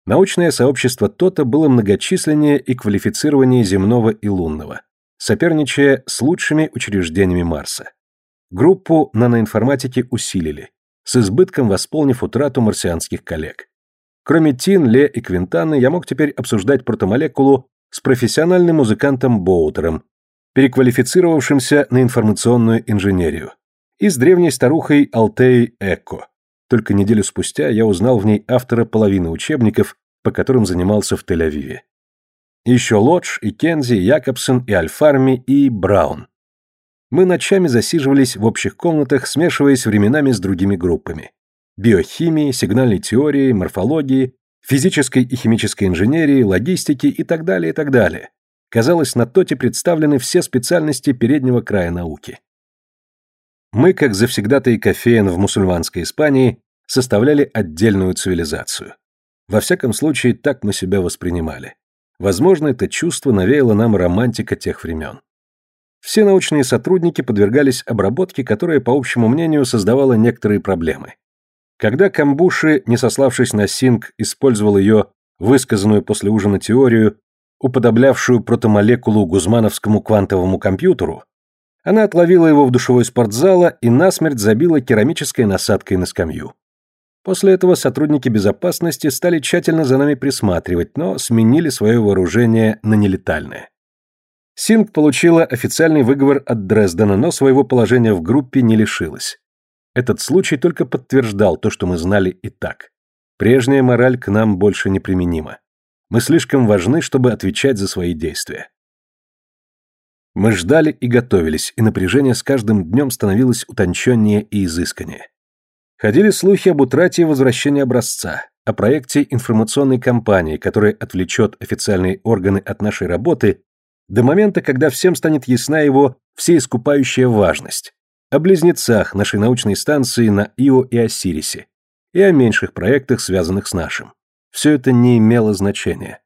Научное сообщество ТОТа было многочисленнее и квалифицированнее земного и лунного, соперничая с лучшими учреждениями Марса. Группу наноинформатики усилили, с избытком восполнив утрату марсианских коллег. Кроме Тин, Ле и Квинтаны, я мог теперь обсуждать протомолекулу с профессиональным музыкантом Боутером, переквалифицировавшимся на информационную инженерию, и с древней старухой Алтей Эко. Только неделю спустя я узнал в ней автора половины учебников, по которым занимался в Тель-Авиве. Еще Лодж, и Кензи, Якобсон, и Альфарми, и Браун. Мы ночами засиживались в общих комнатах, смешиваясь временами с другими группами. Биохимии, сигнальной теории, морфологии, физической и химической инженерии, логистики и так далее, и так далее. Казалось, на ТОТе представлены все специальности переднего края науки. Мы, как завсегдатые кофеен в мусульманской Испании, составляли отдельную цивилизацию. Во всяком случае, так мы себя воспринимали. Возможно, это чувство навеяло нам романтика тех времен. Все научные сотрудники подвергались обработке, которая, по общему мнению, создавала некоторые проблемы. Когда Камбуши, не сославшись на Синг, использовал ее высказанную после ужина теорию уподоблявшую протомолекулу гузмановскому квантовому компьютеру, она отловила его в душевой спортзала и насмерть забила керамической насадкой на скамью. После этого сотрудники безопасности стали тщательно за нами присматривать, но сменили свое вооружение на нелетальное. Синг получила официальный выговор от Дрездена, но своего положения в группе не лишилась. Этот случай только подтверждал то, что мы знали и так. Прежняя мораль к нам больше не применима. Мы слишком важны, чтобы отвечать за свои действия. Мы ждали и готовились, и напряжение с каждым днем становилось утонченнее и изысканнее. Ходили слухи об утрате и возвращении образца, о проекте информационной кампании, которая отвлечет официальные органы от нашей работы до момента, когда всем станет ясна его всеискупающая важность, о близнецах нашей научной станции на Ио и Осирисе, и о меньших проектах, связанных с нашим. Все это не имело значения.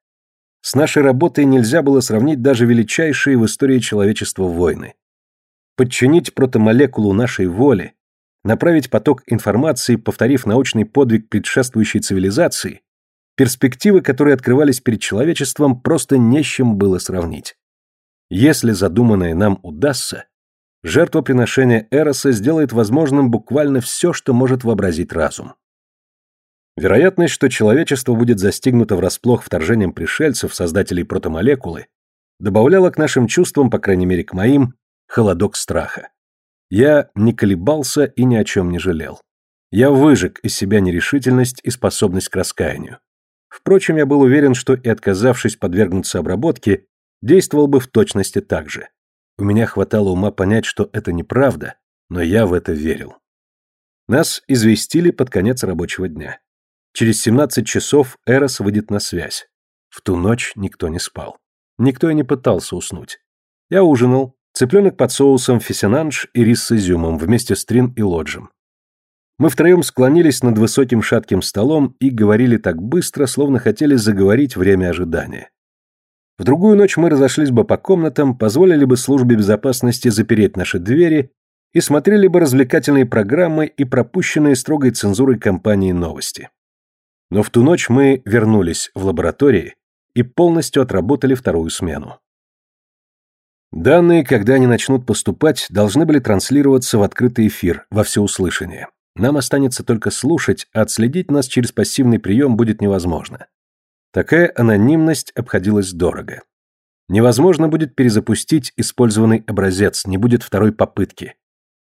С нашей работой нельзя было сравнить даже величайшие в истории человечества войны. Подчинить протомолекулу нашей воле, направить поток информации, повторив научный подвиг предшествующей цивилизации, перспективы, которые открывались перед человечеством, просто не с чем было сравнить. Если задуманное нам удастся, жертвоприношение Эроса сделает возможным буквально все, что может вообразить разум. Вероятность, что человечество будет застигнуто врасплох вторжением пришельцев, создателей протомолекулы, добавляла к нашим чувствам, по крайней мере к моим, холодок страха. Я не колебался и ни о чем не жалел. Я выжег из себя нерешительность и способность к раскаянию. Впрочем, я был уверен, что и отказавшись подвергнуться обработке, действовал бы в точности так же. У меня хватало ума понять, что это неправда, но я в это верил. Нас известили под конец рабочего дня. Через 17 часов Эрос выйдет на связь. В ту ночь никто не спал. Никто и не пытался уснуть. Я ужинал, цыпленок под соусом фисенанж и рис с изюмом вместе с Трин и Лоджем. Мы втроем склонились над высоким шатким столом и говорили так быстро, словно хотели заговорить время ожидания. В другую ночь мы разошлись бы по комнатам, позволили бы службе безопасности запереть наши двери и смотрели бы развлекательные программы и пропущенные строгой цензурой компании новости. Но в ту ночь мы вернулись в лаборатории и полностью отработали вторую смену. Данные, когда они начнут поступать, должны были транслироваться в открытый эфир, во всеуслышание. Нам останется только слушать, а отследить нас через пассивный прием будет невозможно. Такая анонимность обходилась дорого. Невозможно будет перезапустить использованный образец, не будет второй попытки.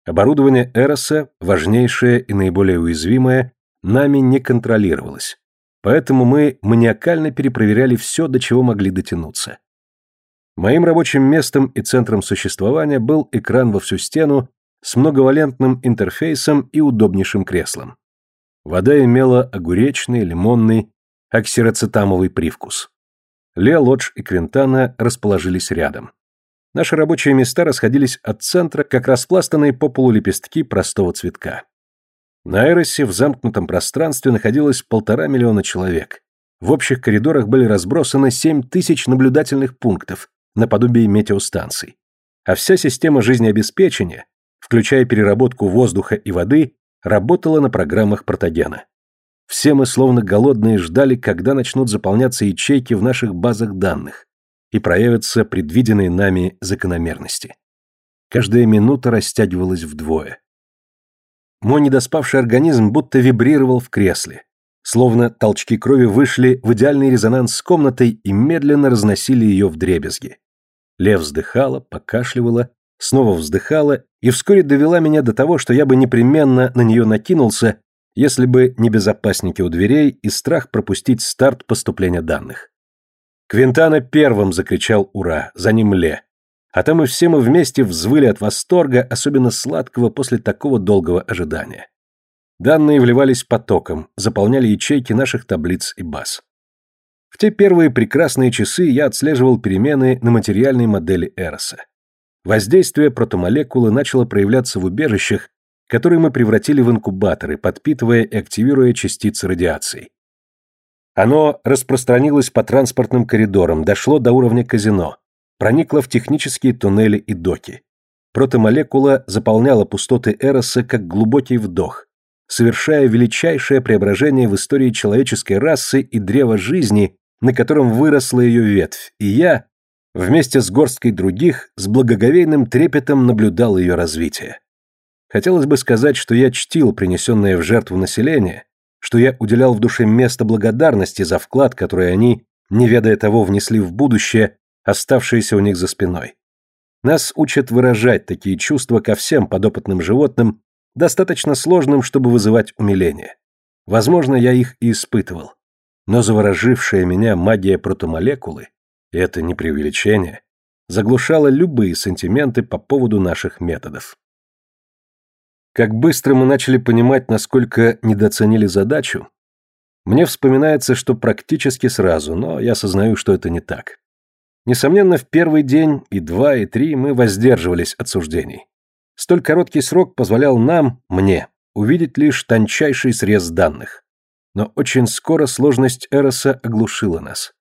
Оборудование Эроса, важнейшее и наиболее уязвимое, нами не контролировалось. Поэтому мы маниакально перепроверяли все, до чего могли дотянуться. Моим рабочим местом и центром существования был экран во всю стену с многовалентным интерфейсом и удобнейшим креслом. Вода имела огуречный, лимонный, оксироцетамовый привкус. Лео Лодж и Квинтана расположились рядом. Наши рабочие места расходились от центра, как распластанные по полу лепестки простого цветка. На Эросе в замкнутом пространстве находилось полтора миллиона человек. В общих коридорах были разбросаны семь тысяч наблюдательных пунктов, наподобие метеостанций. А вся система жизнеобеспечения, включая переработку воздуха и воды, работала на программах протогена. Все мы словно голодные ждали, когда начнут заполняться ячейки в наших базах данных и проявятся предвиденные нами закономерности. Каждая минута растягивалась вдвое. Мой недоспавший организм будто вибрировал в кресле, словно толчки крови вышли в идеальный резонанс с комнатой и медленно разносили ее в дребезги. Лев вздыхала, покашливала, снова вздыхала и вскоре довела меня до того, что я бы непременно на нее накинулся, если бы не безопасники у дверей и страх пропустить старт поступления данных. Квинтана первым закричал «Ура!», за ним Ле. А там и все мы вместе взвыли от восторга, особенно сладкого после такого долгого ожидания. Данные вливались потоком, заполняли ячейки наших таблиц и баз. В те первые прекрасные часы я отслеживал перемены на материальной модели Эроса. Воздействие протомолекулы начало проявляться в убежищах, которые мы превратили в инкубаторы, подпитывая и активируя частицы радиации. Оно распространилось по транспортным коридорам, дошло до уровня казино, проникло в технические туннели и доки. Протомолекула заполняла пустоты Эроса как глубокий вдох, совершая величайшее преображение в истории человеческой расы и древа жизни, на котором выросла ее ветвь, и я, вместе с горсткой других, с благоговейным трепетом наблюдал ее развитие. Хотелось бы сказать, что я чтил принесенное в жертву население, что я уделял в душе место благодарности за вклад, который они, не ведая того, внесли в будущее, оставшееся у них за спиной. Нас учат выражать такие чувства ко всем подопытным животным, достаточно сложным, чтобы вызывать умиление. Возможно, я их и испытывал. Но заворожившая меня магия протомолекулы, и это не преувеличение, заглушала любые сантименты по поводу наших методов. Как быстро мы начали понимать, насколько недооценили задачу, мне вспоминается, что практически сразу, но я осознаю, что это не так. Несомненно, в первый день, и два, и три мы воздерживались от суждений. Столь короткий срок позволял нам, мне, увидеть лишь тончайший срез данных. Но очень скоро сложность Эроса оглушила нас.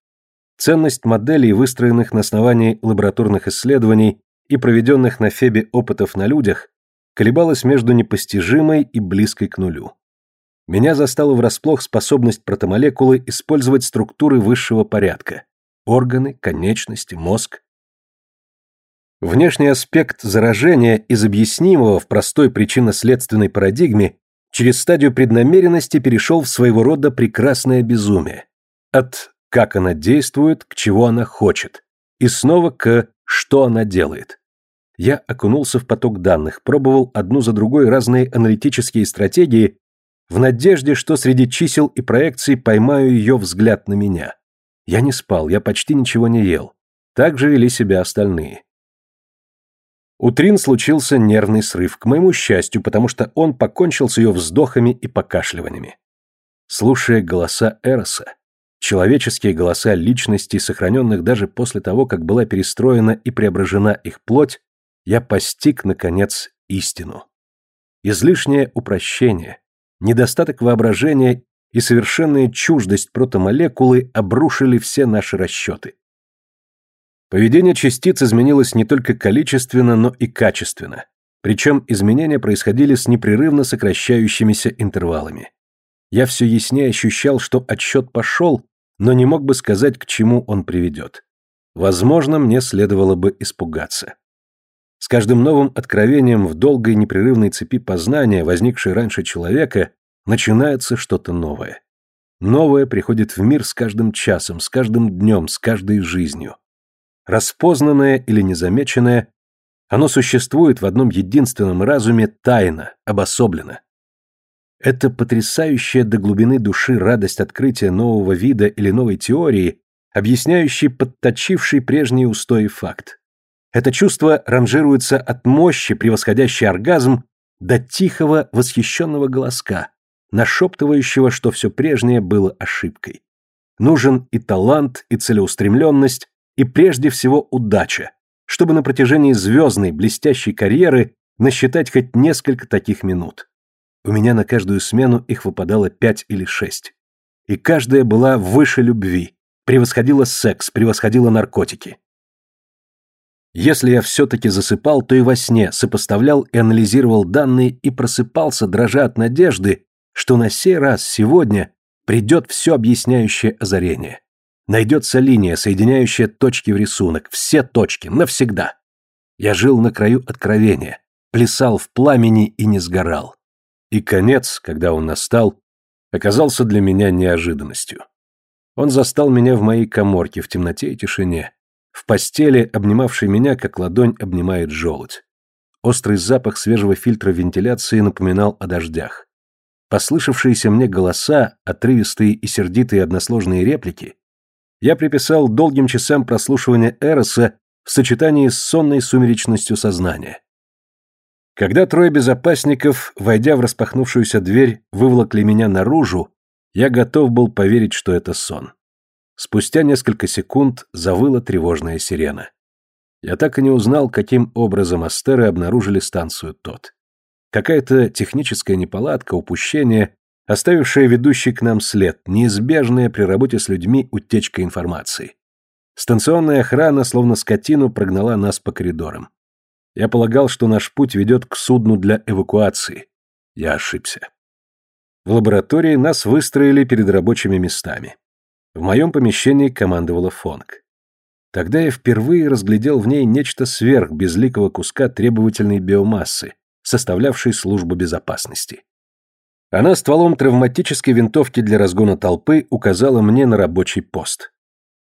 Ценность моделей, выстроенных на основании лабораторных исследований и проведенных на Фебе опытов на людях, колебалась между непостижимой и близкой к нулю. Меня застала врасплох способность протомолекулы использовать структуры высшего порядка – органы, конечности, мозг. Внешний аспект заражения из объяснимого в простой причинно-следственной парадигме через стадию преднамеренности перешел в своего рода прекрасное безумие. От «как она действует» к «чего она хочет» и снова к «что она делает». Я окунулся в поток данных, пробовал одну за другой разные аналитические стратегии в надежде, что среди чисел и проекций поймаю ее взгляд на меня. Я не спал, я почти ничего не ел. Так же вели себя остальные. У Трин случился нервный срыв, к моему счастью, потому что он покончил с ее вздохами и покашливаниями. Слушая голоса Эроса, человеческие голоса личностей, сохраненных даже после того, как была перестроена и преображена их плоть, я постиг, наконец, истину. Излишнее упрощение, недостаток воображения и совершенная чуждость протомолекулы обрушили все наши расчеты. Поведение частиц изменилось не только количественно, но и качественно, причем изменения происходили с непрерывно сокращающимися интервалами. Я все яснее ощущал, что отсчет пошел, но не мог бы сказать, к чему он приведет. Возможно, мне следовало бы испугаться. С каждым новым откровением в долгой непрерывной цепи познания, возникшей раньше человека, начинается что-то новое. Новое приходит в мир с каждым часом, с каждым днем, с каждой жизнью. Распознанное или незамеченное, оно существует в одном единственном разуме тайно, обособленно. Это потрясающая до глубины души радость открытия нового вида или новой теории, объясняющий подточивший прежние устои факт. Это чувство ранжируется от мощи, превосходящей оргазм, до тихого восхищенного голоска, нашептывающего, что все прежнее было ошибкой. Нужен и талант, и целеустремленность, и прежде всего удача, чтобы на протяжении звездной, блестящей карьеры насчитать хоть несколько таких минут. У меня на каждую смену их выпадало пять или шесть. И каждая была выше любви, превосходила секс, превосходила наркотики. Если я все-таки засыпал, то и во сне сопоставлял и анализировал данные и просыпался, дрожа от надежды, что на сей раз, сегодня, придет все объясняющее озарение. Найдется линия, соединяющая точки в рисунок, все точки, навсегда. Я жил на краю откровения, плясал в пламени и не сгорал. И конец, когда он настал, оказался для меня неожиданностью. Он застал меня в моей коморке в темноте и тишине, в постели, обнимавшей меня, как ладонь обнимает желудь. Острый запах свежего фильтра вентиляции напоминал о дождях. Послышавшиеся мне голоса, отрывистые и сердитые односложные реплики, я приписал долгим часам прослушивания Эроса в сочетании с сонной сумеречностью сознания. Когда трое безопасников, войдя в распахнувшуюся дверь, выволокли меня наружу, я готов был поверить, что это сон. Спустя несколько секунд завыла тревожная сирена. Я так и не узнал, каким образом астеры обнаружили станцию ТОТ. Какая-то техническая неполадка, упущение, оставившее ведущий к нам след, неизбежная при работе с людьми утечка информации. Станционная охрана, словно скотину, прогнала нас по коридорам. Я полагал, что наш путь ведет к судну для эвакуации. Я ошибся. В лаборатории нас выстроили перед рабочими местами. В моем помещении командовала Фонг. Тогда я впервые разглядел в ней нечто сверх безликого куска требовательной биомассы, составлявшей службу безопасности. Она стволом травматической винтовки для разгона толпы указала мне на рабочий пост.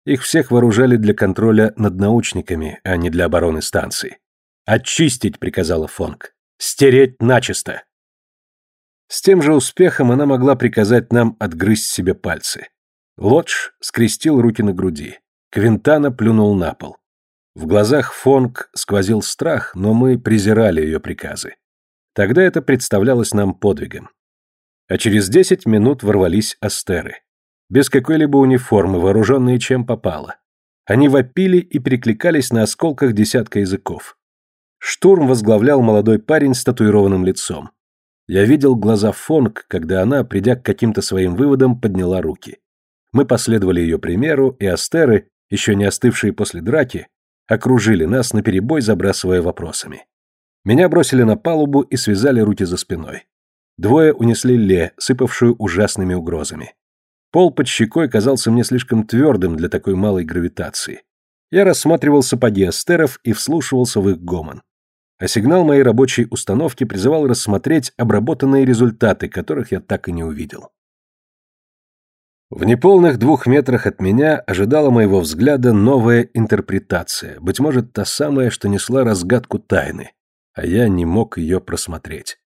Их всех вооружали для контроля над научниками, а не для обороны станции. «Очистить», — приказала Фонг. «Стереть начисто». С тем же успехом она могла приказать нам отгрызть себе пальцы. Лодж скрестил руки на груди. Квинтана плюнул на пол. В глазах Фонг сквозил страх, но мы презирали ее приказы. Тогда это представлялось нам подвигом. А через десять минут ворвались астеры. Без какой-либо униформы, вооруженные чем попало. Они вопили и перекликались на осколках десятка языков. Штурм возглавлял молодой парень с татуированным лицом. Я видел глаза Фонг, когда она, придя к каким-то своим выводам, подняла руки. Мы последовали ее примеру, и астеры, еще не остывшие после драки, окружили нас наперебой, забрасывая вопросами. Меня бросили на палубу и связали руки за спиной. Двое унесли Ле, сыпавшую ужасными угрозами. Пол под щекой казался мне слишком твердым для такой малой гравитации. Я рассматривал сапоги астеров и вслушивался в их гомон а сигнал моей рабочей установки призывал рассмотреть обработанные результаты, которых я так и не увидел. В неполных двух метрах от меня ожидала моего взгляда новая интерпретация, быть может, та самая, что несла разгадку тайны, а я не мог ее просмотреть.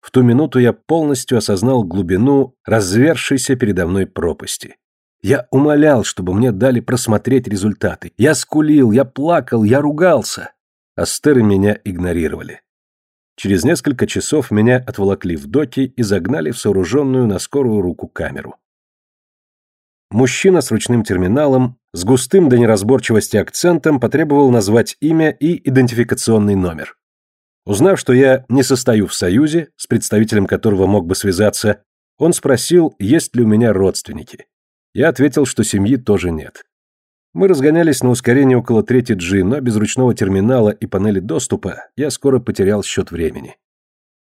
В ту минуту я полностью осознал глубину развершейся передо мной пропасти. Я умолял, чтобы мне дали просмотреть результаты. Я скулил, я плакал, я ругался. Астеры меня игнорировали. Через несколько часов меня отволокли в доки и загнали в сооруженную на скорую руку камеру. Мужчина с ручным терминалом, с густым до неразборчивости акцентом потребовал назвать имя и идентификационный номер. Узнав, что я не состою в союзе, с представителем которого мог бы связаться, он спросил, есть ли у меня родственники. Я ответил, что семьи тоже нет. Мы разгонялись на ускорении около трети G, но без ручного терминала и панели доступа я скоро потерял счет времени.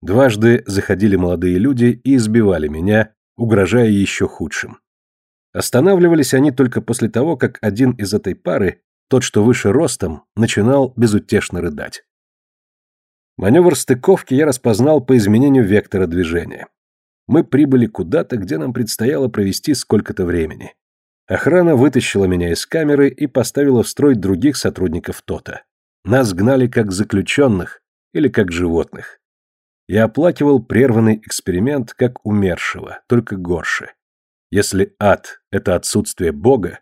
Дважды заходили молодые люди и избивали меня, угрожая еще худшим. Останавливались они только после того, как один из этой пары, тот, что выше ростом, начинал безутешно рыдать. Маневр стыковки я распознал по изменению вектора движения. Мы прибыли куда-то, где нам предстояло провести сколько-то времени. Охрана вытащила меня из камеры и поставила в строй других сотрудников ТОТа. Нас гнали как заключенных или как животных. Я оплакивал прерванный эксперимент как умершего, только горше. Если ад — это отсутствие Бога,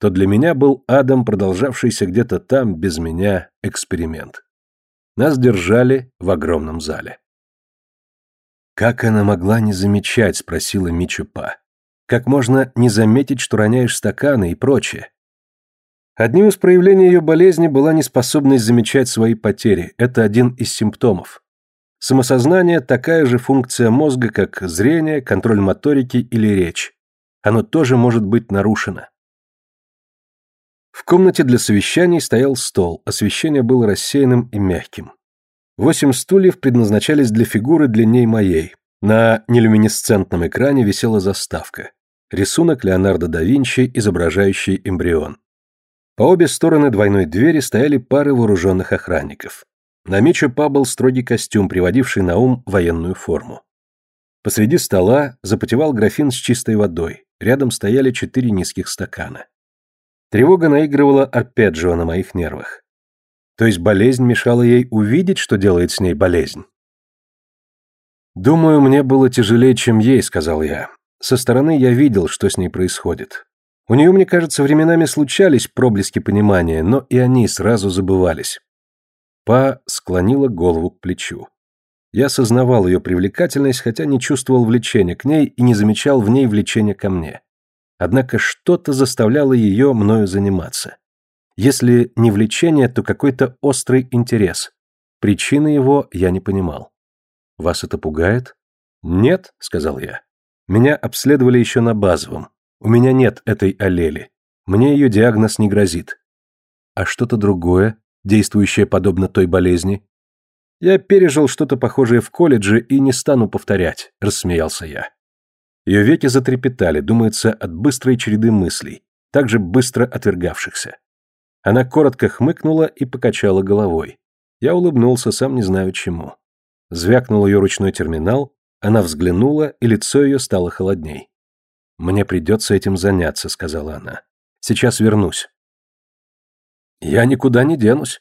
то для меня был адом, продолжавшийся где-то там, без меня, эксперимент. Нас держали в огромном зале. «Как она могла не замечать?» — спросила Мичу Па. «Как можно не заметить, что роняешь стаканы и прочее?» Одним из проявлений ее болезни была неспособность замечать свои потери. Это один из симптомов. Самосознание – такая же функция мозга, как зрение, контроль моторики или речь. Оно тоже может быть нарушено. В комнате для совещаний стоял стол, освещение было рассеянным и мягким. Восемь стульев предназначались для фигуры длинней моей. На нелюминесцентном экране висела заставка. Рисунок Леонардо да Винчи, изображающий эмбрион. По обе стороны двойной двери стояли пары вооруженных охранников. На Мичо Па был строгий костюм, приводивший на ум военную форму. Посреди стола запотевал графин с чистой водой, рядом стояли четыре низких стакана. Тревога наигрывала арпеджио на моих нервах. То есть болезнь мешала ей увидеть, что делает с ней болезнь. «Думаю, мне было тяжелее, чем ей», — сказал я. Со стороны я видел, что с ней происходит. У нее, мне кажется, временами случались проблески понимания, но и они сразу забывались. Па склонила голову к плечу. Я осознавал ее привлекательность, хотя не чувствовал влечения к ней и не замечал в ней влечения ко мне. Однако что-то заставляло ее мною заниматься. Если не влечение, то какой-то острый интерес. Причины его я не понимал. «Вас это пугает?» «Нет», — сказал я. «Меня обследовали еще на базовом. У меня нет этой аллели. Мне ее диагноз не грозит». «А что-то другое, действующее подобно той болезни?» «Я пережил что-то похожее в колледже и не стану повторять», — рассмеялся я. Ее веки затрепетали, думается, от быстрой череды мыслей, также быстро отвергавшихся. Она коротко хмыкнула и покачала головой. Я улыбнулся, сам не знаю чему. Звякнул ее ручной терминал, она взглянула, и лицо ее стало холодней. «Мне придется этим заняться», — сказала она. «Сейчас вернусь». «Я никуда не денусь».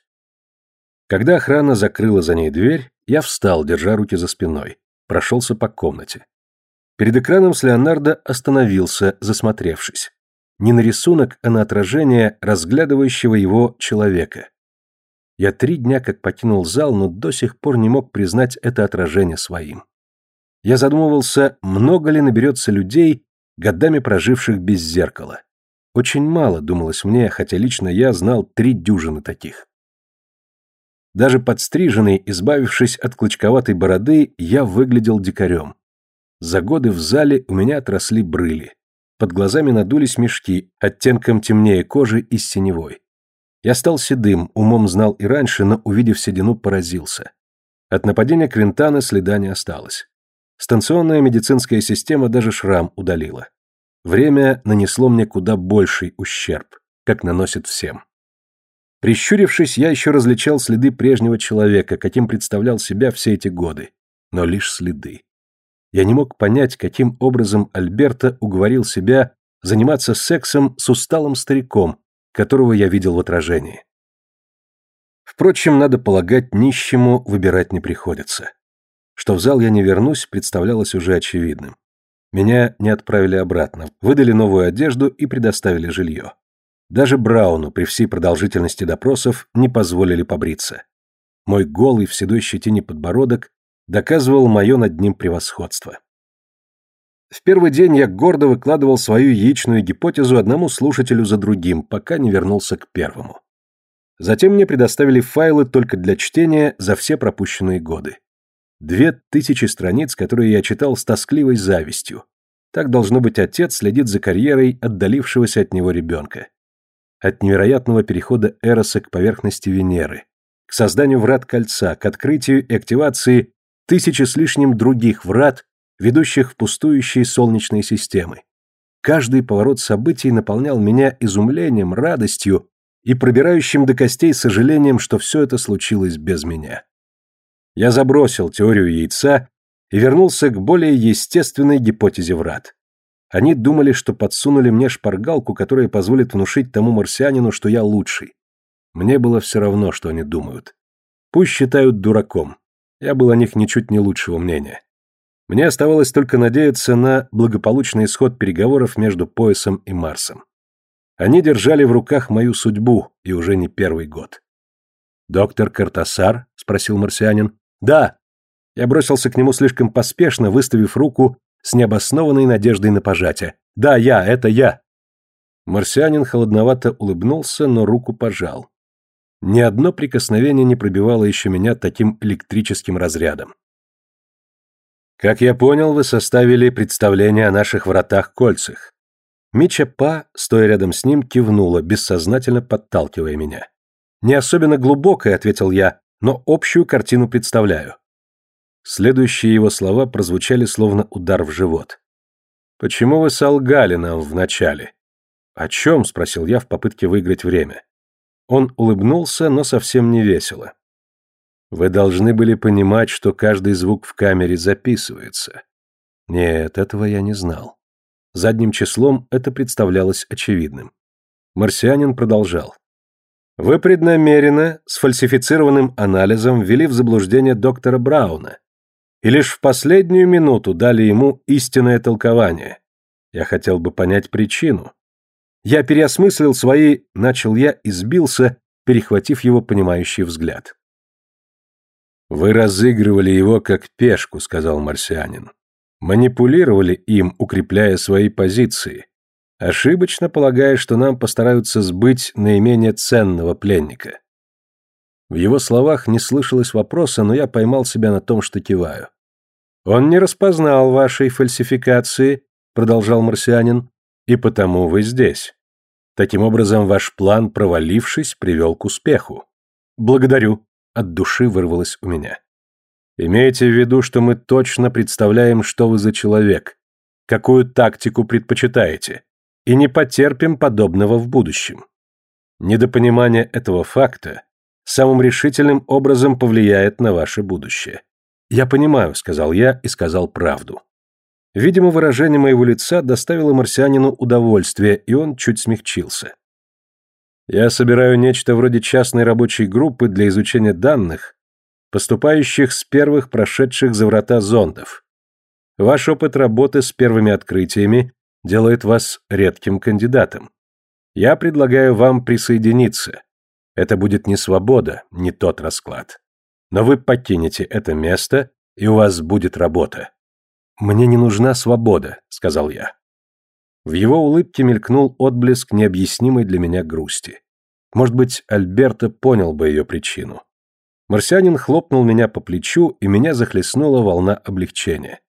Когда охрана закрыла за ней дверь, я встал, держа руки за спиной, прошелся по комнате. Перед экраном с Леонардо остановился, засмотревшись. Не на рисунок, а на отражение разглядывающего его человека. Я три дня как покинул зал, но до сих пор не мог признать это отражение своим. Я задумывался, много ли наберется людей, годами проживших без зеркала. Очень мало, думалось мне, хотя лично я знал три дюжины таких. Даже подстриженный, избавившись от клочковатой бороды, я выглядел дикарем. За годы в зале у меня отросли брыли. Под глазами надулись мешки, оттенком темнее кожи и синевой. Я стал седым, умом знал и раньше, но, увидев седину, поразился. От нападения Квинтана следа не осталось. Станционная медицинская система даже шрам удалила. Время нанесло мне куда больший ущерб, как наносит всем. Прищурившись, я еще различал следы прежнего человека, каким представлял себя все эти годы. Но лишь следы. Я не мог понять, каким образом Альберта уговорил себя заниматься сексом с усталым стариком, которого я видел в отражении. Впрочем, надо полагать, нищему выбирать не приходится. Что в зал я не вернусь, представлялось уже очевидным. Меня не отправили обратно, выдали новую одежду и предоставили жилье. Даже Брауну при всей продолжительности допросов не позволили побриться. Мой голый в седой щетине подбородок доказывал мое над ним превосходство. В первый день я гордо выкладывал свою яичную гипотезу одному слушателю за другим, пока не вернулся к первому. Затем мне предоставили файлы только для чтения за все пропущенные годы. Две тысячи страниц, которые я читал с тоскливой завистью. Так, должно быть, отец следит за карьерой отдалившегося от него ребенка. От невероятного перехода Эроса к поверхности Венеры, к созданию врат кольца, к открытию и активации тысячи с лишним других врат, ведущих в пустующие солнечные системы. Каждый поворот событий наполнял меня изумлением, радостью и пробирающим до костей сожалением, что все это случилось без меня. Я забросил теорию яйца и вернулся к более естественной гипотезе врат. Они думали, что подсунули мне шпаргалку, которая позволит внушить тому марсианину, что я лучший. Мне было все равно, что они думают. Пусть считают дураком. Я был о них ничуть не лучшего мнения. Мне оставалось только надеяться на благополучный исход переговоров между Поясом и Марсом. Они держали в руках мою судьбу, и уже не первый год. «Доктор Картасар?» — спросил марсианин. «Да». Я бросился к нему слишком поспешно, выставив руку с необоснованной надеждой на пожатие. «Да, я, это я». Марсианин холодновато улыбнулся, но руку пожал. Ни одно прикосновение не пробивало еще меня таким электрическим разрядом. Как я понял, вы составили представление о наших вратах-кольцах. Мича Па, стоя рядом с ним, кивнула, бессознательно подталкивая меня. Не особенно глубокое, ответил я, но общую картину представляю. Следующие его слова прозвучали словно удар в живот. Почему вы солгали нам вначале? О чем? спросил я в попытке выиграть время. Он улыбнулся, но совсем не весело. Вы должны были понимать, что каждый звук в камере записывается. Нет, этого я не знал. Задним числом это представлялось очевидным. Марсианин продолжал. Вы преднамеренно, с фальсифицированным анализом, ввели в заблуждение доктора Брауна. И лишь в последнюю минуту дали ему истинное толкование. Я хотел бы понять причину. Я переосмыслил свои, начал я и сбился, перехватив его понимающий взгляд. «Вы разыгрывали его как пешку», — сказал марсианин. «Манипулировали им, укрепляя свои позиции, ошибочно полагая, что нам постараются сбыть наименее ценного пленника». В его словах не слышалось вопроса, но я поймал себя на том, что киваю. «Он не распознал вашей фальсификации», — продолжал марсианин, — «и потому вы здесь. Таким образом, ваш план, провалившись, привел к успеху. Благодарю. От души вырвалось у меня. Имейте в виду, что мы точно представляем, что вы за человек, какую тактику предпочитаете, и не потерпим подобного в будущем. Недопонимание этого факта самым решительным образом повлияет на ваше будущее. Я понимаю, сказал я и сказал правду. Видимо, выражение моего лица доставило марсианину удовольствие, и он чуть смягчился. Я собираю нечто вроде частной рабочей группы для изучения данных, поступающих с первых прошедших за врата зондов. Ваш опыт работы с первыми открытиями делает вас редким кандидатом. Я предлагаю вам присоединиться. Это будет не свобода, не тот расклад. Но вы покинете это место, и у вас будет работа. «Мне не нужна свобода», — сказал я. В его улыбке мелькнул отблеск необъяснимой для меня грусти. Может быть, Альберто понял бы ее причину. Марсианин хлопнул меня по плечу, и меня захлестнула волна облегчения.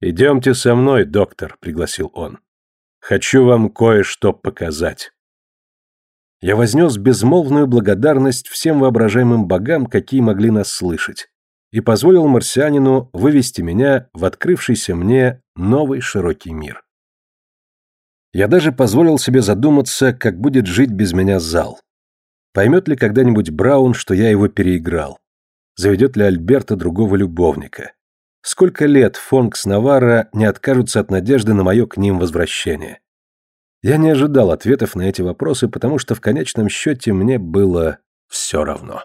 «Идемте со мной, доктор», — пригласил он. «Хочу вам кое-что показать». Я вознес безмолвную благодарность всем воображаемым богам, какие могли нас слышать, и позволил марсианину вывести меня в открывшийся мне новый широкий мир. Я даже позволил себе задуматься, как будет жить без меня зал. Поймет ли когда-нибудь Браун, что я его переиграл? Заведет ли Альберта другого любовника? Сколько лет Фонг с Наварра не откажутся от надежды на мое к ним возвращение? Я не ожидал ответов на эти вопросы, потому что в конечном счете мне было все равно.